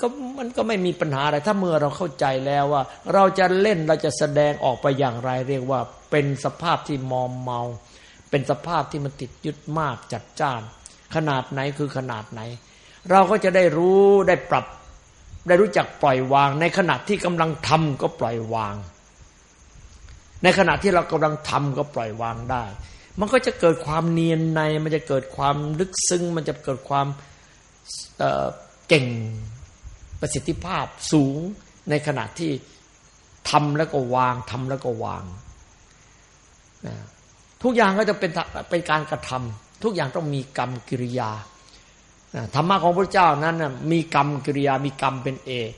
ก็มันก็ไม่มีปัญหาอะไรถ้าเมื่อเราเข้าใจแล้วว่า เราจะเล่นเราจะแสดงออกไปอย่างไร เรียกว่าเป็นสภาพที่มอมเมา เป็นสภาพที่มันติดยึดมากจัดจ้าน ขนาดไหนคือขนาดไหน เราก็จะได้รู้ได้ปรับ ได้รู้จักปล่อยวาง ในขณะที่กำลังทำก็ปล่อยวาง ในขณะที่เรากำลังทำก็ปล่อยวางได้ มันก็จะเกิดความเนียนใน มันจะเกิดความลึกซึ้ง มันจะเกิดความเก่งประสิทธิภาพสูงในขณะที่ทำแล้วก็วางทำแล้วก็วางนะ ทุกอย่างก็จะเป็นเป็นการกระทำทุกอย่างต้องมีกรรมกิริยาธรรมะของพระเจ้านั้นมีกรรมกิริยามีกรรมเป็นเอก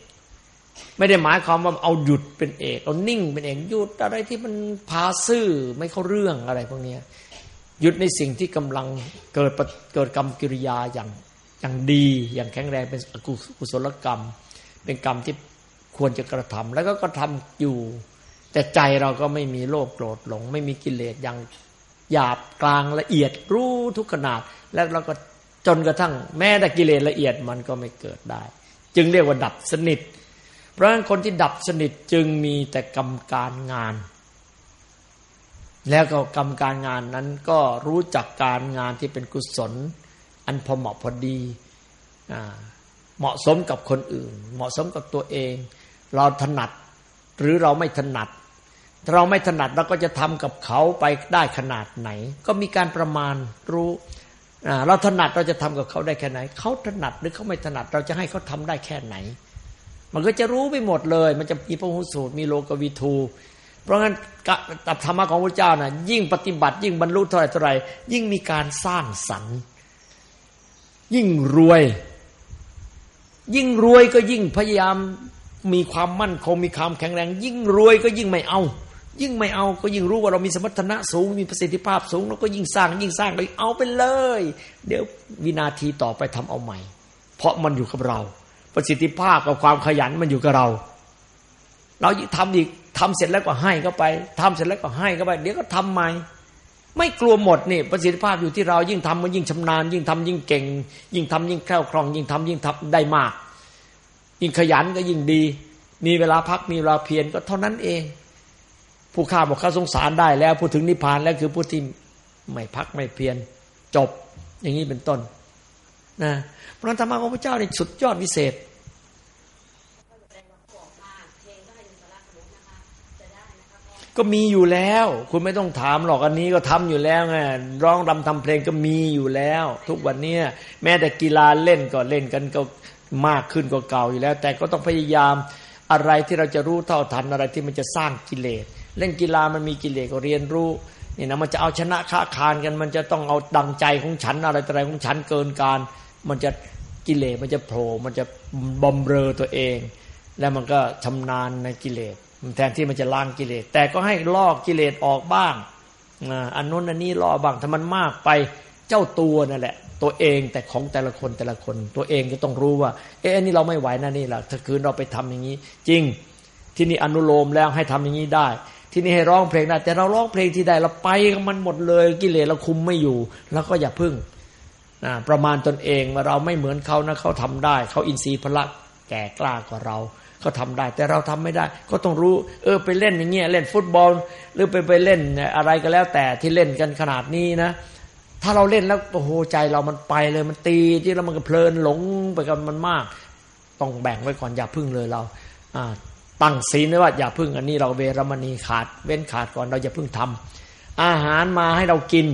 ไม่ได้หมายความว่าเอาหยุดเป็นเอกเอานิ่งเป็นเอกหยุดอะไรที่มันพาซื่อไม่เข้าเรื่องอะไรพวกนี้หยุดในสิ่งที่กำลังเกิดเกิดกรรมกิริยาอย่างอย่างดีอย่างแข็งแรงเป็นกุศลกรรม เป็นกรรมที่ควรจะกระทำแล้วก็กระทำอยู่ แต่ใจเราก็ไม่มีโลภโกรธหลง ไม่มีกิเลสอย่าง หยาบกลางละเอียดรู้ทุกขนาด แล้วเราก็จนกระทั่งแม้แต่กิเลสละเอียดมันก็ไม่เกิดได้ จึงเรียกว่าดับสนิท เพราะฉะนั้นคนที่ดับสนิทจึงมีแต่กรรมการงาน แล้วก็กรรมการงานนั้นก็รู้จักการงานที่เป็นกุศล อันพอเหมาะพอดีเหมาะสมกับคนอื่น เหมาะสมกับตัวเอง เราถนัดหรือเราไม่ถนัด เราไม่ถนัดเราก็จะทำกับเขาไปได้ขนาดไหน ก็มีการประมาณรู้เราถนัดเราจะทำกับเขาได้แค่ไหน เขาถนัดหรือเขาไม่ถนัดเราจะให้เขาทำได้แค่ไหน มันก็จะรู้ไปหมดเลย มันจะมีพระหุสูตรมีโลกวิทู เพราะงั้นตัธรรมะของพระเจ้านะ่ะยิ่งปฏิบัติ ยิ่งบรรลุเท่าไรเท่าไรยิ่งมีการสร้างสรรค์ ยิ่งรวย ยิ่งรวยก็ยิ่งพยายามมีความมั่นคงมีความแข็งแรง ยิ่งรวยก็ยิ่งไม่เอา ยิ่งไม่เอาก็ยิ่งรู้ว่าเรามีสมรรถนะสูงมีประสิทธิภาพสูงเราก็ยิ่งสร้างยิ่งสร้างเลยเอาไปเลย เดี๋ยววินาทีต่อไปทำเอาใหม่ เพราะมันอยู่กับเรา ประสิทธิภาพกับความขยันมันอยู่กับเรา เราทำอีกทำเสร็จแล้วก็ให้เข้าไปทำเสร็จแล้วก็ให้เข้าไป เดี๋ยวก็ทำใหม่ไม่กลัวหมดนี่ประสิทธิภาพอยู่ที่เรายิ่งทำมันยิ่งชำนาญ ยิ่งทำยิ่งเก่ง ยิ่งทำยิ่งแคล่วคล่อง ยิ่งทำยิ่งทำได้มาก ยิ่งขยันก็ยิ่งดี มีเวลาพักมีเวลาเพียรก็เท่านั้นเอง ผู้ฆ่าบอกเขาสงสารได้แล้ว พูดถึงนิพพานแล้วคือผู้ที่ไม่พักไม่เพียรจบอย่างนี้เป็นต้นนะพระธรรมของพระเจ้านี่สุดยอดวิเศษก็มีอยู่แล้ว คุณไม่ต้องถามหรอกอันนี้ก็ทำอยู่แล้วไงร้องรำทำเพลงก็มีอยู่แล้ว ทุกวันเนี้ยแม้แต่กีฬาเล่นก็เล่นกันก็มากขึ้นกว่าเก่าอยู่แล้ว แต่ก็ต้องพยายามอะไรที่เราจะรู้เท่าทันอะไรที่มันจะสร้างกิเลส เล่นกีฬามันมีกิเลสก็เรียนรู้นี่นะมันจะเอาชนะค้าคานกัน มันจะต้องเอาดังใจของฉันอะไรอะไรของฉันเกินการ มันจะกิเลสมันจะโผล่มันจะบอมเรอตัวเอง แล้วมันก็ชำนาญในกิเลสแทนที่มันจะล้างกิเลสแต่ก็ให้ลอกกิเลสออกบ้างอันนู้นอันนี้ล่อบ้างถ้ามันมากไปเจ้าตัวนั่นแหละ ตัวเองแต่ของแต่ละคนแต่ละคน ตัวเองจะต้องรู้ว่า เอ๊ะนี่เราไม่ไหวนะนี่แหละถ้าคืนเราไปทำอย่างนี้ จริงที่นี่อนุโลมแล้วให้ทำอย่างนี้ได้ ที่นี่ให้ร้องเพลงได้แต่เราร้องเพลงที่ใดเราไปกับมันหมดเลย กิเลสเราคุมไม่อยู่แล้วก็อย่าพึ่งนะประมาณตนเองว่าเราไม่เหมือนเขานะเขาทำได้ เขาอินทรีย์พละแก่กล้ากว่าเราเขาทำได้ แต่เราทำไม่ได้ ก็ต้องรู้ เออไปเล่นอย่างเงี้ยเล่นฟุตบอล หรือไปไปเล่นอะไรก็แล้ว แต่ที่เล่นกันขนาดนี้นะ ถ้าเราเล่นแล้วโอ้โหใจเรามันไปเลยมันตีที่เรามันก็เพลินหลงไปกับมันมาก ต้องแบ่งไว้ก่อนอย่าพึ่งเลยเราอ่า ตั้งศีลไว้ว่าอย่าพึ่งอันนี้เราเวรมณีขาด เว้นขาดก่อนเราอย่าพึ่งทำอาหารมาให้เรากิน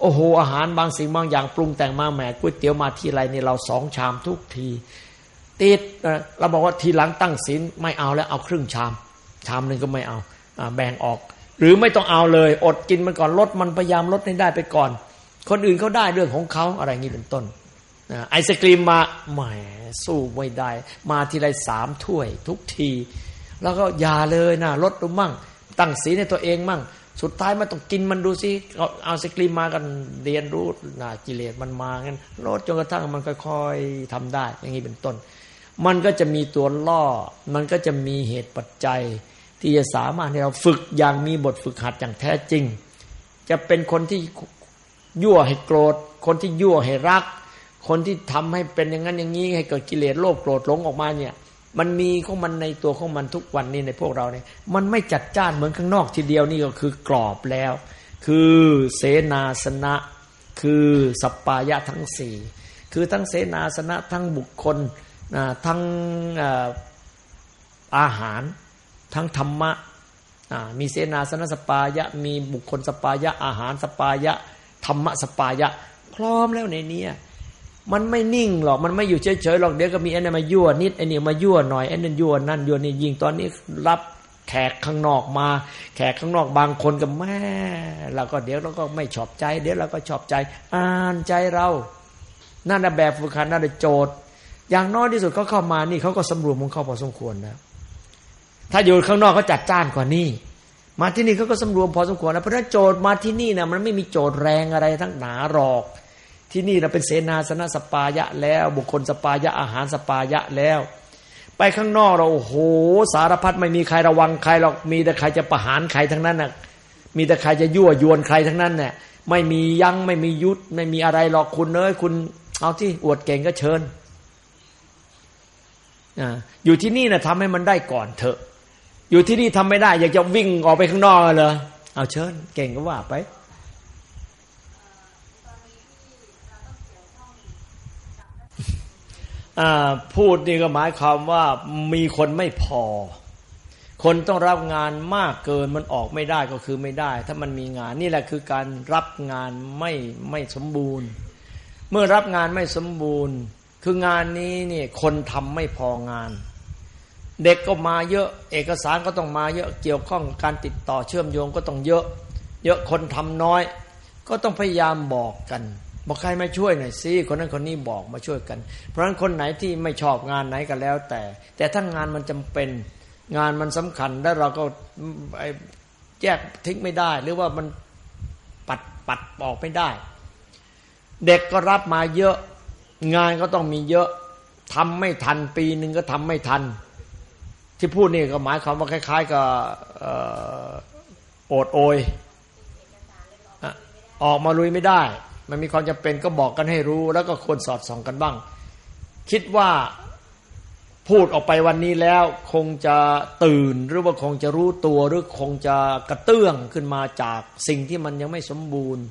โอ้โห อาหารบางสิ่งบางอย่างปรุงแต่งมาแหมก๋วยเตี๋ยวมาทีไรนี่เราสองชามทุกที ติดเราบอกว่าทีหลังตั้งศีลไม่เอาแล้วเอาครึ่งชาม ชามหนึ่งก็ไม่เอาแบ่งออก หรือไม่ต้องเอาเลย อดกินมันก่อนลดมันพยายามลดให้ได้ไปก่อน คนอื่นเขาได้เรื่องของเขาอะไรงี้เป็นต้น ไอศกรีมมาแหมสู้ไม่ได้ มาทีไรสามถ้วย ทุกที แล้วก็อย่าเลยนะลดลงมั่ง ตั้งสีในตัวเองมั่ง สุดท้ายมันต้องกินมันดูสิเอาเอาสกรีมมากันเรียนรู้นะกิเลสมันมางั้นลดจนกระทั่งมันค่อยๆทำได้ อย่างนี้เป็นต้น มันก็จะมีตัวล่อ มันก็จะมีเหตุปัจจัย ที่จะสามารถให้เราฝึกอย่างมีบทฝึกหัดอย่างแท้จริง จะเป็นคนที่ยั่วให้โกรธ คนที่ยั่วให้รัก คนที่ทำให้เป็นอย่างนั้นอย่างนี้ให้เกิดกิเลสโลภโกรธหลงออกมาเนี่ย มันมีของมันในตัวของมันทุกวันนี้ในพวกเราเนี่ย มันไม่จัดจ้านเหมือนข้างนอกทีเดียวนี่ก็คือกรอบแล้ว คือเสนาสนะ คือสัปปายะทั้งสี่คือทั้งเสนาสนะทั้งบุคคลทั้งอาหาร ทั้งธรรมะมีเสนาสนะสปายะ มีบุคคลสปายะอาหารสปายะ ธรรมะสปายะ พร้อมแล้วในนี้ มันไม่นิ่งหรอก มันไม่อยู่เฉยๆหรอก เดี๋ยวก็มีไอ้นี่มายั่วนิดไอ้นี่มายั่วหน่อยไอ้นั่นยั่วนั่นยั่วนี่ยิงตอนนี้รับแขกข้างนอกมา แขกข้างนอกบางคนก็แม่เราก็เดี๋ยวเราก็ไม่ชอบใจ เดี๋ยวเราก็ชอบใจอ่านใจเรานั่นนะแบบฝึกหัดนั่นนะโจทย์ อย่างน้อยที่สุดเขาเข้ามานี่เขาก็สำรวมของเขาพอสมควรแล้วถ้าอยู่ข้างนอกเขาจัดจ้านกว่านี้มาที่นี่เขาก็สำรวมพอสมควรนะเพราะฉะนั้นโจทย์มาที่นี่นะมันไม่มีโจทย์แรงอะไรทั้งหนาหรอก ที่นี่เราเป็นเสนาสนะสปายะแล้ว บุคคลสปายะอาหารสปายะแล้ว ไปข้างนอกเราโอ้โหสารพัดไม่มีใครระวังใครหรอกมีแต่ใครจะประหารใครทั้งนั้นน่ะมีแต่ใครจะยั่วยวนใครทั้งนั้นเนี่ยไม่มียั้งไม่มียุดไม่มีอะไรหรอกคุณเอ้ยคุณ เอาที่อวดเก่งก็เชิญอยู่ที่นี่นะทำให้มันได้ก่อนเถอะ อยู่ที่นี่ทำไม่ได้ อยากจะวิ่งออกไปข้างนอกเลยเอาเชิญ เก่งก็ว่าไป พูดนี่ก็หมายความว่ามีคนไม่พอ คนต้องรับงานมากเกินมันออกไม่ได้ก็คือไม่ได้ ถ้ามันมีงานนี่แหละคือการรับงานไม่ไม่สมบูรณ์ เมื่อรับงานไม่สมบูรณ์ คืองานนี้นี่คนทำไม่พองาน เด็กก็มาเยอะเอกสารก็ต้องมาเยอะเกี่ยวข้องการติดต่อเชื่อมโยงก็ต้องเยอะ เยอะคนทำน้อย ก็ต้องพยายามบอกกัน บอกใครมาช่วยหน่อยสิคนนั้นคนนี้บอกมาช่วยกัน เพราะฉะนั้นคนไหนที่ไม่ชอบงานไหนก็แล้ว แต่ แต่ถ้างานมันจำเป็นงานมันสำคัญแล้วเราก็แยกทิ้งไม่ได้ หรือว่ามันปัดปัดออกไม่ได้ เด็กก็รับมาเยอะ งานก็ต้องมีเยอะทำไม่ทัน ปีหนึ่งก็ทำไม่ทัน ที่พูดนี่ก็หมายความว่าคล้าย ๆกับโอดโอยออกมาลุยไม่ได้ มันมีความจำเป็นก็บอกกันให้รู้ แล้วก็ควรสอดส่องกันบ้าง คิดว่าพูดออกไปวันนี้แล้ว คงจะตื่นหรือว่าคงจะรู้ตัวหรือคงจะกระเตื้องขึ้นมาจากสิ่งที่มันยังไม่สมบูรณ์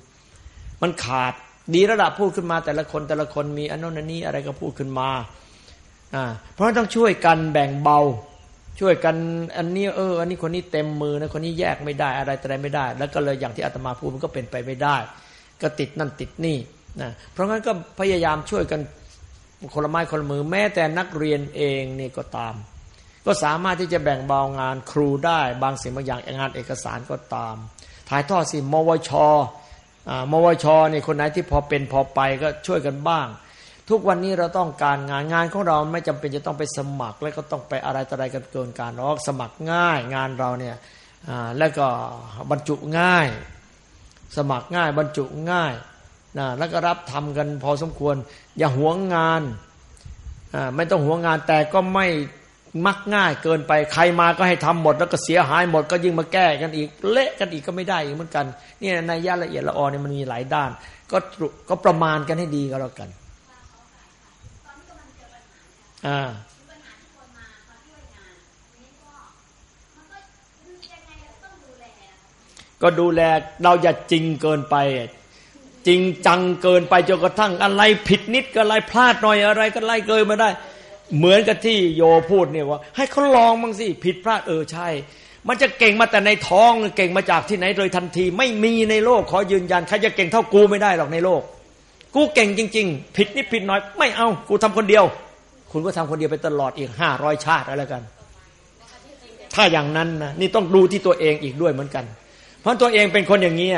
มันขาดดีระดับพูดขึ้นมา แต่ละคนแต่ละคนมีอันนั้นอันนี้อะไรก็พูดขึ้นมาอ่าเพราะต้องช่วยกันแบ่งเบา ช่วยกันอันนี้เออ อันนี้คนนี้เต็มมือนะคนนี้แยกไม่ได้อะไรแต่อะไรไม่ได้ แล้วก็เลยอย่างที่อาตมาพูดมันก็เป็นไปไม่ได้ ก็ติดนั่นติดนี่นะเพราะงั้นก็พยายามช่วยกันคนละไม้คนละมือแม้แต่นักเรียนเองนี่ก็ตาม ก็สามารถที่จะแบ่งเบางานครูได้บางสิ่งบางอย่างงานเอกสารก็ตาม ถ่ายทอดสิมวชมวชนี่คนไหนที่พอเป็นพอไปก็ช่วยกันบ้าง ทุกวันนี้เราต้องการงานงานของเราไม่จำเป็นจะต้องไปสมัคร แล้วก็ต้องไปอะไรต่ออะไรกันเกินการหรอกสมัครง่ายงานเราเนี่ยแล้วก็บรรจุง่าย สมัครง่ายบรรจุง่ายนะแล้วก็รับทำกันพอสมควร อย่าหวงงานไม่ต้องหวงงานแต่ก็ไม่มักง่ายเกินไปใครมาก็ให้ทำหมด แล้วก็เสียหายหมดก็ยิ่งมาแก้กันอีก เละกันอีกก็ไม่ได้อีกเหมือนกันนี่ในย่าละเอียดละออเนี่ยมันมีหลายด้าน ก็ก็ประมาณกันให้ดีก็แล้วกันอ่า ก็ดูแลเราอย่าจริงเกินไป จริงจังเกินไปจนกระทั่งอะไรผิดนิดก็อะไรพลาดหน่อยอะไรก็ไล่เกินมาได้ เหมือนกับที่โยพูดเนี่ยว่า ให้เขาลองบ้างสิผิดพลาดเออใช่ มันจะเก่งมาแต่ในท้องเก่งมาจากที่ไหนโดยทันที ไม่มีในโลกขอยืนยันใครจะเก่งเท่ากูไม่ได้หรอกในโลก กูเก่งจริง ๆ ผิดนิดผิดน้อย ไม่เอากูทำคนเดียว คุณก็ทำคนเดียวไปตลอดอีกห้าร้อยชาติอะไรกัน ถ้าอย่างนั้นนะนี่ต้องดูที่ตัวเองอีกด้วยเหมือนกัน เพราะตัวเองเป็นคนอย่างนี้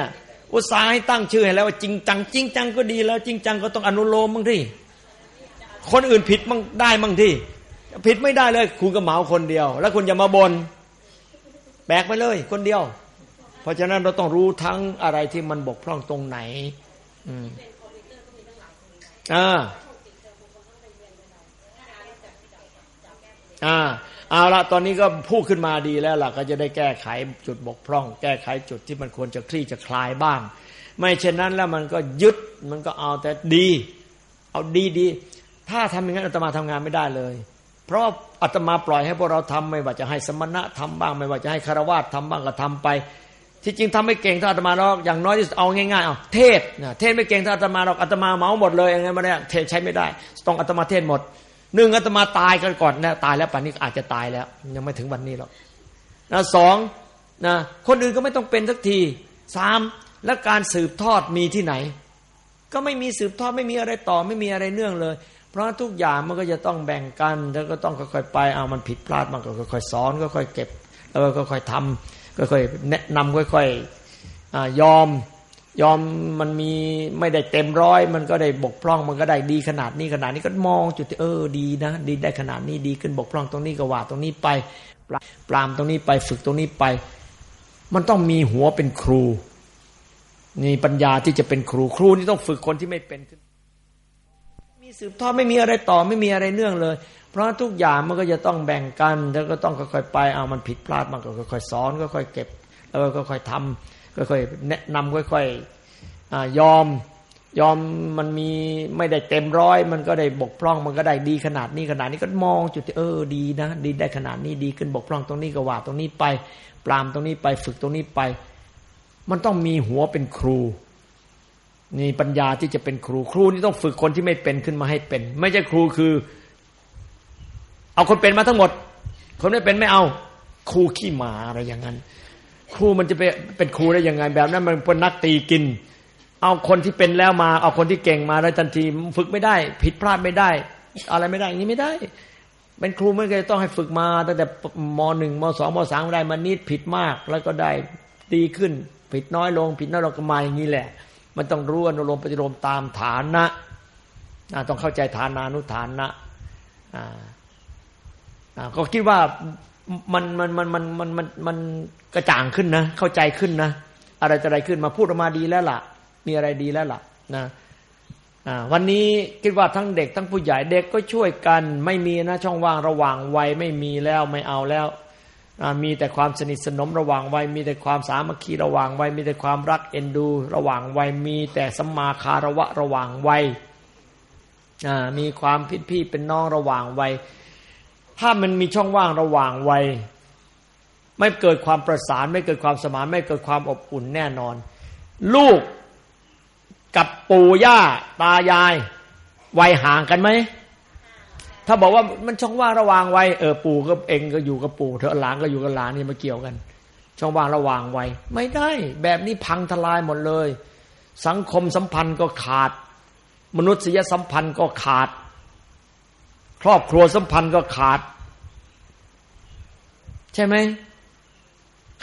อุตส่าห์ให้ตั้งชื่อให้แล้วว่าจริงจัง จริงจังก็ดีแล้ว จริงจังก็ต้องอนุโลมบ้างที่คนอื่นผิดมั่งได้บ้างที่ผิดไม่ได้เลย คุณก็เหมาคนเดียว แล้วคุณอย่ามาบน่นแบกไปเลย คนเดียว เพราะฉะนั้นเราต้องรู้ทั้งอะไรที่มันบกพร่องตรงไหน อืมอ่าอ่า เอาละตอนนี้ก็พูดขึ้นมาดีแล้วล่ะก็จะได้แก้ไขจุดบกพร่อง แก้ไขจุดที่มันควรจะคลี่จะคลายบ้าง ไม่เช่นนั้นแล้วมันก็ยึดมันก็เอาแต่ดี เอาดีดีถ้าทำอย่างนั้นอาตมาทำงานไม่ได้เลย เพราะอาตมาปล่อยให้พวกเราทำไม่ว่าจะให้สมณะทำบ้าง ไม่ว่าจะให้คารวะทำบ้างก็ทำไป ที่จริงทำไม่เก่งเท่าอาตมาหรอกอย่างน้อยที่เอาง่ายๆเอาเทศนะเทศไม่เก่งเท่าอาตมาหรอกอาตมาเมาหมดเลยอย่างเงี้ยมาเนี่ยเทศใช้ไม่ได้ ต้องอาตมาเทศหมด หนึ่งอาตมาตายกันก่อนนะตายแล้วป่านนี้อาจจะตายแล้ว ยังไม่ถึงวันนี้หรอกนะสองนะคนอื่นก็ไม่ต้องเป็นสักทีสามและการสืบทอดมีที่ไหน ก็ไม่มีสืบทอดไม่มีอะไรต่อไม่มีอะไรเนื่องเลย เพราะทุกอย่างมันก็จะต้องแบ่งกันแล้วก็ต้องค่อยๆไปเอามันผิดพลาดมันก็ค่อยๆสอนก็ค่อยเก็บ แล้วก็ค่อยๆทำค่อยๆแนะนำค่อยๆยอม ยอมมันมีไม่ได้เต็มร้อย มันก็ได้บกพร่อง มันก็ได้ดีขนาดนี้ขนาดนี้ก็มองจุดเออดีนะ ดีได้ขนาดนี้ดีขึ้นบกพร่องตรงนี้ก็ว่าตรงนี้ไป ปรามตรงนี้ไปฝึกตรงนี้ไป มันต้องมีหัวเป็นครูนี่ปัญญาที่จะเป็นครูครูนี่ต้องฝึกคนที่ไม่เป็นขึ้นมีสืบทอดไม่มีอะไรต่อไม่มีอะไรเนื่องเลย เพราะทุกอย่างมันก็จะต้องแบ่งกัน แล้วก็ต้องค่อยๆไปเอามันผิดพลาดมันก็ค่อยๆสอนก็ค่อยเก็บ แล้วก็ค่อยๆทำ ค่อยๆแนะนำค่อยๆยอมยอมมันมีไม่ได้เต็มร้อย มันก็ได้บกพร่องมันก็ได้ดีขนาดนี้ขนาดนี้ก็มองจุดเออดีนะดีได้ขนาดนี้ดีขึ้นบกพร่องตรงนี้ก็ว่าตรงนี้ไป ปรามตรงนี้ไปฝึกตรงนี้ไป มันต้องมีหัวเป็นครูนี่ปัญญาที่จะเป็นครูครูนี่ต้องฝึกคนที่ไม่เป็นขึ้นมาให้เป็น ไม่ใช่ครูคือ เอาคนเป็นมาทั้งหมด คนไม่เป็นไม่เอา ครูขี้หมาอะไรอย่างนั้น ครูมันจะเป็นเป็นครูได้ยังไงแบบนั้นมันเป็นนักตีกิน เอาคนที่เป็นแล้วมา เอาคนที่เก่งมาแล้วทันทีฝึกไม่ได้ ผิดพลาดไม่ได้ อะไรไม่ได้อย่างนี้ไม่ได้เป็นครูไม่เคยต้องให้ฝึกมาตั้งแต่มหนึ่งมสองมสามได้มานิดผิดมากแล้วก็ได้ดีขึ้น ผิดน้อยลง ผิดน้อยลงก็มาอย่างนี้แหละ มันต้องรู้อนุโลมปฏิโลมตามฐานะต้องเข้าใจฐานานุฐานะก็คิดว่ามันมันมันมันมันมันมัน กระจ่างขึ้นนะ เข้าใจขึ้นนะ อะไรจะอะไรขึ้นมาพูดออกมาดีแล้วล่ะ มีอะไรดีแล้วล่ะนะวันนี้คิดว่าทั้งเด็กทั้งผู้ใหญ่เด็กก็ช่วยกัน ไม่มีนะช่องว่างระหว่างวัยไม่มีแล้วไม่เอาแล้วมีแต่ความสนิทสนมระหว่างวัยมีแต่ความสามัคคีระหว่างวัยมีแต่ความรักเอ็นดู ระหว่างวัยมีแต่สัมมาคารวะระหว่างวัยมีความพี่พี่เป็นน้องระหว่างวัยถ้ามันมีช่องว่างระหว่างวัย ไม่เกิดความประสาน ไม่เกิดความสมานไม่เกิดความอบอุ่นแน่นอน ลูกกับปู่ย่าตายายวัยห่างกันไหมถ้าบอกว่ามันช่องว่างระหว่างวัยเออปู่ก็เองก็อยู่กับปู่เธอหลานก็อยู่กับหลานนี่มาเกี่ยวกัน ช่องว่างระหว่างวัยไม่ได้ แบบนี้พังทลายหมดเลย สังคมสัมพันธ์ก็ขาด มนุษยสัมพันธ์ก็ขาด ครอบครัวสัมพันธ์ก็ขาด ใช่ไหม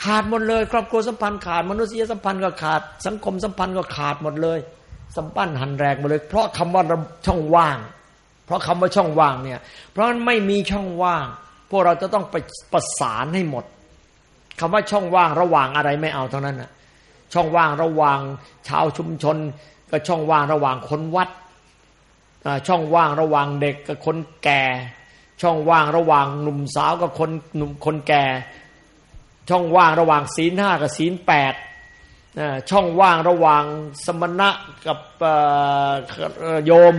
ขาดหมดเลย ครอบครัวสัมพันธ์ขาดมนุษยสัมพันธ์ก็ขาด สังคมสัมพันธ์ก็ขาดหมดเลย สัมพันธ์หันแรกหมดเลย เพราะคำว่าช่องว่าง เพราะคำว่าช่องว่างเนี่ย เพราะมันไม่มีช่องว่าง พวกเราจะต้องไปประสานให้หมดคำว่าช่องว่างระหว่างอะไรไม่เอาเท่านั้นนะช่องว่างระหว่างชาวชุมชนก็ช่องว่างระหว่างคนวัดช่องว่างระหว่างเด็กกับคนแก่ ช่องว่างระหว่างหนุ่มสาวกับคนหนุ่มคนแก่ ช่องว่างระหว่างศีลห้ากับศีลแปดช่องว่างระหว่างสมณะกับโยม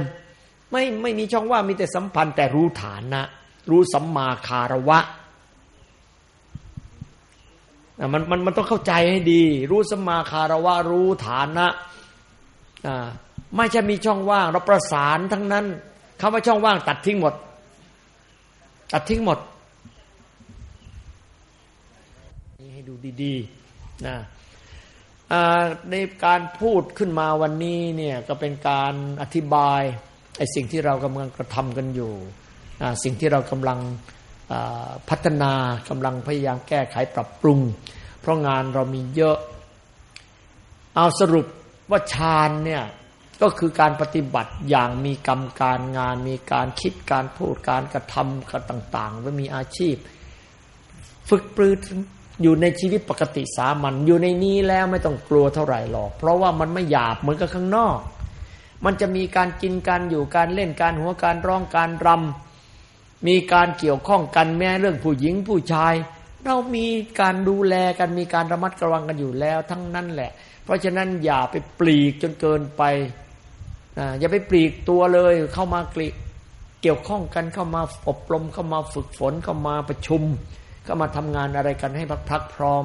ไม่ไม่มีช่องว่างมีแต่สัมพันธ์แต่รู้ฐานะรู้สัมมาคารวะมันมันมันต้องเข้าใจให้ดี รู้สัมมาคารวะรู้ฐานะไม่ใช่มีช่องว่างเราประสานทั้งนั้นคำว่าช่องว่างตัดทิ้งหมด ตัดทิ้งหมด นี่ดีๆนะในการพูดขึ้นมาวันนี้เนี่ยก็เป็นการอธิบายไอ้สิ่งที่เรากำลังกระทำกันอยู่ สิ่งที่เรากำลังพัฒนากำลังพยายามแก้ไขปรับปรุง เพราะงานเรามีเยอะ เอาสรุปว่าฌานเนี่ยก็คือการปฏิบัติอย่างมีกรรมการงาน มีการคิดการพูดการกระทำกันต่างๆว่ามีอาชีพ ฝึกปรือ อยู่ในชีวิตปกติสามัญอยู่ในนี้แล้วไม่ต้องกลัวเท่าไหร่หรอก เพราะว่ามันไม่หยาบเหมือนกับข้างนอก มันจะมีการกินการอยู่การเล่นการหัวการร้องการรำมีการเกี่ยวข้องกันแม้เรื่องผู้หญิงผู้ชาย เรามีการดูแลกันมีการระมัดระวังกันอยู่แล้วทั้งนั้นแหละ เพราะฉะนั้นอย่าไปปลีกจนเกินไปอย่าไปปลีกตัวเลยเข้ามากลีเกี่ยวข้องกันเข้ามาอบรมเข้ามาฝึกฝนเข้ามาประชุม เข้ามาทำงานอะไรกันให้พักๆพร้อม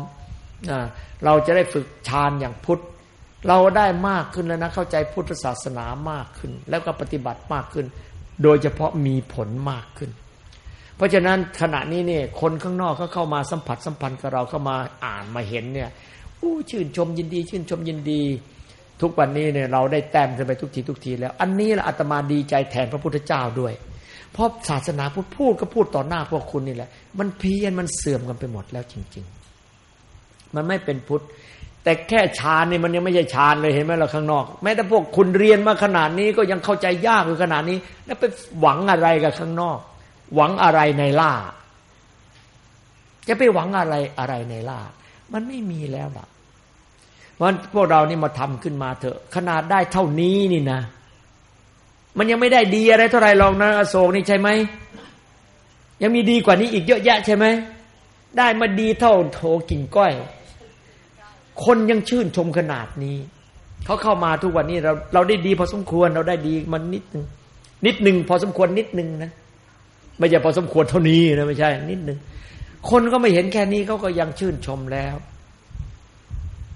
เราจะได้ฝึกฌานอย่างพุทธ เราได้มากขึ้นแล้วนะเข้าใจพุทธศาสนามากขึ้น แล้วก็ปฏิบัติมากขึ้น โดยเฉพาะมีผลมากขึ้น เพราะฉะนั้นขณะนี้เนี่ยคนข้างนอกเขาเข้ามาสัมผัสสัมพันธ์กับเราเข้ามาอ่านมาเห็นเนี่ยอู้ชื่นชมยินดี ชื่นชมยินดี ทุกวันนี้เนี่ยเราได้แต้มขึ้นไปทุกทีทุกทีแล้ว อันนี้แหละอาตมาดีใจแทนพระพุทธเจ้าด้วยเพราะศาสนาพุทธพูดก็พูดต่อหน้าพวกคุณนี่แหละ มันเพี้ยนมันเสื่อมกันไปหมดแล้วจริง ๆ มันไม่เป็นพุทธ แต่แค่ฌานนี่มันยังไม่ใช่ฌานเลยเห็นไหมเราข้างนอก แม้แต่พวกคุณเรียนมาขนาดนี้ก็ยังเข้าใจยากอยู่ขนาดนี้ แล้วไปหวังอะไรกับข้างนอก หวังอะไรในล่า จะไปหวังอะไรอะไรในล่า มันไม่มีแล้วล่ะวันพวกเรานี่มาทำขึ้นมาเถอะ ขนาดได้เท่านี้นี่นะ มันยังไม่ได้ดีอะไรเท่าไรหรอกนะอโศกนี่ใช่ไหม ยังมีดีกว่านี้อีกเยอะแยะใช่ไหมได้มาดีเท่าโถกิ่งก้อย คนยังชื่นชมขนาดนี้เขาเข้ามาทุกวันนี้เราเราได้ดีพอสมควรเราได้ดีมันนิดนึงนิดหนึ่งพอสมควรนิดหนึ่งนะไม่ใช่พอสมควรเท่านี้นะไม่ใช่ นิดหนึ่งคนก็ไม่เห็นแค่นี้เขาก็ยังชื่นชมแล้ว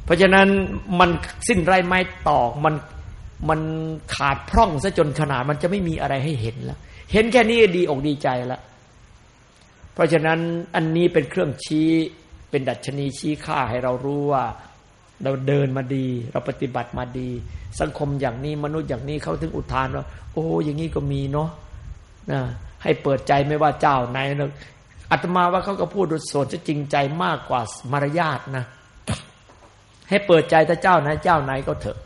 เพราะฉะนั้นมันสิ้นไรไม้ตอกมันมันขาดพร่องซะจนขนาดมันจะไม่มีอะไรให้เห็นแล้ว เห็นแค่นี้ดีอกดีใจแล้ว เพราะฉะนั้นอันนี้เป็นเครื่องชี้เป็นดัชนีชี้ค่าให้เรารู้ว่าเราเดินมาดี เราปฏิบัติมาดี สังคมอย่างนี้มนุษย์อย่างนี้เขาถึงอุทานว่าโอ้อย่างนี้ก็มีเนาะนะให้เปิดใจไม่ว่าเจ้าไหนนะอาตมาว่าเขาก็พูดโดยส่วนจะจริงใจมากกว่ามารยาทนะให้เปิดใจถ้าเจ้าไหนเจ้าไหนก็เถอะ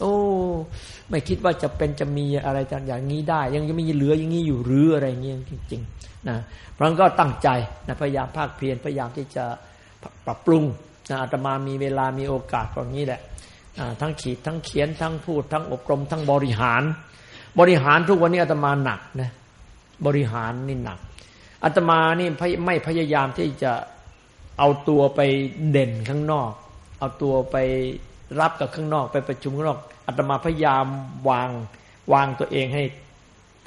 โอ้ไม่คิดว่าจะเป็นจะมีอะไรอย่างนี้ได้ ยังยังมีเหลืออย่างนี้อยู่หรืออะไรเงี้ยจริง ๆ นะเพราะงั้นก็ตั้งใจนะพยายามภาคเพียรพยายามที่จะปรับปรุงนะอาตมามีเวลามีโอกาสตรงนี้แหละทั้งขีดทั้งเขียนทั้งพูด ทั้งอบรม ทั้งบริหาร บริหารทุกวันนี้อาตมาหนักนะบริหารนี่หนักอาตมานี่ไม่พยายามที่จะเอาตัวไปเด่นข้างนอก เอาตัวไปรับกับข้างนอก ไปประชุมข้างนอกอาตมาพยายามวางวางตัวเองให้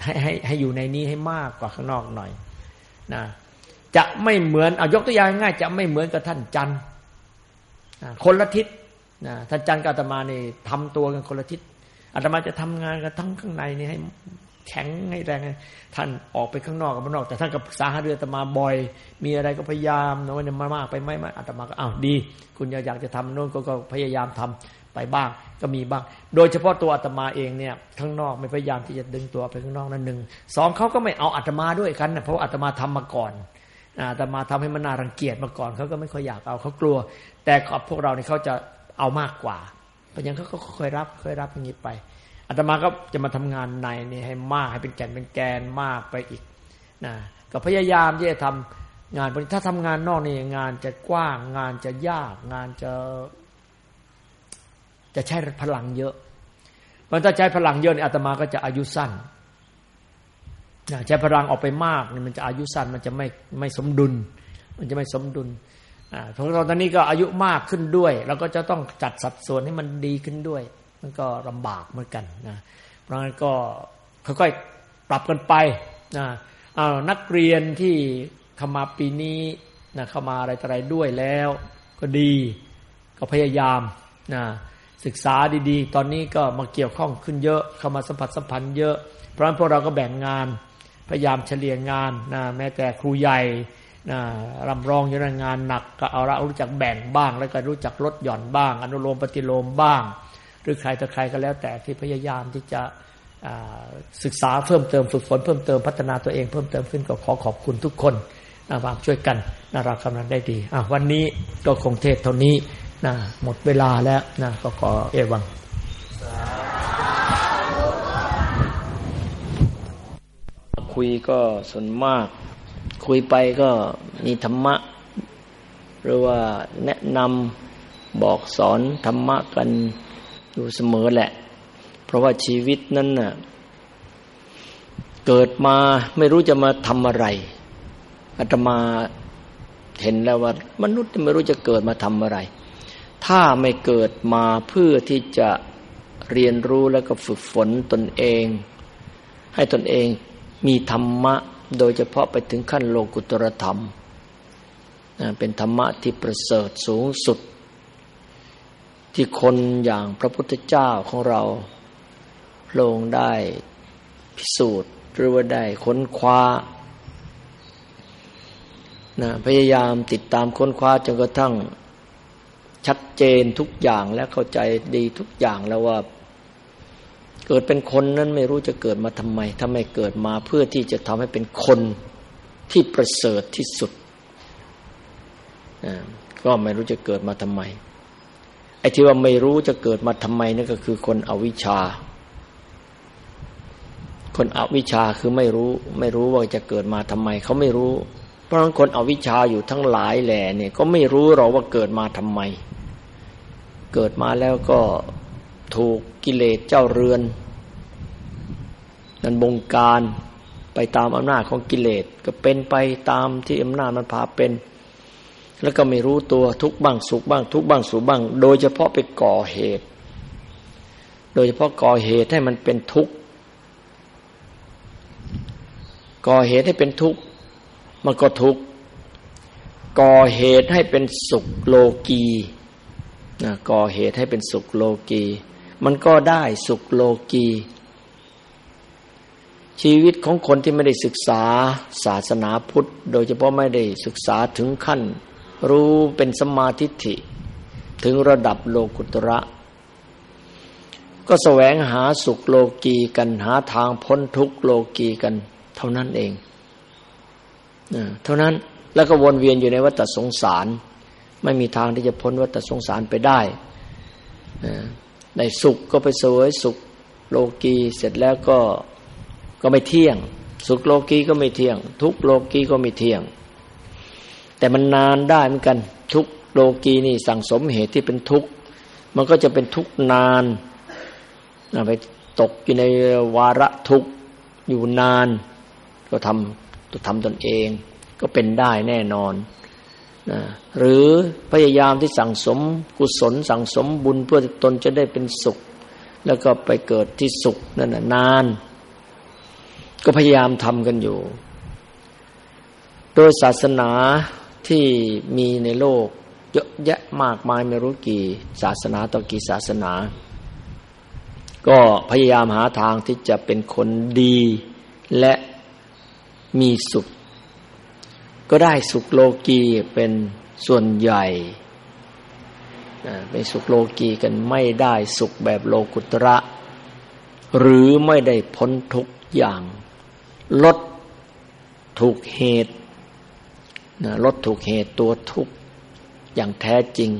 ให้ให้ให้อยู่ในนี้ให้มากกว่าข้างนอกหน่อยนะจะไม่เหมือนเอายกตัวอย่างง่าย จะไม่เหมือนกับท่านจันทร์คนละทิศนะท่านจันทร์กับอาตมานี่ทำตัวกันคนละทิศอาตมาจะทำงานกันทั้งข้างในนี่ให้แข็งให้แรงท่านออกไปข้างนอกกับข้างนอก แต่ท่านกับสาหาเรืออาตมาบ่อย มีอะไรก็พยายามนะว่าจะมามากไปไม่ไม่อาตมาก็อ้าวดี คุณอยากจะทำโน่นก็พยายามทำไปบ้าง ก็มีบ้าง โดยเฉพาะตัวอาตมาเองเนี่ยข้างนอกไม่พยายามที่จะดึงตัวไปข้างนอกนั่นหนึ่งสองเขาก็ไม่เอาอาตมาด้วยกันนะเพราะอาตมาทำมาก่อนอาตมาทำให้มันน่ารังเกียจมาก่อนเขาก็ไม่ค่อยอยากเอาเขากลัว แต่พวกเราเนี่ยเขาจะเอามากกว่าเพราะยังเขาก็ค่อยรับค่อยรับอย่างนี้ไปอาตมาก็จะมาทำงานในนี่ให้มากให้เป็นแก่นเป็นแกนมากไปอีกนะก็พยายามที่จะทำงานถ้าทำงานนอกนี่งานจะกว้างงานจะยากงานจะ จะใช้พลังเยอะมันถ้าใช้พลังเยอะนี่อาตมาก็จะอายุสั้นใช้พลังออกไปมากนี่มันจะอายุสั้นมันจะไม่ไม่สมดุล มันจะไม่สมดุลอ่าของเราตอนนี้ก็อายุมากขึ้นด้วยเราก็จะต้องจัดสัดส่วนให้มันดีขึ้นด้วย มันก็ลำบากเหมือนกันนะเพราะงั้นก็ค่อยๆปรับกันไปนะเอานักเรียนที่เข้ามาปีนี้นะเข้ามาอะไรต่ออะไรด้วยแล้ว ก็ดีก็พยายามนะ ศึกษาดีๆ ตอนนี้ก็มาเกี่ยวข้องขึ้นเยอะเข้ามาสัมผัสสัมพันธ์เยอะ เพราะฉะนั้นพวกเราก็แบ่งงานพยายามเฉลี่ยงานนะแม้แต่ครูใหญ่นะรำรองอยู่ในงานหนักก็เอาละรู้จักแบ่งบ้าง แล้วก็รู้จักลดหย่อนบ้าง อนุโลมปฏิโลมบ้าง หรือใครต่อใครก็แล้วแต่ที่พยายามที่จะศึกษาเพิ่มเติมฝึกฝนเพิ่มเติมพัฒนาตัวเองเพิ่มเติมขึ้นก็ขอขอบคุณทุกคนนะวางช่วยกันนะเรากำลังได้ดีวันนี้ก็คงเทศเท่านี้ นะหมดเวลาแล้วนะก็ขอเอวังคุยก็ส่วนมาก คุยไปก็มีธรรมะ หรือว่าแนะนำบอกสอนธรรมะกันอยู่เสมอแหละ เพราะว่าชีวิตนั้นน่ะเกิดมาไม่รู้จะมาทำอะไรอาตมาเห็นแล้วว่า มนุษย์ไม่รู้จะเกิดมาทำอะไร ถ้าไม่เกิดมาเพื่อที่จะเรียนรู้แล้วก็ฝึกฝนตนเอง ให้ตนเองมีธรรมะโดยเฉพาะไปถึงขั้นโลกุตรธรรม เป็นธรรมะที่ประเสริฐสูงสุด ที่คนอย่างพระพุทธเจ้าของเราลงได้พิสูจน์หรือว่าได้ค้นคว้านะพยายามติดตามค้นคว้าจนกระทั่ง ชัดเจนทุกอย่างและเข้าใจดีทุกอย่างแล้วว่า เกิดเป็นคนนั้นไม่รู้จะเกิดมาทำไมถ้าไม่เกิดมาเพื่อที่จะทำให้เป็นคนที่ประเสริฐที่สุดก็ไม่รู้จะเกิดมาทำไมไอ้ที่ว่าไม่รู้จะเกิดมาทำไมนั่นก็คือคนอวิชชา คนอวิชชาคือไม่รู้ ไม่รู้ว่าจะเกิดมาทำไม เขาไม่รู้ เพราะฉะนั้นคนอวิชชาอยู่ทั้งหลายแหล่เนี่ยก็ไม่รู้หรอว่าเกิดมาทำไม เกิดมาแล้วก็ถูกกิเลสเจ้าเรือน นั้นบงการไปตามอำนาจของกิเลสก็เป็นไปตามที่อำนาจมันพาเป็น แล้วก็ไม่รู้ตัวทุกบ้างสุขบ้าง ทุกบ้างสุขบ้าง โดยเฉพาะไปก่อเหตุ โดยเฉพาะก่อเหตุให้มันเป็นทุกข์ก่อเหตุให้เป็นทุกข์มันก็ทุกข์ก่อเหตุให้เป็นสุขโลกี นะก่อเหตุให้เป็นสุขโลกี มันก็ได้สุขโลกี ชีวิตของคนที่ไม่ได้ศึกษาศาสนาพุทธ โดยเฉพาะไม่ได้ศึกษาถึงขั้น รู้เป็นสมาธิิถึงระดับโลกุตระ ก็แสวงหาสุขโลกีกันหาทางพ้นทุกโลกีกัน เท่านั้นเองเท่านั้นแล้วก็วนเวียนอยู่ในวัฏสงสาร ไม่มีทางที่จะพ้นวัฏสงสารไปได้ในสุขก็ไปสวยสุขโลกีเสร็จแล้วก็ก็ไม่เที่ยง สุขโลกีก็ไม่เที่ยง ทุกโลกีก็ไม่เที่ยง แต่มันนานได้เหมือนกัน ทุกโลกีนี่สั่งสมเหตุที่เป็นทุกข์มันก็จะเป็นทุกข์นานไปตกอยู่ในวาระทุกข์อยู่นาน ก็ทำตัวทำตนเอง ก็เป็นได้แน่นอน นะหรือพยายามที่สั่งสมกุศล สั่งสมบุญเพื่อตนจะได้เป็นสุข แล้วก็ไปเกิดที่สุขนั่นนะนาน ก็พยายามทำกันอยู่ โดยศาสนาที่มีในโลกเยอะแยะมากมายไม่รู้กี่ศาสนาต่อกี่ศาสนา ก็พยายามหาทางที่จะเป็นคนดีและมีสุข ก็ได้สุขโลกีเป็นส่วนใหญ่เป็นสุขโลกีกันไม่ได้สุขแบบโลกุตระ หรือไม่ได้พ้นทุกอย่าง ลดถูกเหตุลดถูกเหตุตัวทุกอย่างแท้จริง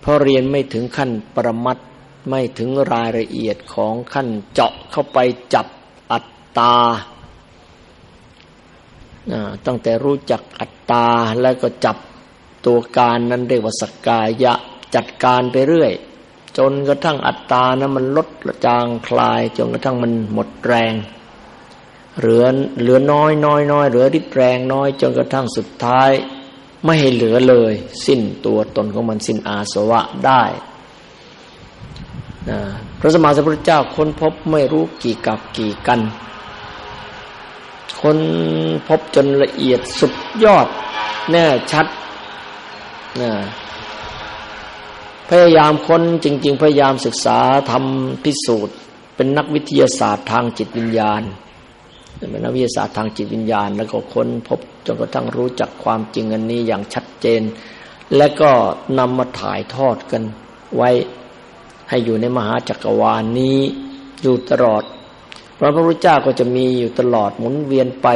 เพราะเรียนไม่ถึงขั้นปรมัตไม่ถึงรายละเอียดของขั้นเจาะเข้าไปจับอัตตา ตั้งแต่รู้จักอัตตาแล้วก็จับตัวการนั้นเรียกว่าสกกายะจัดการไปเรื่อย จนกระทั่งอัตตานะมันลดจางคลาย จนกระทั่งมันหมดแรง เหลือเหลือน้อยน้อยน้อยเหลือริบแรงน้อย จนกระทั่งสุดท้าย ไม่ให้เหลือเลย สิ้นตัวตนของมันสิ้นอาสวะได้นะพระสมมาสัมพุทธเจ้าค้นพบไม่รู้กี่กับกี่กัน ค้นพบจนละเอียดสุดยอด แน่ชัดนะพยายามค้นจริง ๆ พยายามศึกษาทำพิสูจน์ เป็นนักวิทยาศาสตร์ทางจิตวิญญาณเป็นนักวิทยาศาสตร์ทางจิตวิญญาณ แล้วก็ค้นพบจนกระทั่งรู้จักความจริงอันนี้อย่างชัดเจน และก็นำมาถ่ายทอดกันไว้ให้อยู่ในมหาจักรวาลนนี้อยู่ตลอด พระพุทธเจ้าก็จะมีอยู่ตลอดหมุนเวียนไป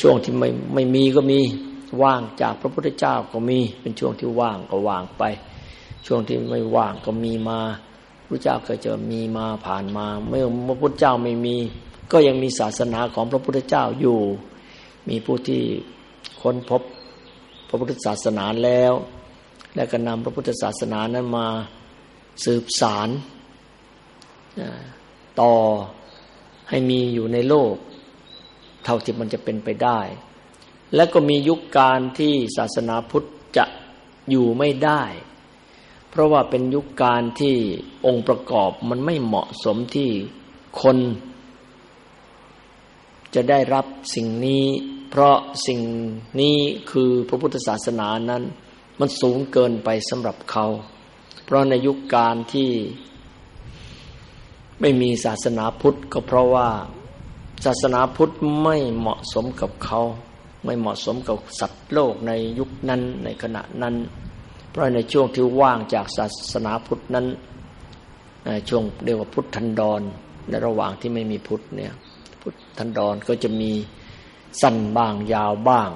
ช่วงที่ไม่ไม่มีก็มีว่างจากพระพุทธเจ้าก็มี เป็นช่วงที่ว่างก็ว่างไป ช่วงที่ไม่ว่างก็มีมาพระเจ้าก็จะมีมาผ่านมาเมื่อพระพุทธเจ้าไม่มี ก็ยังมีศาสนาของพระพุทธเจ้าอยู่ มีผู้ที่ค้นพบพระพุทธศาสนาแล้ว และก็นำพระพุทธศาสนานั้นมาสืบสารต่อ ให้มีอยู่ในโลก เท่าที่มันจะเป็นไปได้ และก็มียุคการที่ศาสนาพุทธจะอยู่ไม่ได้ เพราะว่าเป็นยุคการที่องค์ประกอบมันไม่เหมาะสมที่คน จะได้รับสิ่งนี้ เพราะสิ่งนี้คือพระพุทธศาสนานั้น มันสูงเกินไปสำหรับเขา เพราะในยุคการที่ ไม่มีศาสนาพุทธก็เพราะว่าศาสนาพุทธไม่เหมาะสมกับเขาไม่เหมาะสมกับสัตว์โลกในยุคนั้นในขณะนั้น เพราะในช่วงที่ว่างจากศาสนาพุทธนั้นช่วงเรียกว่าพุทธันดรในระหว่างที่ไม่มีพุทธเนี่ยพุทธันดรก็จะมีสั้นบ้างยาวบ้าง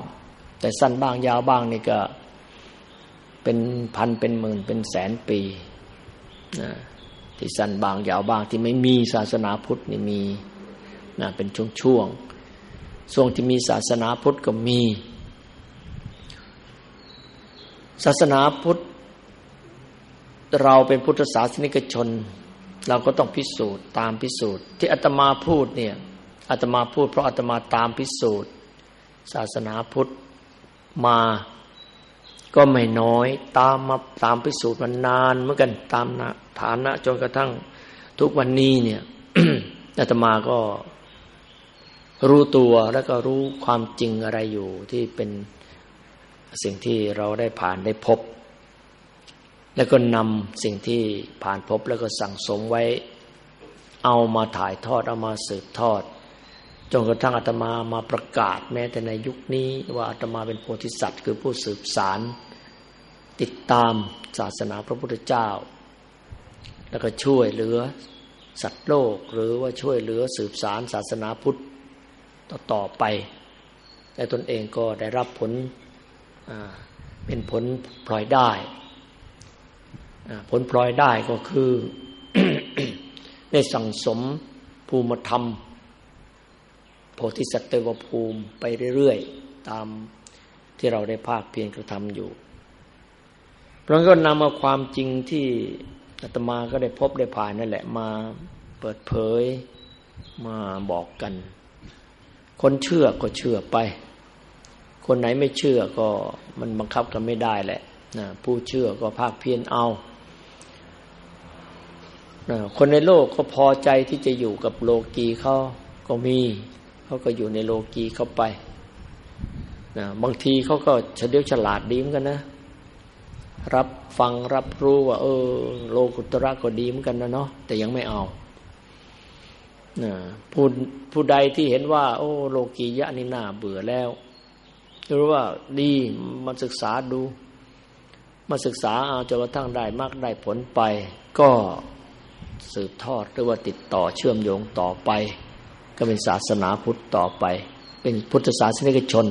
แต่สั้นบ้างยาวบ้างนี่ก็เป็นพันเป็นหมื่นเป็นแสนปีนะ ที่สั้นบางยาวบางที่ไม่มีศาสนาพุทธนี่มีนะเป็นช่วงช่วงช่วงที่มีศาสนาพุทธก็มี ศาสนาพุทธ เราเป็นพุทธศาสนิกชน เราก็ต้องพิสูจน์ตามพิสูจน์ ที่อาตมาพูดเนี่ยอาตมาพูดเพราะอาตมาตามพิสูจน์ ศาสนาพุทธมาก็ไม่น้อย ตามมาตามพิสูจน์มันนานเหมือนกันตามนะ ฐานะจนกระทั่งทุกวันนี้เนี่ยอาตมาก็รู้ตัวแล้วก็รู้ความจริงอะไรอยู่ที่เป็นสิ่งที่เราได้ผ่านได้พบ แล้วก็นำสิ่งที่ผ่านพบแล้วก็สั่งสมไว้ เอามาถ่ายทอดเอามาสืบทอดจนกระทั่งอาตมามาประกาศแม้แต่ในยุคนี้ว่าอาตมาเป็นโพธิสัตว์ คือผู้สืบสาร ติดตามศาสนาพระพุทธเจ้า แล้วก็ช่วยเหลือสัตว์โลก หรือว่าช่วยเหลือสืบสารศาสนาพุทธต่อไปแต่ตนเองก็ได้รับผลเป็นผลพลอยได้ ผลพลอยได้ก็คือได้สั่งสมภูมิธรรม โพธิสัตว์เตวภูมิไปเรื่อยๆ ตามที่เราได้ภาคเพียรกระทำอยู่พระก็นำเอาความจริงที่ อาตมาก็ได้พบได้ผ่านนั่นแหละมาเปิดเผยมาบอกกัน คนเชื่อก็เชื่อไป คนไหนไม่เชื่อก็มันบังคับกันไม่ได้แหละนะผู้เชื่อก็ภาคเพียรเอานะคนในโลกก็พอใจที่จะอยู่กับโลกีเขาก็มีเขาก็อยู่ในโลกีเข้าไปนะบางทีเขาก็เฉลียวฉลาดดีเหมือนกันนะ รับฟังรับรู้ว่า เออ โลกุตระก็ดีเหมือนกันนะเนาะแต่ยังไม่เอาผู้ผู้ใดที่เห็นว่า โอ้ โลกียะนี่น่าเบื่อแล้วหรือว่าดีมาศึกษาดู มาศึกษาเอาจนกระทั่งได้มากได้ผลไป ก็สืบทอดหรือว่าติดต่อเชื่อมโยงต่อไป ก็เป็นศาสนาพุทธต่อไป เป็นพุทธศาสนิกชน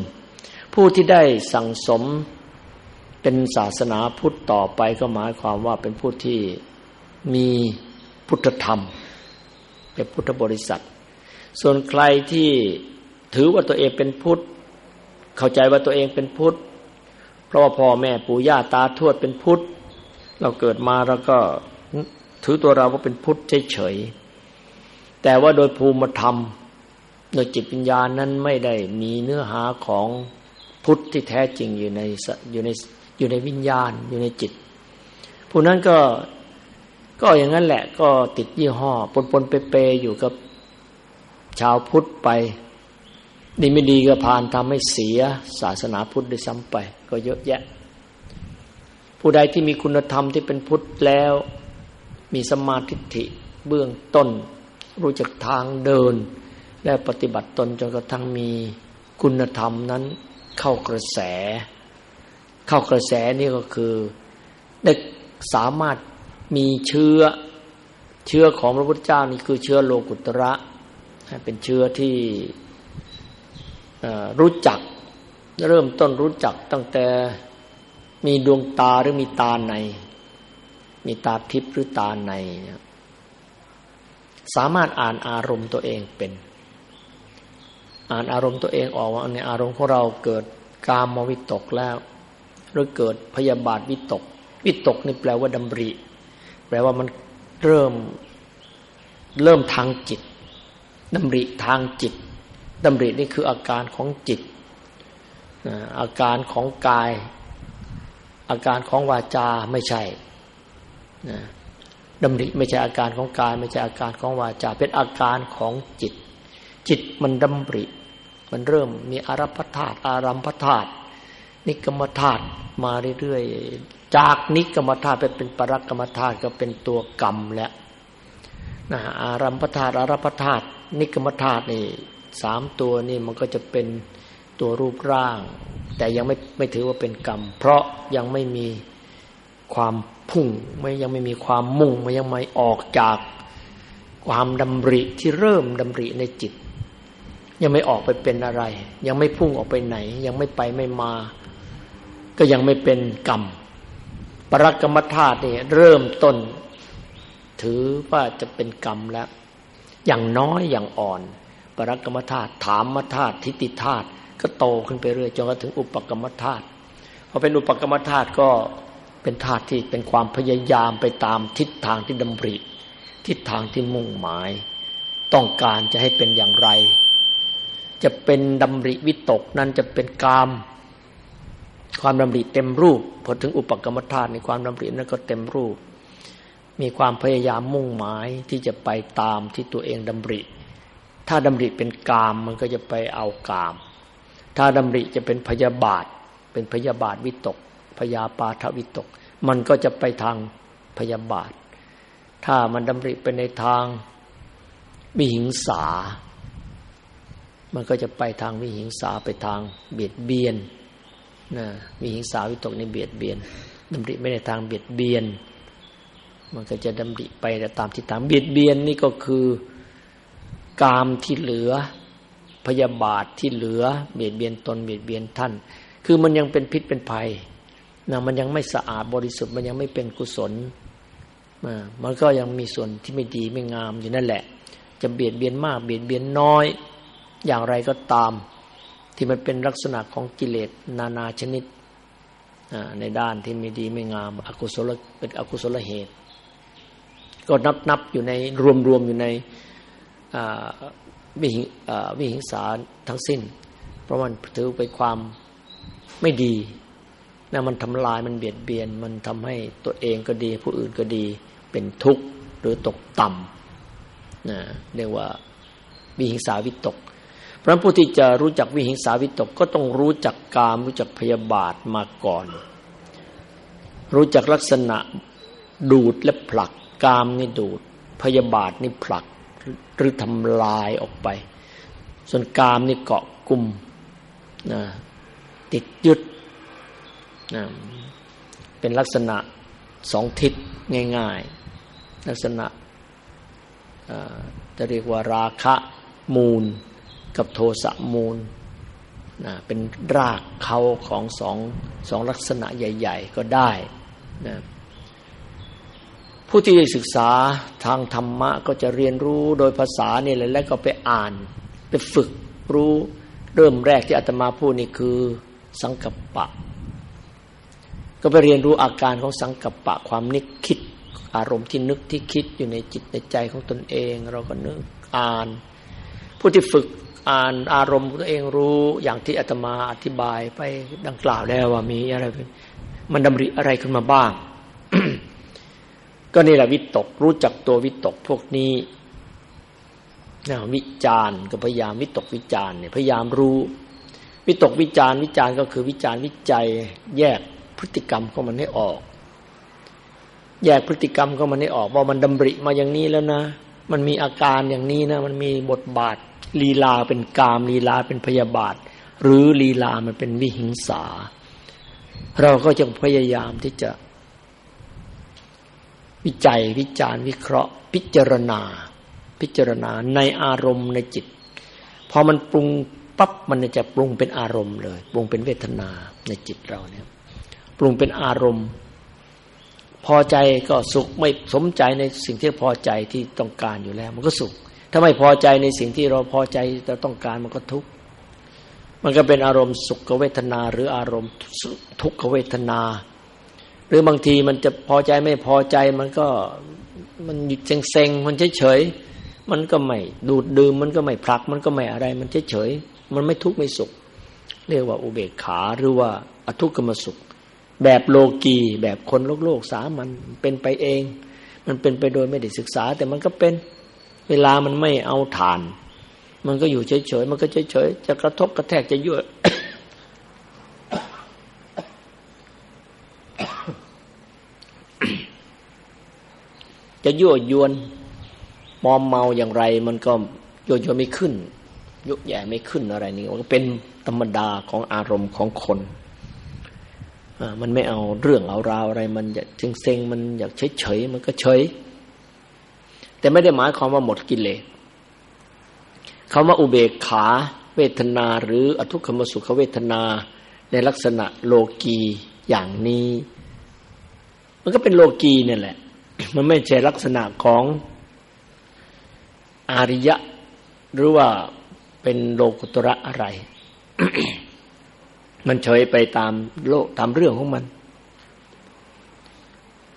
ผู้ที่ได้สั่งสม เป็นศาสนาพุทธต่อไปก็หมายความว่าเป็นผู้ที่มีพุทธธรรม เป็นพุทธบริษัท ส่วนใครที่ถือว่าตัวเองเป็นพุทธ เข้าใจว่าตัวเองเป็นพุทธ เพราะว่าพ่อแม่ปู่ย่าตาทวดเป็นพุทธ เราเกิดมาเราก็ถือตัวเราว่าเป็นพุทธเฉยๆแต่ว่าโดยภูมิธรรมโดยจิตวิญญาณนั้นไม่ได้มีเนื้อหาของพุทธที่แท้จริงอยู่ในอยู่ใน อยู่ในวิญญาณอยู่ในจิต ผู้นั้นก็ก็อย่างนั้นแหละ ก็ติดยี่ห้อปนปนเปเปอยู่กับชาวพุทธไปดีไม่ดีก็พานทำให้เสียศาสนาพุทธด้วยซ้ำไป ก็เยอะแยะ ผู้ใดที่มีคุณธรรมที่เป็นพุทธแล้ว มีสมาธิิเบื้องต้น รู้จักทางเดิน และปฏิบัติตนจนกระทั่งมีคุณธรรมนั้นเข้ากระแส เข้ากระแสนี่ก็คือได้สามารถมีเชื้อเชื้อของพระพุทธเจ้านี่คือเชื้อโลกุตระเป็นเชื้อที่รู้จัก เริ่มต้นรู้จักตั้งแต่มีดวงตาหรือมีตาใน มีตาทิพย์หรือตาใน สามารถอ่านอารมณ์ตัวเองเป็น อ่านอารมณ์ตัวเองออกว่าในอารมณ์ของเราเกิดกามวิตกแล้ว หรือเกิดพยาบาทวิตก วิตกนี่แปลว่าดำริ แปลว่ามันเริ่มเริ่มทางจิตดำริทางจิตดำรินี่คืออาการของจิต อาการของกาย อาการของวาจาไม่ใช่ดำริไม่ใช่อาการของกาย ไม่ใช่อาการของวาจา เป็นอาการของจิต จิตมันดำริ มันเริ่มมีอารัพธาตุอารัมพธาตุ นิกรรมธาตุมาเรื่อยๆ จากนิกรรมธาตุไปเป็นปรักกรรมธาตุก็เป็นตัวกรรมแล้วนะอารัมพธาตุอารัพธาตุนิกรรมธาตุนี่สามตัวนี่มันก็จะเป็นตัวรูปร่าง แต่ยังไม่ไม่ถือว่าเป็นกรรม เพราะยังไม่มีความพุ่งไม่ยังไม่มีความมุ่งมันยังไม่ออกจากความดำริที่เริ่มดำริในจิต ยังไม่ออกไปเป็นอะไร ยังไม่พุ่งออกไปไหน ยังไม่ไปไม่มา ก็ยังไม่เป็นกรรม ปรักกรรมธาตุนี่ยเริ่มต้น ถือว่าจะเป็นกรรมแล้ว อย่างน้อยอย่างอ่อน ปรักกรรมธาตุถามมธาตุทิฏฐิธาตุก็โตขึ้นไปเรื่อยจนกระถึงอุปกรรมธาตุพอเป็นอุปกรรมธาตุก็เป็นธาตุที่เป็นความพยายามไปตามทิศทางที่ดำริ ทิศทางที่มุ่งหมาย ต้องการจะให้เป็นอย่างไร จะเป็นดำริวิตกนั้นจะเป็นกาม ความดำริเต็มรูปพอถึงอุปกรรมธาตุในความดำรินั้นก็เต็มรูป มีความพยายามมุ่งหมายที่จะไปตามที่ตัวเองดำริ ถ้าดำริเป็นกามมันก็จะไปเอากาม ถ้าดำริจะเป็นพยาบาท เป็นพยาบาทวิตก พยาปาทวิตก มันก็จะไปทางพยาบาท ถ้ามันดำริไปในทางวิหิงสา มันก็จะไปทางวิหิงสาไปทางเบียดเบียน นะวิหิงสาวิตกในเบียดเบียนดำริไม่ในทางเบียดเบียน มันก็จะดำริไปแตามทิศทางเบียดเบียนนี่ก็คือกามที่เหลือพยาบาทที่เหลือ เบียดเบียนตนเบียดเบียนท่าน คือมันยังเป็นพิษเป็นภัยนะมันยังไม่สะอาดบริสุทธิ์มันยังไม่เป็นกุศลมันก็ยังมีส่วนที่ไม่ดีไม่งามอยู่นั่นแหละ จะเบียดเบียนมากเบียดเบียนน้อย อย่างไรก็ตาม ที่มันเป็นลักษณะของกิเลสนานาชนิดในด้านที่ไม่ดีไม่งามอกุศลเป็นอกุศลเหตุ ก็นับนับอยู่ในรวมรวมอยู่ในวิหิวิหิงสาทั้งสิ้น เพราะมันถือเป็นความไม่ดีนะมันทำลายมันเบียดเบียน มันทำให้ตัวเองก็ดี ผู้อื่นก็ดีเป็นทุกข์หรือตกต่ำนะเรียกว่าวิหิงสาวิตก พราะผู้ที่จะรู้จักวิหิงสาวิตกก็ต้องรู้จักกามรู้จักพยาบาทมาก่อน รู้จักลักษณะดูดและผลักกามนี่ดูด พยาบาทนี่ผลักหรือทำลายออกไป ส่วนกามนี่เกาะกลุ่มนะติดยึดเป็นลักษณะสองทิศง่ายๆ ลักษณะจะเรียกว่าราคะมูล กับโทสะมูลนะเป็นรากเขาของสองสองลักษณะใหญ่ ๆ ก็ได้นะผู้ที่ศึกษาทางธรรมะก็จะเรียนรู้โดยภาษานี่แหละแล้วก็ไปอ่าน ไปฝึกรู้เริ่มแรกที่อาตมาพูดนี่คือสังกัปปะ ก็ไปเรียนรู้อาการของสังกัปปะความนึกคิด อารมณ์ที่นึกที่คิดอยู่ในจิตในใจของตนเอง เราก็นึกอ่าน ผู้ที่ฝึก อ่านอารมณ์ตัวเองรู้อย่างที่อาตมาอธิบายไปดังกล่าวแล้วว่ามีอะไรมันดำริอะไรขึ้นมาบ้าง ก็นี่แหละวิตกรู้จักตัววิตกพวกนี้นะวิจารณ์ก็พยายามวิตกวิจารณ์เนี่ยพยายามรู้ วิตกวิจารณ์วิจารณ์ก็คือวิจารณ์วิจัย แยกพฤติกรรมของมันให้ออก แยกพฤติกรรมของมันให้ออกว่ามันดำริมาอย่างนี้แล้วนะ มันมีอาการอย่างนี้นะ มันมีบทบาท ลีลาเป็นกามลีลาเป็นพยาบาท หรือลีลามันเป็นวิหิงสา เราก็จะพยายามที่จะ วิจัยวิจารณ์วิเคราะห์ พิจารณา พิจารณาในอารมณ์ในจิตพอมันปรุงปั๊บมันจะปรุงเป็นอารมณ์เลย ปรุงเป็นเวทนาในจิตเราเนี่ย ปรุงเป็นอารมณ์ พอใจก็สุขไม่สมใจในสิ่งที่พอใจที่ต้องการอยู่แล้ว มันก็สุข ถ้าไม่พอใจในสิ่งที่เราพอใจเราต้องการมันก็ทุกข์มันก็เป็นอารมณ์สุขเวทนา หรืออารมณ์ทุกขเวทนา หรือบางทีมันจะพอใจไม่พอใจมันก็มันเซ็งเซ็งมันเฉยเฉยมันก็ไม่ดูดดื่มมันก็ไม่ผลัก มันก็ไม่อะไรมันเฉยเฉยมันไม่ทุกข์ไม่สุข เรียกว่าอุเบกขาหรือว่าอทุกขมสุข แบบโลกีแบบคนโลกโลกสามันเป็นไปเอง มันเป็นไปโดยไม่ได้ศึกษา แต่มันก็เป็น เวลามันไม่เอาฐาน มันก็อยู่เฉยๆ มันก็เฉยๆ จะกระทบกระแทกจะยั่วจะยั่วยวนมอมเมาอย่างไร มันก็ยั่วยวนไม่ขึ้นยุแย่ไม่ขึ้นอะไรนี่มันก็เป็นธรรมดาของอารมณ์ของคนมันไม่เอาเรื่องเอาราวอะไร มันอยากเซ็งๆมันอยากเฉยๆมันก็เฉย แต่ไม่ได้หมายความว่าหมดกิเลสคำว่าอุเบกขาเวทนาหรืออทุกขมสุขเวทนาในลักษณะโลกีอย่างนี้ มันก็เป็นโลกีเนี่ยแหละ มันไม่ใช่ลักษณะของอาริยะ หรือว่าเป็นโลกุตระอะไร มันเฉยไปตามโลกตามเรื่องของมัน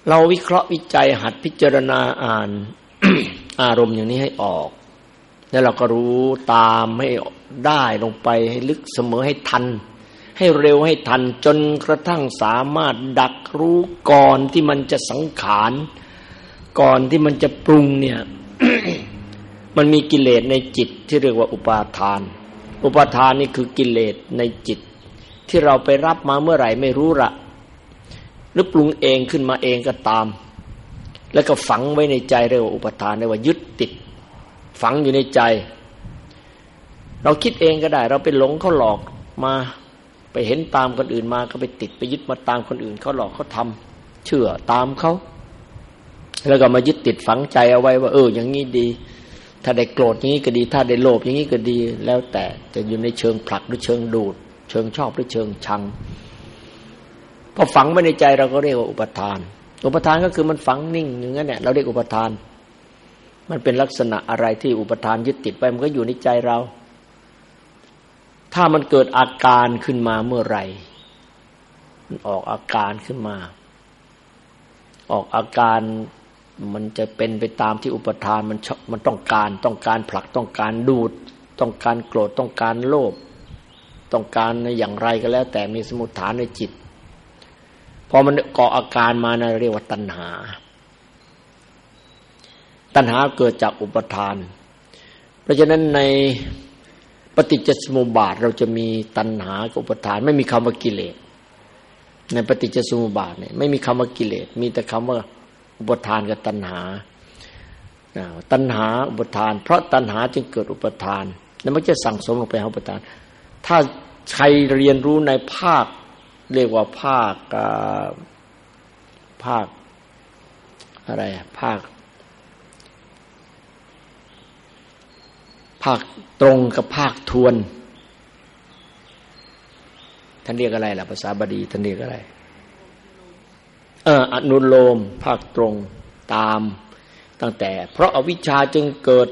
เราวิเคราะห์วิจัยหัดพิจารณาอ่าน อารมณ์อย่างนี้ให้ออก แล้วเราก็รู้ตามให้ได้ลงไปให้ลึกเสมอให้ทัน ให้เร็วให้ทันจนกระทั่งสามารถดักรู้ก่อนที่มันจะสังขารก่อนที่มันจะปรุงเนี่ยมันมีกิเลสในจิตที่เรียกว่าอุปาทาน อุปาทานนี่คือกิเลสในจิต ที่เราไปรับมาเมื่อไหร่ไม่รู้ละหรือปรุงเองขึ้นมาเองก็ตาม แล้วก็ฝังไว้ในใจเรียกว่าอุปทานเรียกว่ายึดติด ฝังอยู่ในใจ เราคิดเองก็ได้ เราไปหลงเขาหลอกมาไปเห็นตามคนอื่นมาก็ไปติดไปยึดมาตามคนอื่นเขาหลอกเขาทำเชื่อตามเขาแล้วก็มายึดติดฝังใจเอาไว้ว่า เออ อย่างนี้ดี ถ้าได้โกรธอย่างนี้ก็ดี ถ้าได้โลภอย่างนี้ก็ดี แล้วแต่จะอยู่ในเชิงผลักหรือเชิงดูด เชิงชอบหรือเชิงชังพอฝังไว้ในใจเราก็เรียกว่าอุปทาน อุปทานก็คือมันฝังนิ่งอย่างนั้นเนี่ยเราเรียกอุปทาน มันเป็นลักษณะอะไรที่อุปทานยึดติดไปมันก็อยู่ในใจเรา ถ้ามันเกิดอาการขึ้นมาเมื่อไหร่ มันออกอาการขึ้นมา ออกอาการมันจะเป็นไปตามที่อุปทานมันมันต้องการต้องการผลักต้องการดูด ต้องการโกรธต้องการโลภต้องการอย่างไรก็แล้ว แต่มีสมุทฐานในจิต พอมันก่ออาการมานะเรียกว่าตัณหา ตัณหาเกิดจากอุปทาน เพราะฉะนั้นในปฏิจจสมุปบาทเราจะมีตัณหากับอุปทาน ไม่มีคำว่ากิเลสในปฏิจจสมุปบาทเนี่ยไม่มีคำว่ากิเลสมีแต่คำว่าอุปทานกับตัณหาตัณหาอุปทาน เพราะตัณหาจึงเกิดอุปทาน แล้วมันจะสั่งสมลงไปหาอุปทาน ถ้าใครเรียนรู้ในภาค เรียกว่าภาคภาคอะไรภาค ภาคตรงกับภาคทวน ท่านเรียกอะไรล่ะภาษาบาลีท่านเรียกอะไร เอออนุโลม ภาคตรงตามตั้งแต่ เพราะอาวิชชาจึงเกิด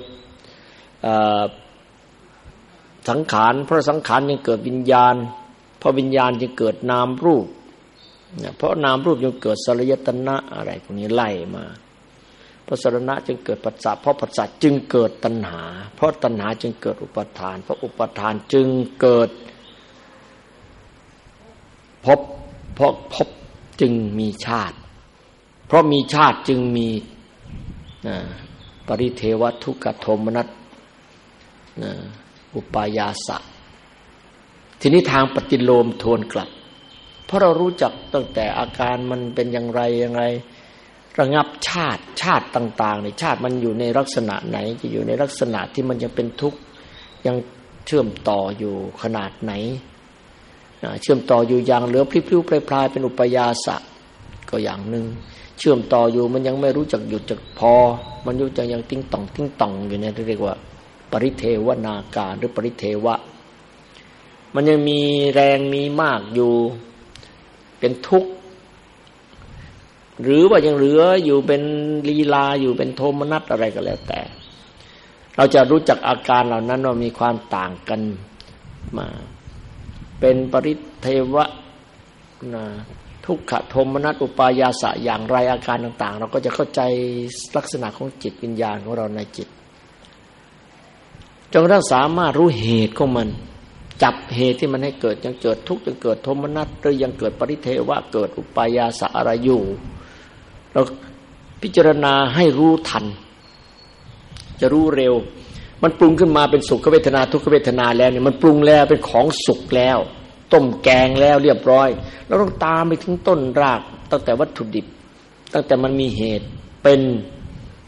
สังขาร เพราะสังขารยังเกิดวิญญาณ ราะวิญญาณจึงเกิดนามรูปเพราะนามรูปจึงเกิดสลยตนะอะไรพวกนี้ไล่มาเพราะสรณะจึงเกิดปัจจัเพราะปัจจัจึงเกิดตัณหา เพราะตัณหาจึงเกิดอุปทาน เพราะอุปทานจึงเกิดพบเพราะพบจึงมีชาติ เพราะมีชาติจึงมีปริเทวทุกขโทมนัสอุปายาสะ ทีนี้ทางปฏิโลมทวนกลับ เพราะเรารู้จักตั้งแต่อาการมันเป็นอย่างไรอย่างไร ระงับชาติชาติต่างๆในชาติมันอยู่ในลักษณะไหน จะอยู่ในลักษณะที่มันยังเป็นทุกข์ยังเชื่อมต่ออยู่ขนาดไหน เชื่อมต่ออยู่อย่างเหลือพลิ้วๆปลายๆเป็นอุปยาสะก็อย่างหนึ่งเชื่อมต่ออยู่มันยังไม่รู้จักหยุดจักพอ มันอยู่จังยังติ้งต่องติ้งต่องอยู่เนี่ยเรียกว่า ปริเทวนาการหรือปริเทวะ มันยังมีแรงมีมากอยู่ เป็นทุกข์ หรือว่ายังเหลืออยู่เป็นลีลาอยู่เป็นโทมนัสอะไรก็แล้วแต่ เราจะรู้จักอาการเหล่านั้นว่ามีความต่างกันมา เป็นปริเทวะนะทุกขโทมนัสอุปายาสะอย่างไรอาการต่าง ๆ เราก็จะเข้าใจลักษณะของจิตวิญญาณของเราในจิตจนกระทั่งสามารถรู้เหตุของมัน จับเหตุที่มันให้เกิดยังเกิดทุกข์ยังเกิดโทมนัสหรือยังเกิดปริเทวะเกิดอุปายาสะอะไรอยู่เราพิจารณาให้รู้ทัน จะรู้เร็ว มันปรุงขึ้นมาเป็นสุขเวทนาทุกขเวทนาแล้วเนี่ยมันปรุงแล้วเป็นของสุกแล้ว ต้มแกงแล้วเรียบร้อยเราต้องตามไปถึงต้นราก ตั้งแต่วัตถุดิบ ตั้งแต่มันมีเหตุเป็น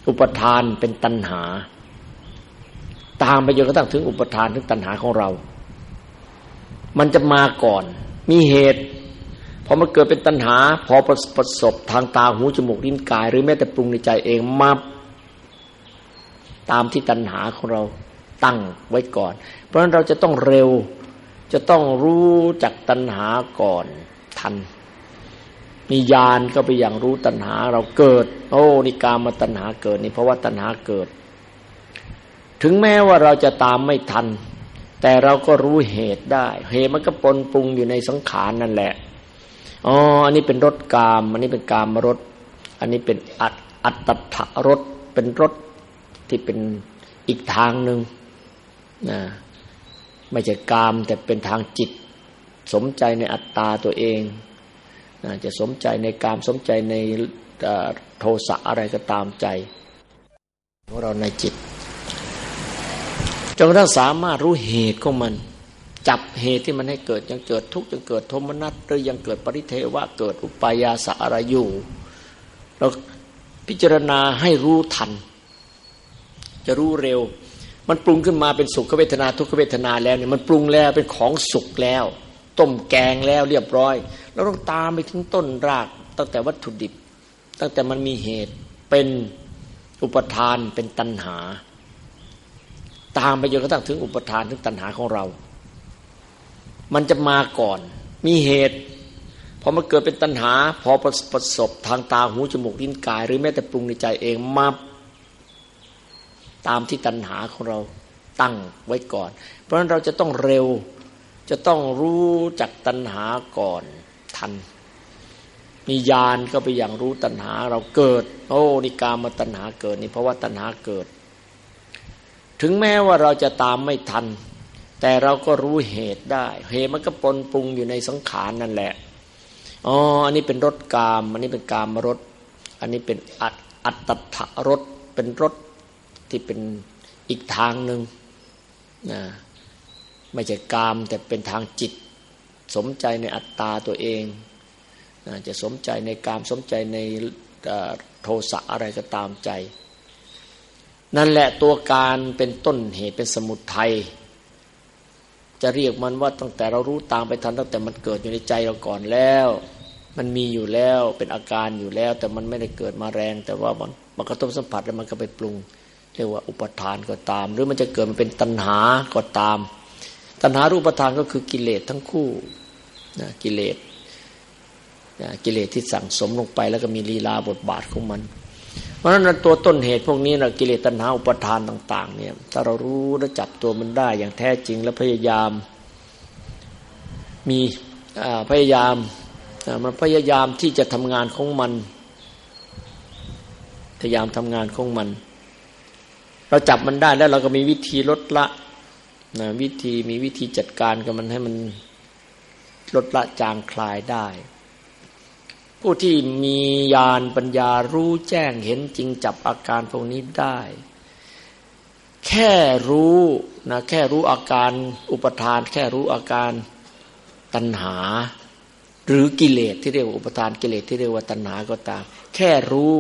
อุปทานเป็นตัณหา ตามไปจนกระทั่งถึงอุปทานถึงตัณหาของเรา มันจะมาก่อน มีเหตุพอมันเกิดเป็นตัณหา พอประสบทางตาหูจมูกลิ้นกาย หรือแม้แต่ปรุงในใจเองมาตามที่ตัณหาของเราตั้งไว้ก่อน เพราะฉะนั้นเราจะต้องเร็ว จะต้องรู้จักตัณหาก่อนทัน มีญาณก็ไปอย่างรู้ตัณหาเราเกิด โอ้นิกามาตัณหาเกิดนี่เพราะว่าตัณหาเกิด ถึงแม้ว่าเราจะตามไม่ทัน แต่เราก็รู้เหตุได้ เหตุมันก็ปนปรุงอยู่ในสังขารนั่นแหละ อ๋อ อันนี้เป็นรสกาม อันนี้เป็นกามรส อันนี้เป็นอัตอัตถรส เป็นรสที่เป็นอีกทางหนึ่งนะไม่ใช่กามแต่เป็นทางจิต สมใจในอัตตาตัวเองนะจะสมใจในกามสมใจในโทสะอะไรก็ตามใจของเราในจิต จนกระทั่งสามารถรู้เหตุของมัน จับเหตุที่มันให้เกิดยังเกิดทุกข์ยังเกิดโทมนัสหรือยังเกิดปริเทวะเกิดอุปายาสะอะไรอยู่เราพิจารณาให้รู้ทัน จะรู้เร็ว มันปรุงขึ้นมาเป็นสุขเวทนาทุกขเวทนาแล้วเนี่ยมันปรุงแล้วเป็นของสุขแล้ว ต้มแกงแล้วเรียบร้อยเราต้องตามไปถึงต้นรากตั้งแต่วัตถุดิบ ตั้งแต่มันมีเหตุเป็นอุปทานเป็นตัณหา ตามไปจนกระทั่งถึงอุปทานถึงตัณหาของเรา มันจะมาก่อน มีเหตุพอมาเกิดเป็นตัณหา พอประสบทางตาหูจมูกลิ้นกาย หรือแม้แต่ปรุงในใจเองมาตามที่ตัณหาของเราตั้งไว้ก่อน เพราะฉะนั้นเราจะต้องเร็วจะต้องรู้จักตัณหาก่อนทัน มีญาณก็ไปอย่างรู้ตัณหาเราเกิด โอ้นิกามาตัณหาเกิดนี่เพราะว่าตัณหาเกิด ถึงแม้ว่าเราจะตามไม่ทัน แต่เราก็รู้เหตุได้ เหตุมันก็ปนปรุงอยู่ในสังขารนั่นแหละอ๋ออันนี้เป็นรสกามอันนี้เป็นกามรสอันนี้เป็นอัตอัตถรสเป็นรสที่เป็นอีกทางหนึ่งนะไม่ใช่กามแต่เป็นทางจิต สมใจในอัตตาตัวเองจะสมใจในกามสมใจในโทสะอะไรก็ตามใจ นั่นแหละตัวการเป็นต้นเหตุเป็นสมุทัยจะเรียกมันว่าตั้งแต่เรารู้ตามไปทันตั้งแต่มันเกิดอยู่ในใจเราก่อนแล้ว มันมีอยู่แล้วเป็นอาการอยู่แล้ว แต่มันไม่ได้เกิดมาแรง แต่ว่ามันมันกระทบสัมผัสแล้วมันก็ไปปรุง เรียกว่าอุปทานก็ตาม หรือมันจะเกิดมันเป็นตัณหาก็ตาม ตัณหารูปทานก็คือกิเลสทั้งคู่นะกิเลสนะกิเลสที่สั่งสมลงไปแล้วก็มีลีลาบทบาทของมัน เพราะฉะนั้นตัวต้นเหตุพวกนี้นะกิเลสตัณหาอุปทานต่าง ๆ เนี่ย ถ้าเรารู้และจับตัวมันได้อย่างแท้จริงและพยายาม มีพยายามมันพยายามที่จะทำงานของมัน พยายามทำงานของมัน เราจับมันได้แล้วเราก็มีวิธีลดละนะวิธีมีวิธีจัดการกับมันให้มันลดละจางคลายได้ ผู้ที่มีญาณปัญญารู้แจ้งเห็นจริงจับอาการพวกนี้ได้ แค่รู้นะแค่รู้อาการอุปทาน แค่รู้อาการตัณหา หรือกิเลสที่เรียกว่าอุปทานกิเลสที่เรียกว่าตัณหาก็ตาม แค่รู้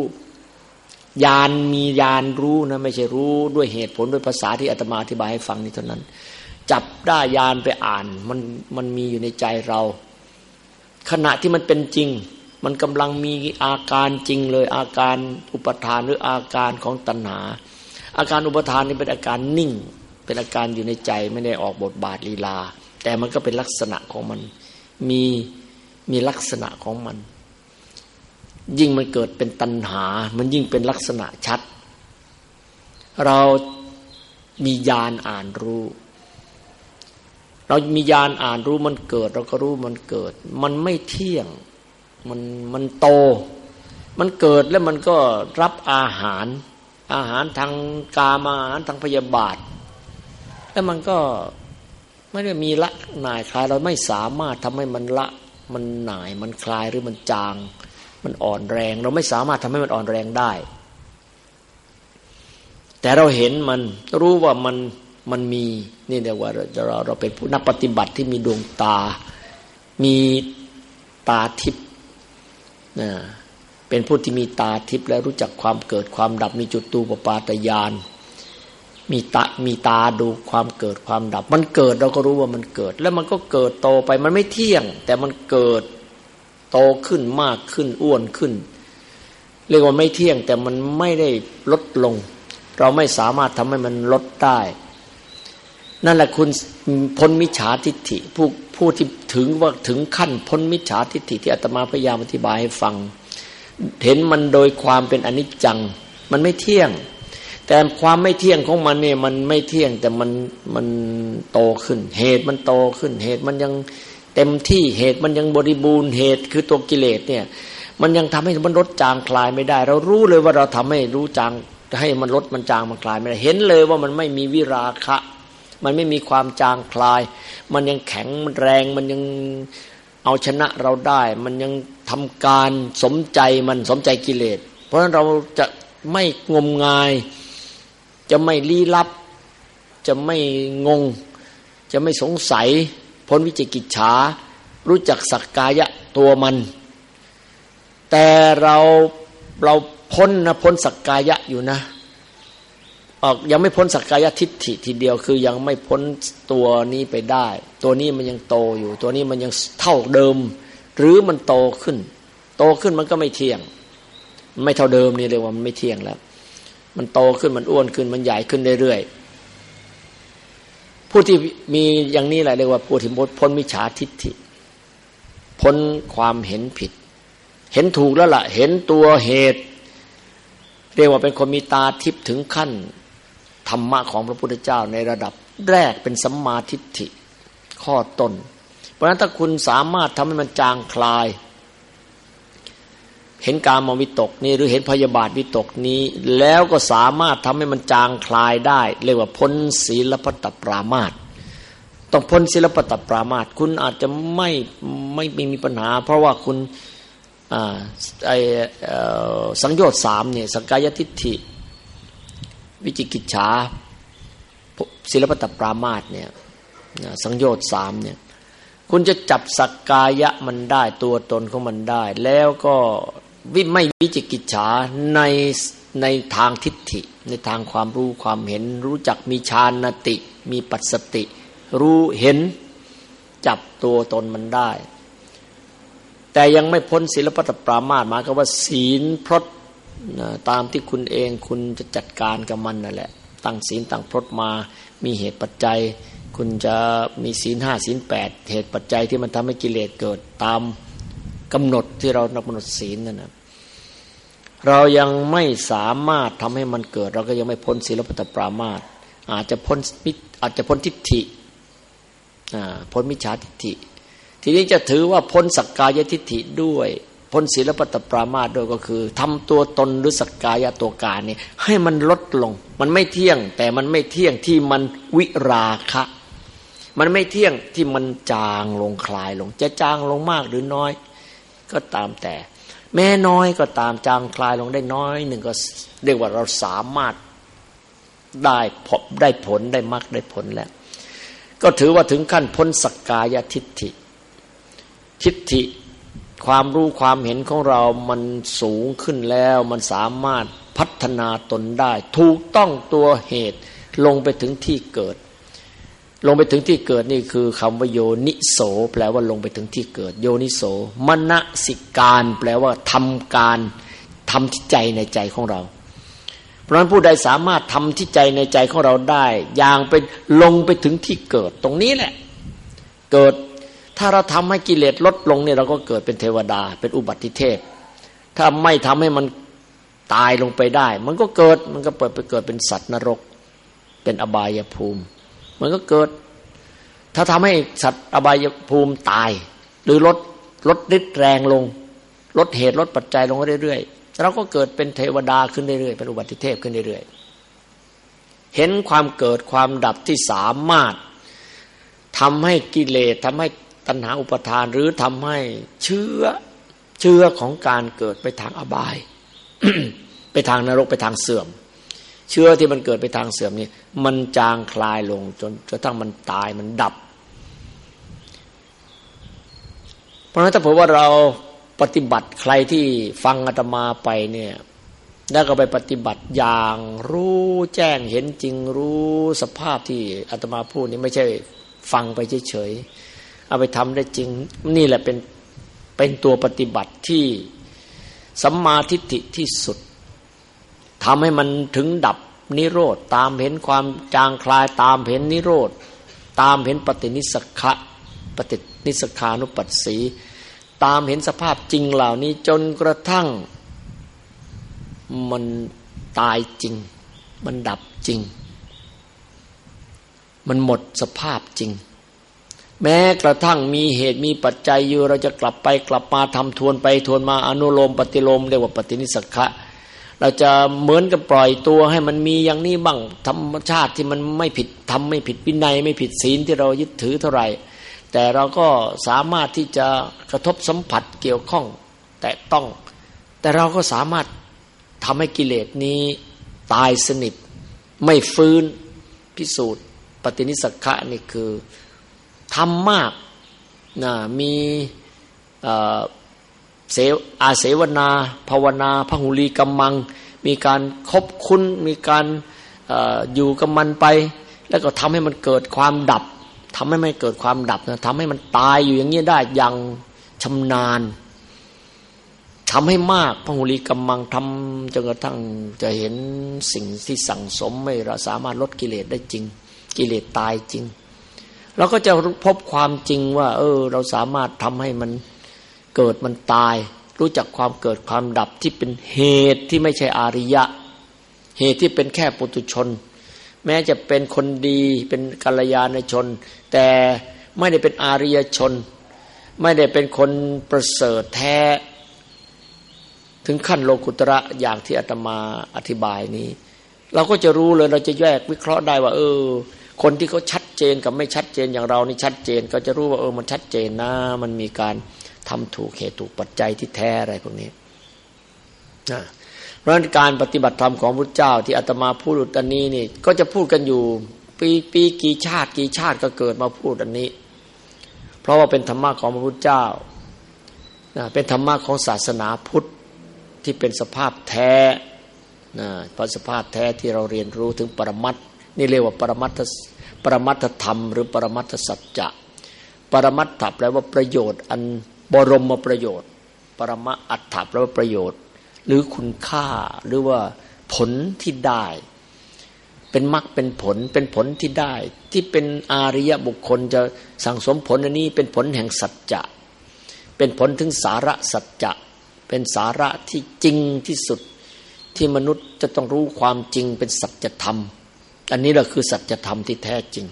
ญาณมีญาณรู้นะไม่ใช่รู้ด้วยเหตุผลด้วยภาษาที่อาตมาอธิบายให้ฟังนี่เท่านั้น จับได้ญาณไปอ่านมันมันมีอยู่ในใจเรา ขณะที่มันเป็นจริง มันกำลังมีอาการจริงเลย อาการอุปทานหรืออาการของตัณหา อาการอุปทานนี่เป็นอาการนิ่ง เป็นอาการอยู่ในใจไม่ได้ออกบทบาทลีลา แต่มันก็เป็นลักษณะของมันมีมีลักษณะของมัน ยิ่งมันเกิดเป็นตัณหา มันยิ่งเป็นลักษณะชัด เรามีญาณอ่านรู้ เรามีญาณอ่านรู้มันเกิด เราก็รู้มันเกิด มันไม่เที่ยง มันมันโต มันเกิดแล้วมันก็รับอาหาร อาหารทางกามอาหารทางพยาบาท แล้วมันก็ไม่ได้มีละหน่ายคลายเราไม่สามารถทำให้มันละมันหน่ายมันคลายหรือมันจาง มันอ่อนแรง เราไม่สามารถทำให้มันอ่อนแรงได้ แต่เราเห็นมันรู้ว่ามันมันมีนี่เรียกว่าเราเราเป็นผู้นักปฏิบัติที่มีดวงตา มีตาทิพย์ นะเป็นผู้ที่มีตาทิพย์และรู้จักความเกิดความดับมีจุดตูปปาตยานมีตามีตาดูความเกิดความดับ มันเกิดเราก็รู้ว่ามันเกิด แล้วมันก็เกิดโตไปมันไม่เที่ยง แต่มันเกิดโตขึ้นมากขึ้นอ้วนขึ้น เรียกว่าไม่เที่ยงแต่มันไม่ได้ลดลง เราไม่สามารถทำให้มันลดได้ นั่นแหละคุณพ้นมิจฉาทิฏฐิผู้ผู้ที่ถึงว่าถึงขั้นพ้นมิจฉาทิฏฐิที่อาตมาพยายามอธิบายให้ฟัง เห็นมันโดยความเป็นอนิจจัง มันไม่เที่ยง แต่ความไม่เที่ยงของมันเนี่ยมันไม่เที่ยงแต่มันมันโตขึ้น เหตุมันโตขึ้น เหตุมันยังเต็มที่เหตุมันยังบริบูรณ์เหตุคือตัวกิเลสเนี่ย มันยังทำให้มันลดจางคลายไม่ได้ เรารู้เลยว่าเราทำให้รู้จางให้มันลดมันจางมันคลายไม่ได้เห็นเลยว่ามันไม่มีวิราคะ มันไม่มีความจางคลาย มันยังแข็งมันแรง มันยังเอาชนะเราได้ มันยังทำการสมใจมันสมใจกิเลส เพราะฉะนั้นเราจะไม่งมงาย จะไม่ลี้ลับ จะไม่งง จะไม่สงสัย พ้นวิจิกิจฉา รู้จักสักกายะตัวมัน แต่เราเราพ้นนะพ้นสักกายะอยู่นะ ออกยังไม่พ้นสักกายทิฏฐิทีเดียวคือยังไม่พ้นตัวนี้ไปได้ ตัวนี้มันยังโตอยู่ ตัวนี้มันยังเท่าเดิม หรือมันโตขึ้น โตขึ้นมันก็ไม่เที่ยง ไม่เท่าเดิมนี่เรียกว่ามันไม่เที่ยงแล้ว มันโตขึ้นมันอ้วนขึ้นมันใหญ่ขึ้นเรื่อยๆผู้ที่มีอย่างนี้แหละเรียกว่าผู้ที่พ้นมิจฉาทิฏฐิ พ้นความเห็นผิด เห็นถูกแล้วละ่ะ เห็นตัวเหตุเรียกว่าเป็นคนมีตาทิพย์ถึงขั้น ธรรมะของพระพุทธเจ้าในระดับแรกเป็นสัมมาทิฏฐิข้อต้น เพราะฉะนั้นถ้าคุณสามารถทำให้มันจางคลาย เห็นการมวิตกนี้หรือเห็นพยาบาทวิตกนี้ แล้วก็สามารถทำให้มันจางคลายได้ เรียกว่าพ้นศีลพัตปรามาตต้องพ้นศีลพัตปรามาตคุณอาจจะไม่ไม่มีปัญหา เพราะว่าคุณไอสังโยชน์สามเนี่ยสังกายทิฏฐิ วิจิกิจฉาศิลปตปรามาตเนี่ยสังโยชน์สามเนี่ยคุณจะจับสักกายะมันได้ตัวตนของมันได้ แล้วก็วิไม่วิจิกิจฉาในในทางทิฏฐิ ในทางความรู้ความเห็น รู้จักมีฌานติ มีปัสสติ รู้เห็นจับตัวตนมันได้ แต่ยังไม่พ้นศิลปตปรามาตหมายก็ว่าศีลพรต ตามที่คุณเองคุณจะจัดการกับมันนั่นแหละ ตั้งศีลตั้งพรตมา มีเหตุปัจจัย คุณจะมีศีลห้าศีลแปดเหตุปัจจัยที่มันทำให้กิเลสเกิดตามกำหนดที่เรากำหนดศีลนั่นนะเรายังไม่สามารถทำให้มันเกิด เราก็ยังไม่พ้นศีลปตปรามาตอาจจะพ้นอาจจะพ้นทิฏฐิพ้นมิจฉาทิฏฐิ ทีนี้จะถือว่าพ้นสักกายทิฏฐิด้วย พ้นศีลปตปรามาสด้วยก็คือทำตัวตนหรือสกกายะตัวการนี่ให้มันลดลง มันไม่เที่ยง แต่มันไม่เที่ยงที่มันวิราคะ มันไม่เที่ยงที่มันจางลงคลายลง จะจางลงมากหรือน้อย ก็ตามแต่ แม้น้อยก็ตามจางคลายลงได้น้อยหนึ่งก็เรียกว่าเราสามารถได้พบได้ผลได้มรรคได้ผลแล้ว ก็ถือว่าถึงขั้นพ้นสกกายทิฏฐิ ทิฏฐิ ความรู้ความเห็นของเรามันสูงขึ้นแล้ว มันสามารถพัฒนาตนได้ ถูกต้องตัวเหตุลงไปถึงที่เกิด ลงไปถึงที่เกิดนี่คือคำว่าโยนิโส แปลว่าลงไปถึงที่เกิด โยนิโสมณสิการแปลว่าทำการทำที่ใจในใจของเรา เพราะฉะนั้นผู้ใดสามารถทำที่ใจในใจของเราได้ อย่างเป็นลงไปถึงที่เกิด ตรงนี้แหละ เกิด ถ้าเราทำให้กิเลสลดลงเนี่ยเราก็เกิดเป็นเทวดา เป็นอุบัติเทพ ถ้าไม่ทำให้มันตายลงไปได้ มันก็เกิดมันก็เปิดไปเกิดเป็นสัตว์นรก เป็นอบายภูมิ มันก็เกิด ถ้าทำให้สัตว์อบายภูมิตาย หรือลดลดฤทธิ์แรงลง ลดเหตุลดปัจจัยลงเรื่อยๆเราก็เกิดเป็นเทวดาขึ้นเรื่อยๆเป็นอุบัติเทพขึ้นเรื่อยๆเห็นความเกิดความดับที่สามารถทำให้กิเลสทำให้ ตัณหาอุปทานหรือทำให้เชื้อเชื้อของการเกิดไปทางอบาย ไปทางนรกไปทางเสื่อม เชื้อที่มันเกิดไปทางเสื่อมนี่มันจางคลายลงจนจนทั้งมันตายมันดับ เพราะฉะนั้นถ้าผมว่าเราปฏิบัติใครที่ฟังอาตมาไปเนี่ยแล้วก็ไปปฏิบัติอย่างรู้แจ้งเห็นจริงรู้สภาพที่อาตมาพูดนี่ไม่ใช่ฟังไปเฉย เอาไปทำได้จริง นี่แหละเป็นเป็นตัวปฏิบัติที่สัมมาทิฏฐิที่สุดทำให้มันถึงดับนิโรธ ตามเห็นความจางคลาย ตามเห็นนิโรธ ตามเห็นปฏินิสขะปฏินิสขานุปัสสี ตามเห็นสภาพจริงเหล่านี้จนกระทั่ง มันตายจริง มันดับจริง มันหมดสภาพจริง แม้กระทั่งมีเหตุมีปัจจัยอยู่เราจะกลับไปกลับมาทำทวนไปทวนมาอนุโลมปฏิโลมเรียกว่าปฏินิสักะเราจะเหมือนกับปล่อยตัวให้มันมีอย่างนี้บ้างธรรมชาติที่มันไม่ผิดทำไม่ผิดวินัยไม่ผิดศีลที่เรายึดถือเท่าไหร่ แต่เราก็สามารถที่จะกระทบสัมผัสเกี่ยวข้องแต่ต้อง แต่เราก็สามารถทำให้กิเลสนี้ตายสนิท ไม่ฟื้นพิสูจน์ ปฏินิสักะนี่คือ ทำมากนะมีเสอาเสวนา ภาวนาพหุลีกำมัง มีการคบคุ้น มีการออยู่กับมันไป แล้วก็ทำให้มันเกิดความดับทำให้ไม่เกิดความดับนะทำให้มันตายอยู่อย่างนี้ได้อย่างชำนาญทำให้มากพหุลีกำมังทำจนกระทั่งจะเห็นสิ่งที่สั่งสมไม่เราสามารถลดกิเลสได้จริง กิเลสตายจริง เราก็จะพบความจริงว่า เออ เราสามารถทำให้มันเกิดมันตาย รู้จักความเกิดความดับที่เป็นเหตุที่ไม่ใช่อาริยะ เหตุที่เป็นแค่ปุตุชน แม้จะเป็นคนดีเป็นกัลยาณชน แต่ไม่ได้เป็นอาริยชน ไม่ได้เป็นคนประเสริฐแท้ ถึงขั้นโลกุตระอย่างที่อาตมาอธิบายนี้ เราก็จะรู้เลยเราจะแยกวิเคราะห์ได้ว่า เออ คนที่เขาชัดเจนกับไม่ชัดเจนอย่างเรานี่ชัดเจน ก็จะรู้ว่าเออมันชัดเจนนะ มันมีการทำถูกเหตุถูกปัจจัยที่แท้อะไรพวกนี้นะเพราะการปฏิบัติธรรมของพระเจ้าที่อาตมาพูดอันนี้นี่ ก็จะพูดกันอยู่ ปีปีกี่ชาติกี่ชาติก็เกิดมาพูดอันนี้ เพราะว่าเป็นธรรมะของพระพุทธเจ้านะเป็นธรรมะของศาสนาพุทธที่เป็นสภาพแท้นะเพราะสภาพแท้ที่เราเรียนรู้ถึงปรมัตถ นี่เรียกว่าปรมัตถปรมัตถธรรม หรือปรมัตถสัจจะปรมัตถแปลว่าประโยชน์อันบรมประโยชน์ ปรมะอัตถแปลว่าประโยชน์ หรือคุณค่าหรือว่าผลที่ได้ เป็นมรรคเป็นผลเป็นผลที่ได้ ที่เป็นอาริยบุคคลจะสั่งสมผลอันนี้เป็นผลแห่งสัจจะเป็นผลถึงสาระสัจจะเป็นสาระที่จริงที่สุดที่มนุษย์จะต้องรู้ความจริงเป็นสัจธรรม อันนี้แหละคือสัจธรรมที่แท้จริง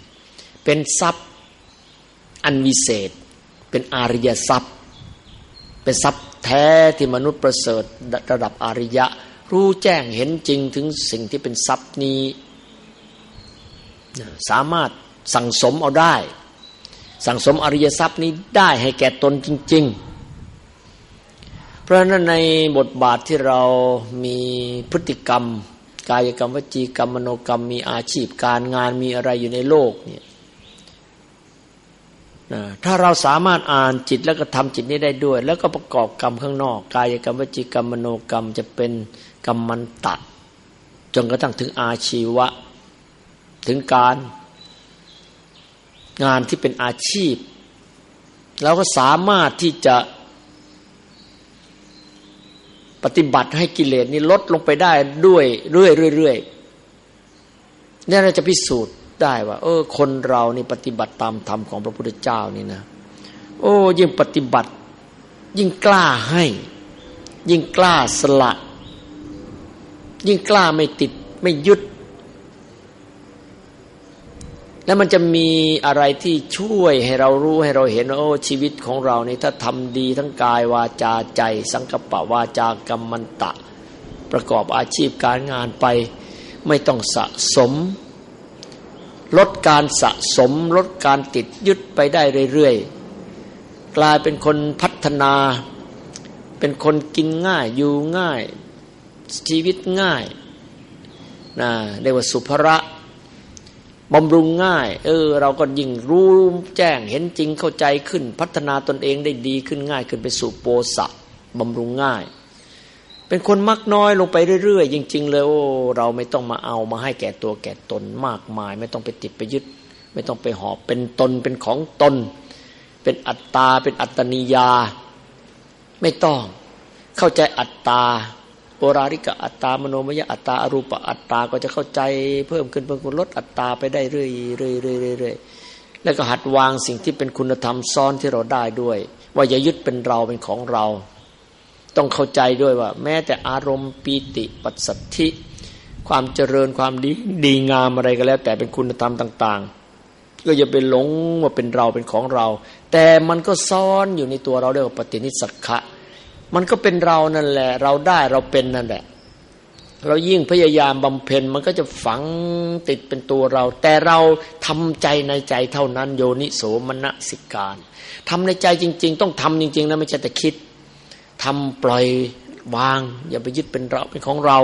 เป็นทรัพย์อันวิเศษ เป็นอาริยทรัพย์ เป็นทรัพย์แท้ที่มนุษย์ประเสริฐระดับอาริยะ รู้แจ้งเห็นจริงถึงสิ่งที่เป็นทรัพย์นี้ สามารถสั่งสมเอาได้ สั่งสมอริยทรัพย์นี้ได้ให้แก่ตนจริง ๆ เพราะฉะนั้นในบทบาทที่เรามีพฤติกรรม กายกรรมวจีกรรมมโนกรรมมีอาชีพการงานมีอะไรอยู่ในโลกเนี่ยถ้าเราสามารถอ่านจิตแล้วก็ทำจิตนี้ได้ด้วย แล้วก็ประกอบกรรมข้างนอก กายกรรมวจีกรรมมโนกรรมจะเป็นกรรมมันตะจนกระทั่งถึงอาชีวะ ถึงการงานที่เป็นอาชีพเราก็สามารถที่จะ ปฏิบัติให้กิเลสนี้ลดลงไปได้ด้วยเรื่อยเรื่อยนี่เราจะพิสูจน์ได้ว่า เออ คนเรานี่ปฏิบัติตามธรรมของพระพุทธเจ้านี่นะ โอ้ ยิ่งปฏิบัติ ยิ่งกล้าให้ ยิ่งกล้าสละ ยิ่งกล้าไม่ติดไม่ยึด แล้วมันจะมีอะไรที่ช่วยให้เรารู้ให้เราเห็นว่าโอ้ชีวิตของเรานี่ถ้าทำดีทั้งกายวาจาใจ สังกปะวาจากรรมันตะ ประกอบอาชีพการงานไป ไม่ต้องสะสม ลดการสะสม ลดการติดยึดไปได้เรื่อยๆ กลายเป็นคนพัฒนา เป็นคนกินง่ายอยู่ง่าย ชีวิตง่ายนะเรียกว่าสุภระ บำรุงง่าย เออ เราก็ยิ่งรู้แจ้งเห็นจริงเข้าใจขึ้น พัฒนาตนเองได้ดีขึ้นง่ายขึ้นไปสู่โปสะบำรุงง่าย เป็นคนมักน้อยลงไปเรื่อยๆ จริง ๆ เลยโอ้เราไม่ต้องมาเอามาให้แก่ตัวแก่ตนมากมาย ไม่ต้องไปติดไปยึด ไม่ต้องไปหอบเป็นตนเป็นของตน เป็นอัตตาเป็นอัตนิยา ไม่ต้องเข้าใจอัตตา โอราริกะอัตตามโนมยอัตตาอรูปะอัตตาก็จะเข้าใจเพิ่มขึ้นเพิ่มขึ้นลดอัตตาไปได้เรื่อยเรื่อยเรื่อยเรื่อยแล้วก็หัดวางสิ่งที่เป็นคุณธรรมซ้อนที่เราได้ด้วย ว่าอย่ายึดเป็นเราเป็นของเรา ต้องเข้าใจด้วยว่า แม้แต่อารมณ์ปีติปัสสัทธิ ความเจริญความดีดีงามอะไรก็แล้ว แต่เป็นคุณธรรมต่าง ๆ ก็อย่าไปหลงว่าเป็นเราเป็นของเรา แต่มันก็ซ้อนอยู่ในตัวเราเรียกว่าปฏินิสักขะ มันก็เป็นเรานั่นแหละ เราได้เราเป็นนั่นแหละ เรายิ่งพยายามบำเพ็ญมันก็จะฝังติดเป็นตัวเรา แต่เราทำใจในใจเท่านั้น โยนิโสมนสิการทำในใจจริง ๆ ต้องทำจริง ๆนะไม่ใช่แต่คิดทำปล่อยวาง อย่าไปยึดเป็นเราเป็นของเรา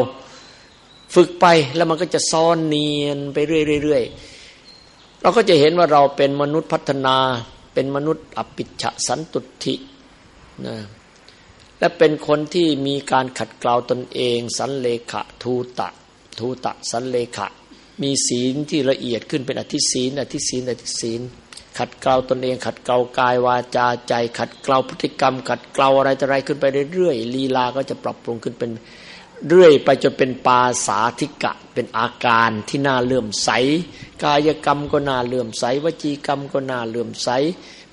ฝึกไปแล้วมันก็จะซ่อนเนียนไปเรื่อยๆเราก็จะเห็นว่าเราเป็นมนุษย์พัฒนา เป็นมนุษย์อภิชสันตุทินะ และเป็นคนที่มีการขัดเกลาตนเอง สันเลขะทูตะทูตะสันเลขะ มีศีลที่ละเอียดขึ้นเป็นอธิศีล อธิศีลอธิศีล ขัดเกลาตนเอง ขัดเกลากายวาจาใจ ขัดเกลาพฤติกรรม ขัดเกลาอะไรต่ออะไรขึ้นไปเรื่อยๆลีลาก็จะปรับปรุงขึ้นเป็นเรื่อยไปจนเป็นปาสาธิกะ เป็นอาการที่น่าเลื่อมใส กายกรรมก็น่าเลื่อมใส วจีกรรมก็น่าเลื่อมใส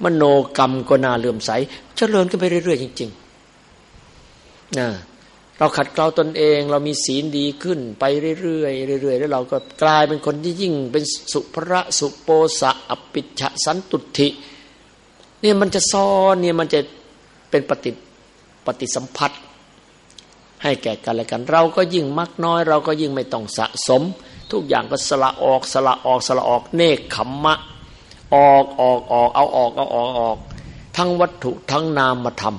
มโนกรรมก็น่าเลื่อมใส เจริญขึ้นไปเรื่อยๆจริง ๆ นะเราขัดเกลาตนเอง เรามีศีลดีขึ้น ไปเรื่อยๆเรื่อยๆแล้วเราก็กลายเป็นคนที่ยิ่ง เป็นสุภระสุโปสะอปิชะสันตุทิเนี่ยมันจะซ้อนเนี่ยมันจะเป็นปฏิปฏิสัมพัทธ์ให้แก่กันและกัน เราก็ยิ่งมักน้อย เราก็ยิ่งไม่ต้องสะสม ทุกอย่างก็สละออกสละออกสละออกเนคขมมะ ออกออกออกเอาออกเอาออกออก ทั้งวัตถุทั้งนามธรรม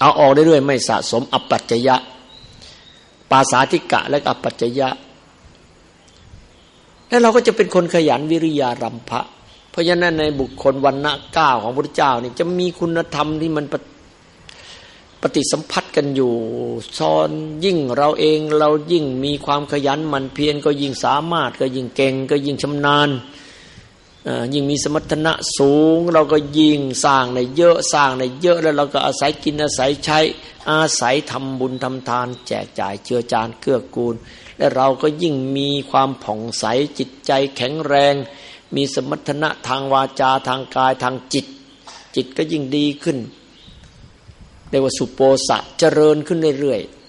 เอาออกเรื่อยไม่สะสม อัปปัจจยะ ปาสาธิกะและอัปปัจจยะ แล้วเราก็จะเป็นคนขยันวิริยารัมภะเพราะฉะนั้นในบุคคลวันณะเก้าของพระเจ้านี่จะมีคุณธรรมที่มันปฏิสัมพัทธ์กันอยู่ซ้อนยิ่งเราเองเรายิ่งมีความขยันมันเพียรก็ยิ่งสามารถก็ยิ่งเก่งก็ยิ่งชำนาญ ยิ่งมีสมรรถนะสูง เราก็ยิ่งสร้างในเยอะสร้างในเยอะแล้วเราก็อาศัยกินอาศัยใช้ อาศัยทำบุญทำทาน แจกจ่ายเจือจานเกื้อกูล และเราก็ยิ่งมีความผ่องใสจิตใจแข็งแรง มีสมรรถนะทางวาจาทางกายทางจิต จิตก็ยิ่งดีขึ้นเรียกว่าสุโปสะเจริญขึ้นเรื่อยๆ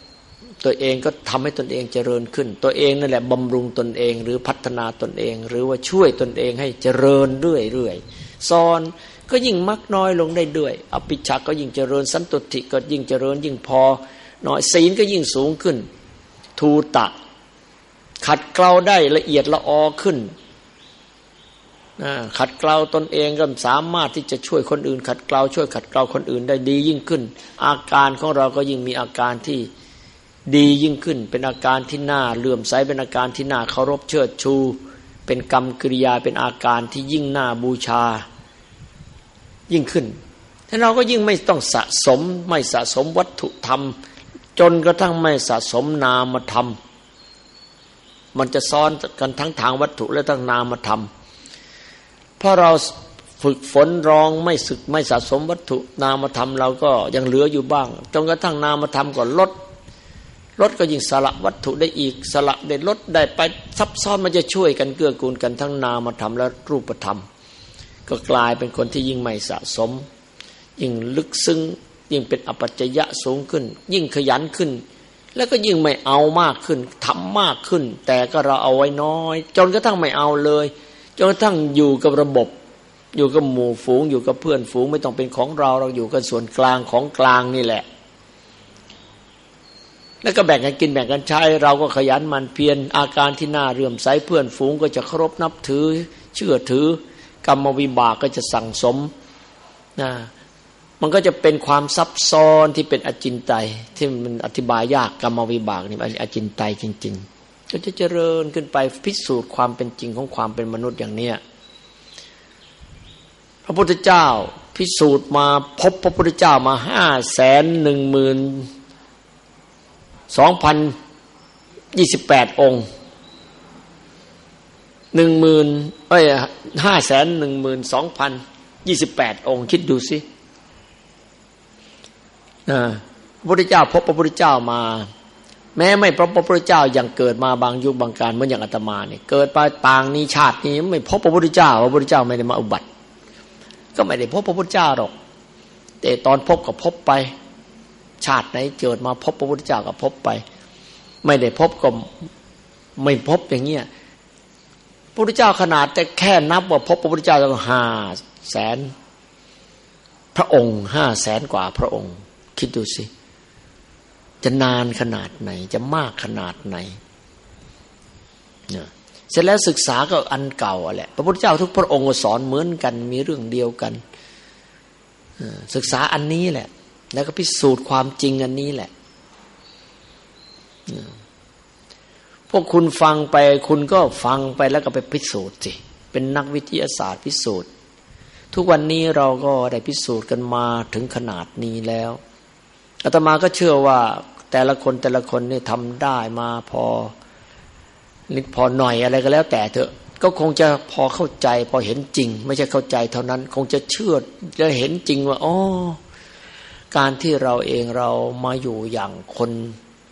ตัวเองก็ทำให้ตนเองเจริญขึ้น ตัวเองนั่นแหละบำรุงตนเอง หรือพัฒนาตนเอง หรือว่าช่วยตนเองให้เจริญเรื่อยๆซ้อนก็ยิ่งมักน้อยลงได้ด้วยอภิชาก็ยิ่งเจริญสันตุติก็ยิ่งเจริญยิ่งพอน้อยศีลก็ยิ่งสูงขึ้น ทูตะ ขัดเกลาได้ละเอียดละออขึ้นขัดเกลาตนเองก็สามารถที่จะช่วยคนอื่น ขัดเกลาช่วยขัดเกลาคนอื่นได้ดียิ่งขึ้น อาการของเราก็ยิ่งมีอาการที่ ดียิ่งขึ้น เป็นอาการที่น่าเลื่อมใสเป็นอาการที่น่าเคารพเชิดชู เป็นกรรมกิริยาเป็นอาการที่ยิ่งน่าบูชา ยิ่งขึ้นถ้าเราก็ยิ่งไม่ต้องสะสมไม่สะสมวัตถุธรรม จนกระทั่งไม่สะสมนามธรรม มันจะซ้อนกันทั้งทางวัตถุและทั้งนามธรรมเพราะเราฝึกฝนรองไม่สึกไม่สะสมวัตถุนามธรรมเราก็ยังเหลืออยู่บ้าง จนกระทั่งนามธรรมก็ลด ลดก็ยิ่งสละวัตถุได้อีกสละได้ลดได้ไปซับซ้อนมันจะช่วยกันเกื้อกูลกันทั้งนามธรรมและรูปธรรม ก็กลายเป็นคนที่ยิ่งไม่สะสม ยิ่งลึกซึ้งยิ่งเป็นอปัจจยะสูงขึ้น ยิ่งขยันขึ้น แล้วก็ยิ่งไม่เอามากขึ้นทำมากขึ้น แต่ก็เราเอาไว้น้อย จนกระทั่งไม่เอาเลยจนกระทั่งอยู่กับระบบ อยู่กับหมู่ฝูง อยู่กับเพื่อนฝูงไม่ต้องเป็นของเราเราอยู่กันส่วนกลางของกลางนี่แหละ แล้วก็แบ่งกันกินแบ่งกันใช้ เราก็ขยันมันเพียรอาการที่น่าเรื่มใสเพื่อนฝูงก็จะเคารพนับถือ เชื่อถือ กรรมวิบากก็จะสั่งสมนะมันก็จะเป็นความซับซ้อนที่เป็นอจินไตยที่มันอธิบายยากกรรมวิบากนี่อจินไตยจริง ๆ ก็จะเจริญขึ้นไปพิสูจน์ความเป็นจริงของความเป็นมนุษย์อย่างเนี้ยพระพุทธเจ้าพิสูจน์มาพบพระพุทธเจ้ามาห้าแสนหนึ่งหมื่น สองพันยี่สิบแปดองค์หนึ่งหมื่นเอ้ยห้าแสนหนึ่งหมื่นสองพันยี่สิบแปดองค์คิดดูสิพระพุทธเจ้าพบพระพุทธเจ้ามา แม้ไม่พบพระพุทธเจ้ายังเกิดมาบางยุคบางการเหมือนอย่างอาตมาเนี่ยเกิดไปปางนี้ชาตินี้ไม่พบพระพุทธเจ้าพระพุทธเจ้าไม่ได้มาอุบัติ ก็ไม่ได้พบพระพุทธเจ้าหรอก แต่ตอนพบก็พบไป ชาติไหนเกิดมาพบพระพุทธเจ้าก็พบไป ไม่ได้พบก็ไม่พบอย่างเงี้ยพระพุทธเจ้าขนาดแต่แค่นับว่าพบพระพุทธเจ้าต้องห้าแสนพระองค์ห้าแสนกว่าพระองค์ คิดดูสิ จะนานขนาดไหน จะมากขนาดไหนเนี่ยเสร็จแล้วศึกษาก็อันเก่าแหละพระพุทธเจ้าทุกพระองค์สอนเหมือนกันมีเรื่องเดียวกันศึกษาอันนี้แหละ แล้วก็พิสูจน์ความจริงอันนี้แหละ พวกคุณฟังไป คุณก็ฟังไปแล้วก็ไปพิสูจน์สิ เป็นนักวิทยาศาสตร์พิสูจน์ ทุกวันนี้เราก็ได้พิสูจน์กันมาถึงขนาดนี้แล้วอาตมาก็เชื่อว่าแต่ละคนแต่ละคนนี่ทำได้มาพอนิดพอหน่อยอะไรก็แล้ว แต่เถอะ ก็คงจะพอเข้าใจ พอเห็นจริง ไม่ใช่เข้าใจเท่านั้น คงจะเชื่อจะเห็นจริงว่าอ๋อ การที่เราเองเรามาอยู่อย่างคน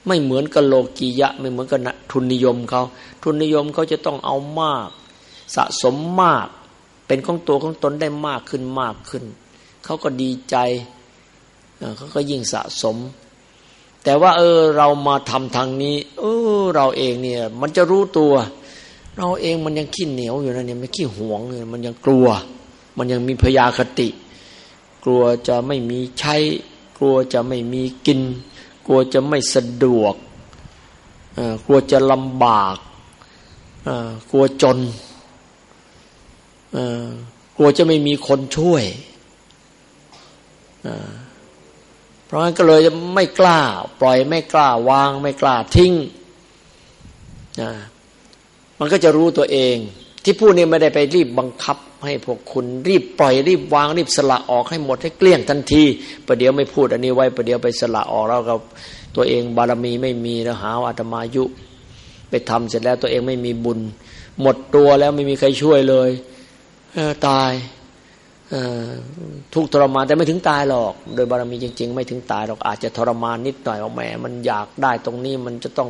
ไม่เหมือนกับโลกียะ ไม่เหมือนกับทุนนิยมเขาทุนนิยมเขาจะต้องเอามาก สะสมมาก เป็นของตัวของตนได้มากขึ้นมากขึ้นเขาก็ดีใจเขาก็ยิ่งสะสม แต่ว่า เออ เรามาทำทางนี้ เออ เราเองเนี่ย มันจะรู้ตัว เราเองมันยังขี้เหนียวอยู่นะเนี่ยไม่ขี้หวงเนี่ยมันยังกลัว มันยังมีพยาคติ กลัวจะไม่มีใช้ กลัวจะไม่มีกิน กลัวจะไม่สะดวกกลัวจะลำบากกลัวจนกลัวจะไม่มีคนช่วยเพราะงั้นก็เลยไม่กล้า ปล่อยไม่กล้าวาง ไม่กล้าทิ้งมันก็จะรู้ตัวเอง ที่พูดนี่ไม่ได้ไปรีบบังคับ ให้พวกคุณรีบปล่อยรีบวางรีบสละออกให้หมดให้เกลี้ยงทันทีประเดี๋ยวไม่พูดอันนี้ไว้ประเดี๋ยวไปสละออกแล้วก็ตัวเองบารมีไม่มีแล้วหาอาตมายุ ไปทำเสร็จแล้วตัวเองไม่มีบุญ หมดตัวแล้วไม่มีใครช่วยเลยตายทุกทรมานแต่ไม่ถึงตายหรอก โดยบารมีจริง ๆ ไม่ถึงตายหรอกอาจจะทรมานนิดหน่อยว่าแหมมันอยากได้ตรงนี้มันจะต้อง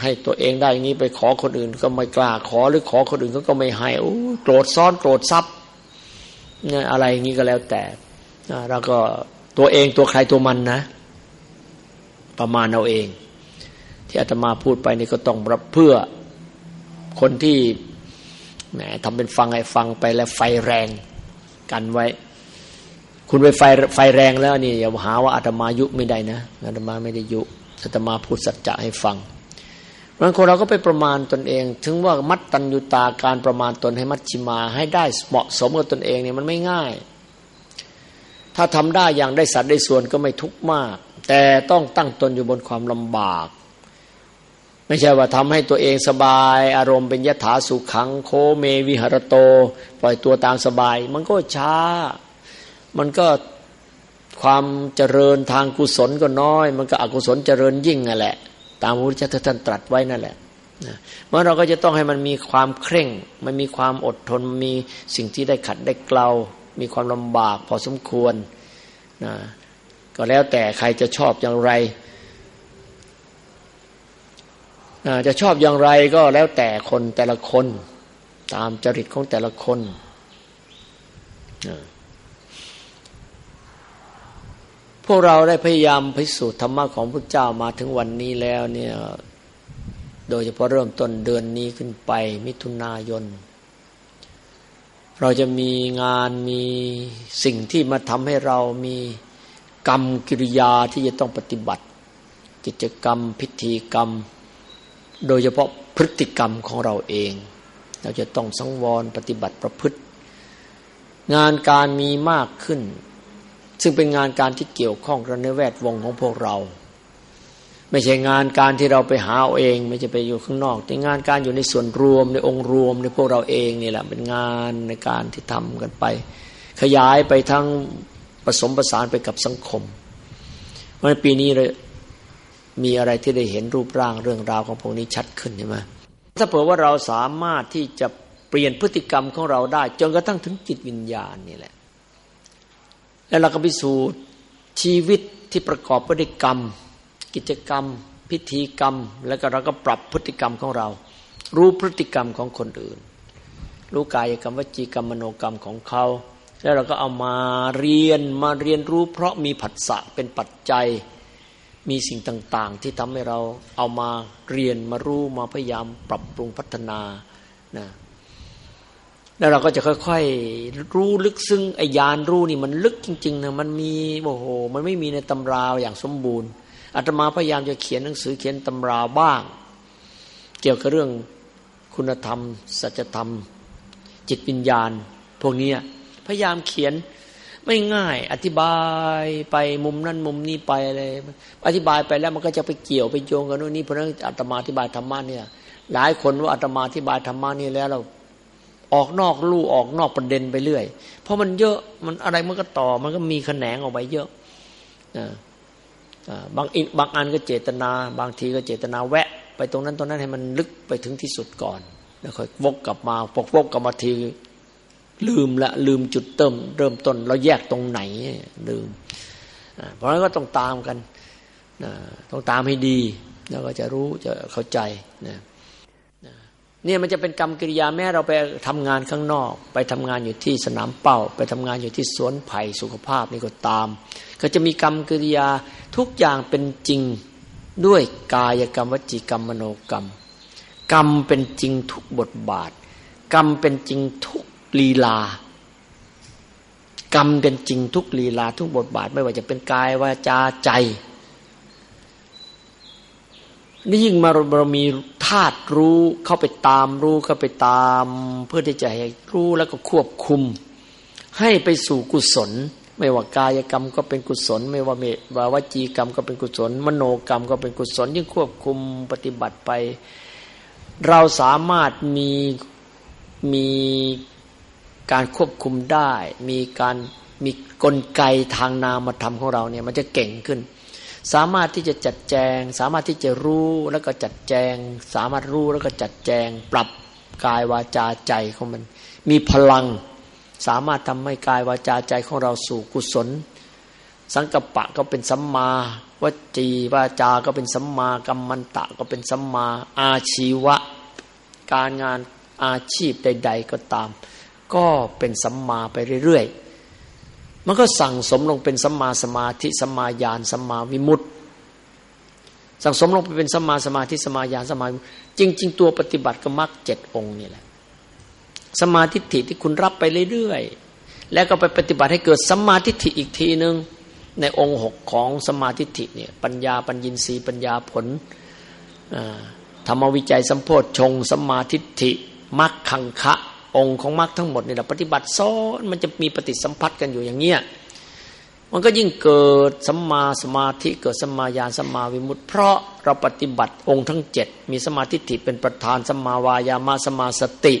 ให้ตัวเองได้อย่างนี้ไปขอคนอื่น ก็ไม่กล้าขอหรือขอคนอื่นเขาก็ไม่ให้โกรธซ้อนโกรธซับเนี่ยอะไรอย่างนี้ก็แล้วแต่แล้วก็ตัวเองตัวใครตัวมันนะ ประมาณเอาเอง ที่อาตมาพูดไปนี่ก็ต้องรับเพื่อคนที่แหมทำเป็นฟังไอ้ฟังไปแล้วไฟแรงกันไว้ คุณไปไฟไฟแรงแล้วนี่อย่าหาว่าอาตมายุไม่ได้นะอาตมาไม่ได้ยุอาตมาพูดสัจจะให้ฟัง บางคนเราก็ไปประมาณตนเอง ถึงว่ามัดตัญญูตาการประมาณตนให้มัชชิมา ให้ได้เหมาะสมกับตนเองเนี่ยมันไม่ง่าย ถ้าทำได้อย่างได้สัตว์ได้ส่วนก็ไม่ทุกข์มาก แต่ต้องตั้งตนอยู่บนความลำบาก ไม่ใช่ว่าทำให้ตัวเองสบาย อารมณ์เป็นยถาสุขังโคเมวิหรโต ปล่อยตัวตามสบาย มันก็ช้า มันก็ความเจริญทางกุศลก็น้อย มันก็อกุศลเจริญยิ่งนั่นแหละ ตามพระพุทธเจ้าท่านตรัสไว้นั่นแหละเมื่อเราก็จะต้องให้มันมีความเคร่ง มันมีความอดทนมีสิ่งที่ได้ขัดได้เกลา มีความลำบากพอสมควรนะก็แล้วแต่ใครจะชอบอย่างไรจะชอบอย่างไรก็แล้วแต่คนแต่ละคน ตามจริตของแต่ละคน พวกเราได้พยายามพิสูจน์ธรรมะของพระเจ้ามาถึงวันนี้แล้วเนี่ย โดยเฉพาะเริ่มต้นเดือนนี้ขึ้นไป มิถุนายน เราจะมีงานมีสิ่งที่มาทำให้เรามีกรรมกิริยาที่จะต้องปฏิบัติ กิจกรรมพิธีกรรม โดยเฉพาะพฤติกรรมของเราเอง เราจะต้องสังวรปฏิบัติประพฤติ งานการมีมากขึ้น ซึ่งเป็นงานการที่เกี่ยวข้องกับในแวดวงของพวกเรา ไม่ใช่งานการที่เราไปหาเอาเอง ไม่ใช่ไปอยู่ข้างนอก แต่งานการอยู่ในส่วนรวมในองค์รวมในพวกเราเองนี่แหละเป็นงานในการที่ทำกันไป ขยายไปทั้งผสมประสานไปกับสังคม เพราะปีนี้เลยมีอะไรที่ได้เห็นรูปร่างเรื่องราวของพวกนี้ชัดขึ้นใช่ไหมถ้าเผื่อว่าเราสามารถที่จะเปลี่ยนพฤติกรรมของเราได้ จนกระทั่งถึงจิตวิญญาณนี่แหละ แล้วเราก็พิสูจน์ชีวิตที่ประกอบไปด้วยกรรม กิจกรรม พิธีกรรม แล้วก็เราก็ปรับพฤติกรรมของเรา รู้พฤติกรรมของคนอื่น รู้กายกรรมวจีกรรมมโนกรรมของเขา แล้วเราก็เอามาเรียนมาเรียนรู้ เพราะมีผัสสะเป็นปัจจัยมีสิ่งต่าง ๆ ที่ทำให้เราเอามาเรียนมารู้มาพยายามปรับปรุงพัฒนานะ แล้วเราก็จะค่อย ๆ รู้ลึกซึ้งไอ้ยานรู้นี่มันลึกจริงๆนะมันมีโอ้โห มันไม่มีในตำราอย่างสมบูรณ์อาตมาพยายามจะเขียนหนังสือเขียนตำราบ้าง เกี่ยวกับเรื่องคุณธรรม สัจธรรม จิตวิญญาณ พวกนี้พยายามเขียนไม่ง่าย อธิบายไปมุมนั้นมุมนี้ไปอะไรอธิบายไปแล้วมันก็จะไปเกี่ยวไปโยงกันโน่นนี่เพราะนั้นอาตมาอธิบายธรรมะเนี่ย หลายคนว่าอาตมาอธิบายธรรมะนี่แล้วเรา ออกนอกลู่ออกนอกประเด็นไปเรื่อย เพราะมันเยอะมันอะไรมันก็ต่อ มันก็มีแขนงออกไปเยอะนะบางบางอันก็เจตนา บางทีก็เจตนาแวะ ไปตรงนั้นตรงนั้นให้มันลึกไปถึงที่สุดก่อน แล้วค่อยวกกลับมาพกวกกลับมาทีลืมละลืมจุดเติมเริ่มต้นเราแยกตรงไหนลืมเพราะฉะนั้นก็ต้องตามกันต้องตามให้ดี แล้วก็จะรู้จะเข้าใจนะ เนี่ยมันจะเป็นกรรมกิริยาแม้เราไปทำงานข้างนอก ไปทำงานอยู่ที่สนามเป้า ไปทำงานอยู่ที่สวนไผ่สุขภาพนี่ก็ตาม ก็จะมีกรรมกิริยาทุกอย่างเป็นจริงด้วยกายกรรมวจีกรรมมโนกรรม กรรมเป็นจริงทุกบทบาท กรรมเป็นจริงทุกลีลา กรรมเป็นจริงทุกลีลาทุกบทบาท ไม่ว่าจะเป็นกายวาจาใจ นี่ยิ่งมาเรามีธาตุรู้เข้าไปตามรู้เข้าไปตาม เพื่อที่จะให้รู้แล้วก็ควบคุม ให้ไปสู่กุศล ไม่ว่ากายกรรมก็เป็นกุศล ไม่ว่าเมว่าวจีกรรมก็เป็นกุศล มโนกรรมก็เป็นกุศล ยิ่งควบคุมปฏิบัติไป เราสามารถมีมีการควบคุมได้ มีการมีกลไกทางนามธรรมของเราเนี่ยมันจะเก่งขึ้น สามารถที่จะจัดแจง สามารถที่จะรู้แล้วก็จัดแจง สามารถรู้แล้วก็จัดแจง ปรับกายวาจาใจของมัน มีพลัง สามารถทำให้กายวาจาใจของเราสู่กุศล สังกปะก็เป็นสัมมาวจีวาจา ก็เป็นสัมมากัมมันตะก็เป็นสัมมาอาชีวะ การงานอาชีพใด ๆ ก็ตาม ก็เป็นสัมมาไปเรื่อยๆ มันก็สั่งสมลงเป็นสัมมาสมาธิสัมมาญาณสัมมาวิมุตติสั่งสมลงไปเป็นสัมมาสมาธิสัมมาญาณสัมมาจริงๆตัวปฏิบัติก็มักเจ็ดองค์นี่แหละสมาธิฐิที่คุณรับไปเรื่อยๆแล้วก็ไปปฏิบัติให้เกิดสัมมาทิฏฐิอีกทีหนึ่งในองค์หกของสมาธิฐิเนี่ยปัญญาปัญญินทรีย์ปัญญาผลธรรมวิจัยสัมโพธชงสมาทิฏฐิมักขังคะ องค์ของมรรคทั้งหมดนี่แหละปฏิบัติซ้อนมันจะมีปฏิสัมพัทธ์กันอยู่อย่างเงี้ยมันก็ยิ่งเกิดสัมมาสมาธิเกิดสัมมาญาณสัมมาวิมุตติ เพราะเราปฏิบัติองค์ทั้งเจ็ดมีสมาธิฐิเป็นประธานสัมมาวายามาสมาสติ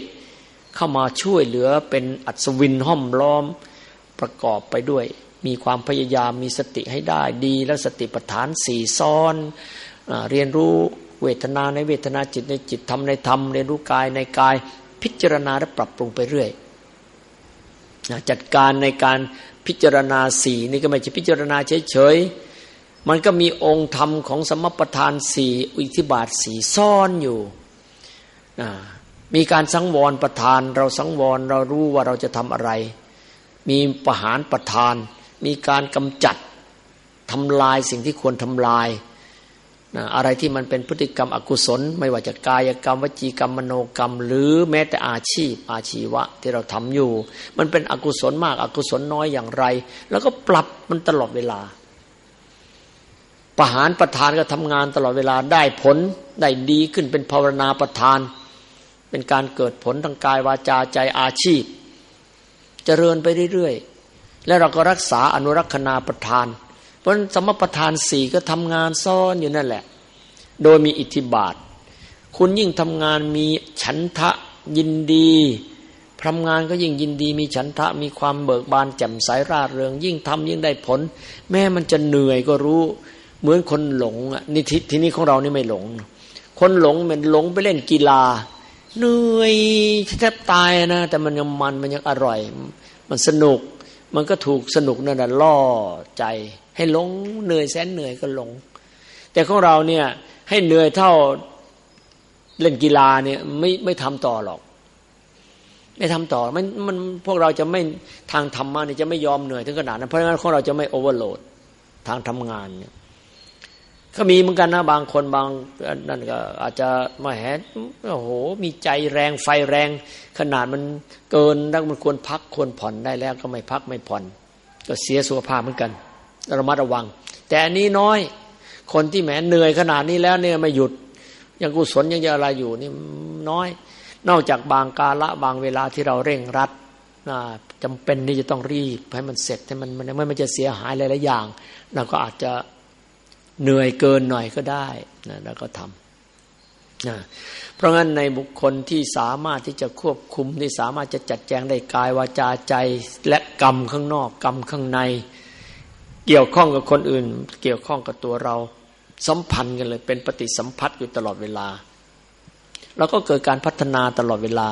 เข้ามาช่วยเหลือเป็นอัศวินห้อมล้อมประกอบไปด้วย มีความพยายามมีสติให้ได้ดี แล้วสติปัฏฐานสี่ซ้อนเรียนรู้เวทนาในเวทนาจิตในจิตธรรมในธรรม เรียนรู้กายในกาย พิจารณาและปรับปรุงไปเรื่อยจัดการในการพิจารณาสี่นี่ก็ไม่ใช่พิจารณาเฉยๆ มันก็มีองค์ธรรมของสมประทานสี่อิทธิบาทสี่ซ่อนอยู่มีการสังวรประทาน เราสังวรเรารู้ว่าเราจะทำอะไร มีประหารประทาน มีการกำจัดทำลายสิ่งที่ควรทำลาย นะอะไรที่มันเป็นพฤติกรรมอกุศล ไม่ว่าจะกายกรรมวจีกรรมมโนกรรม หรือแม้แต่อาชีพ อาชีวะที่เราทำอยู่ มันเป็นอกุศลมากอกุศลน้อยอย่างไร แล้วก็ปรับมันตลอดเวลา ประหารประธานก็ทำงานตลอดเวลาได้ผลได้ดีขึ้นเป็นภาวนาประธาน เป็นการเกิดผลทางกายวาจาใจอาชีพจเจริญไปเรื่อยๆ และเราก็รักษาอนุรักษณาประธาน เพราะสมประทานสี่ก็ทำงานซ่อนอยู่นั่นแหละ โดยมีอิทธิบาท คุณยิ่งทำงานมีฉันทะยินดีทำงานก็ยิ่งยินดีมีฉันทะมีความเบิกบานแจ่มใสราเริง ยิ่งทำยิ่งได้ผล แม้มันจะเหนื่อยก็รู้ เหมือนคนหลงอะนี่ทีนี้ของเรานี่ไม่หลง คนหลงมันหลงไปเล่นกีฬาเหนื่อยแทบตายนะ แต่มันยังมันมันยังอร่อย มันสนุก มันก็ถูกสนุกนั่นแหละล่อใจ ให้หลงเหนื่อยแสนเหนื่อยก็หลง แต่ของเราเนี่ยให้เหนื่อยเท่าเล่นกีฬาเนี่ยไม่ไม่ทำต่อหรอก ไม่ทำต่อมันมันพวกเราจะไม่ทางธรรมะเนี่ยจะไม่ยอมเหนื่อยถึงขนาดนั้นเพราะงั้นของเราจะไม่โอเวอร์โหลดทางทำงานเนี่ยก็มีเหมือนกันนะบางคนบางนั่นก็อาจจะมาแหนโอ้โห มีใจแรงไฟแรง ขนาดมันเกินแล้วมันควรพักควรผ่อนได้แล้วก็ไม่พักไม่ผ่อน ก็เสียสุขภาพเหมือนกัน ระมัดระวัง แต่อันนี้น้อย คนที่แหมเหนื่อยขนาดนี้แล้วเนี่ยไม่หยุด ยังกุศลยังจะอะไรอยู่นี่น้อย นอกจากบางกาละบางเวลาที่เราเร่งรัดจำเป็นที่จะต้องรีบให้มันเสร็จให้มันมันไม่มันจะเสียหายหลายๆอย่างเราก็อาจจะเหนื่อยเกินหน่อยก็ได้นะแล้วก็ทำนะเพราะงั้นในบุคคลที่สามารถที่จะควบคุมที่สามารถจะจัดแจงได้กายวาจาใจและกรรมข้างนอกกรรมข้างใน เกี่ยวข้องกับคนอื่น เกี่ยวข้องกับตัวเรา สัมพันธ์กันเลยเป็นปฏิสัมพัทธ์อยู่ตลอดเวลา แล้วก็เกิดการพัฒนาตลอดเวลา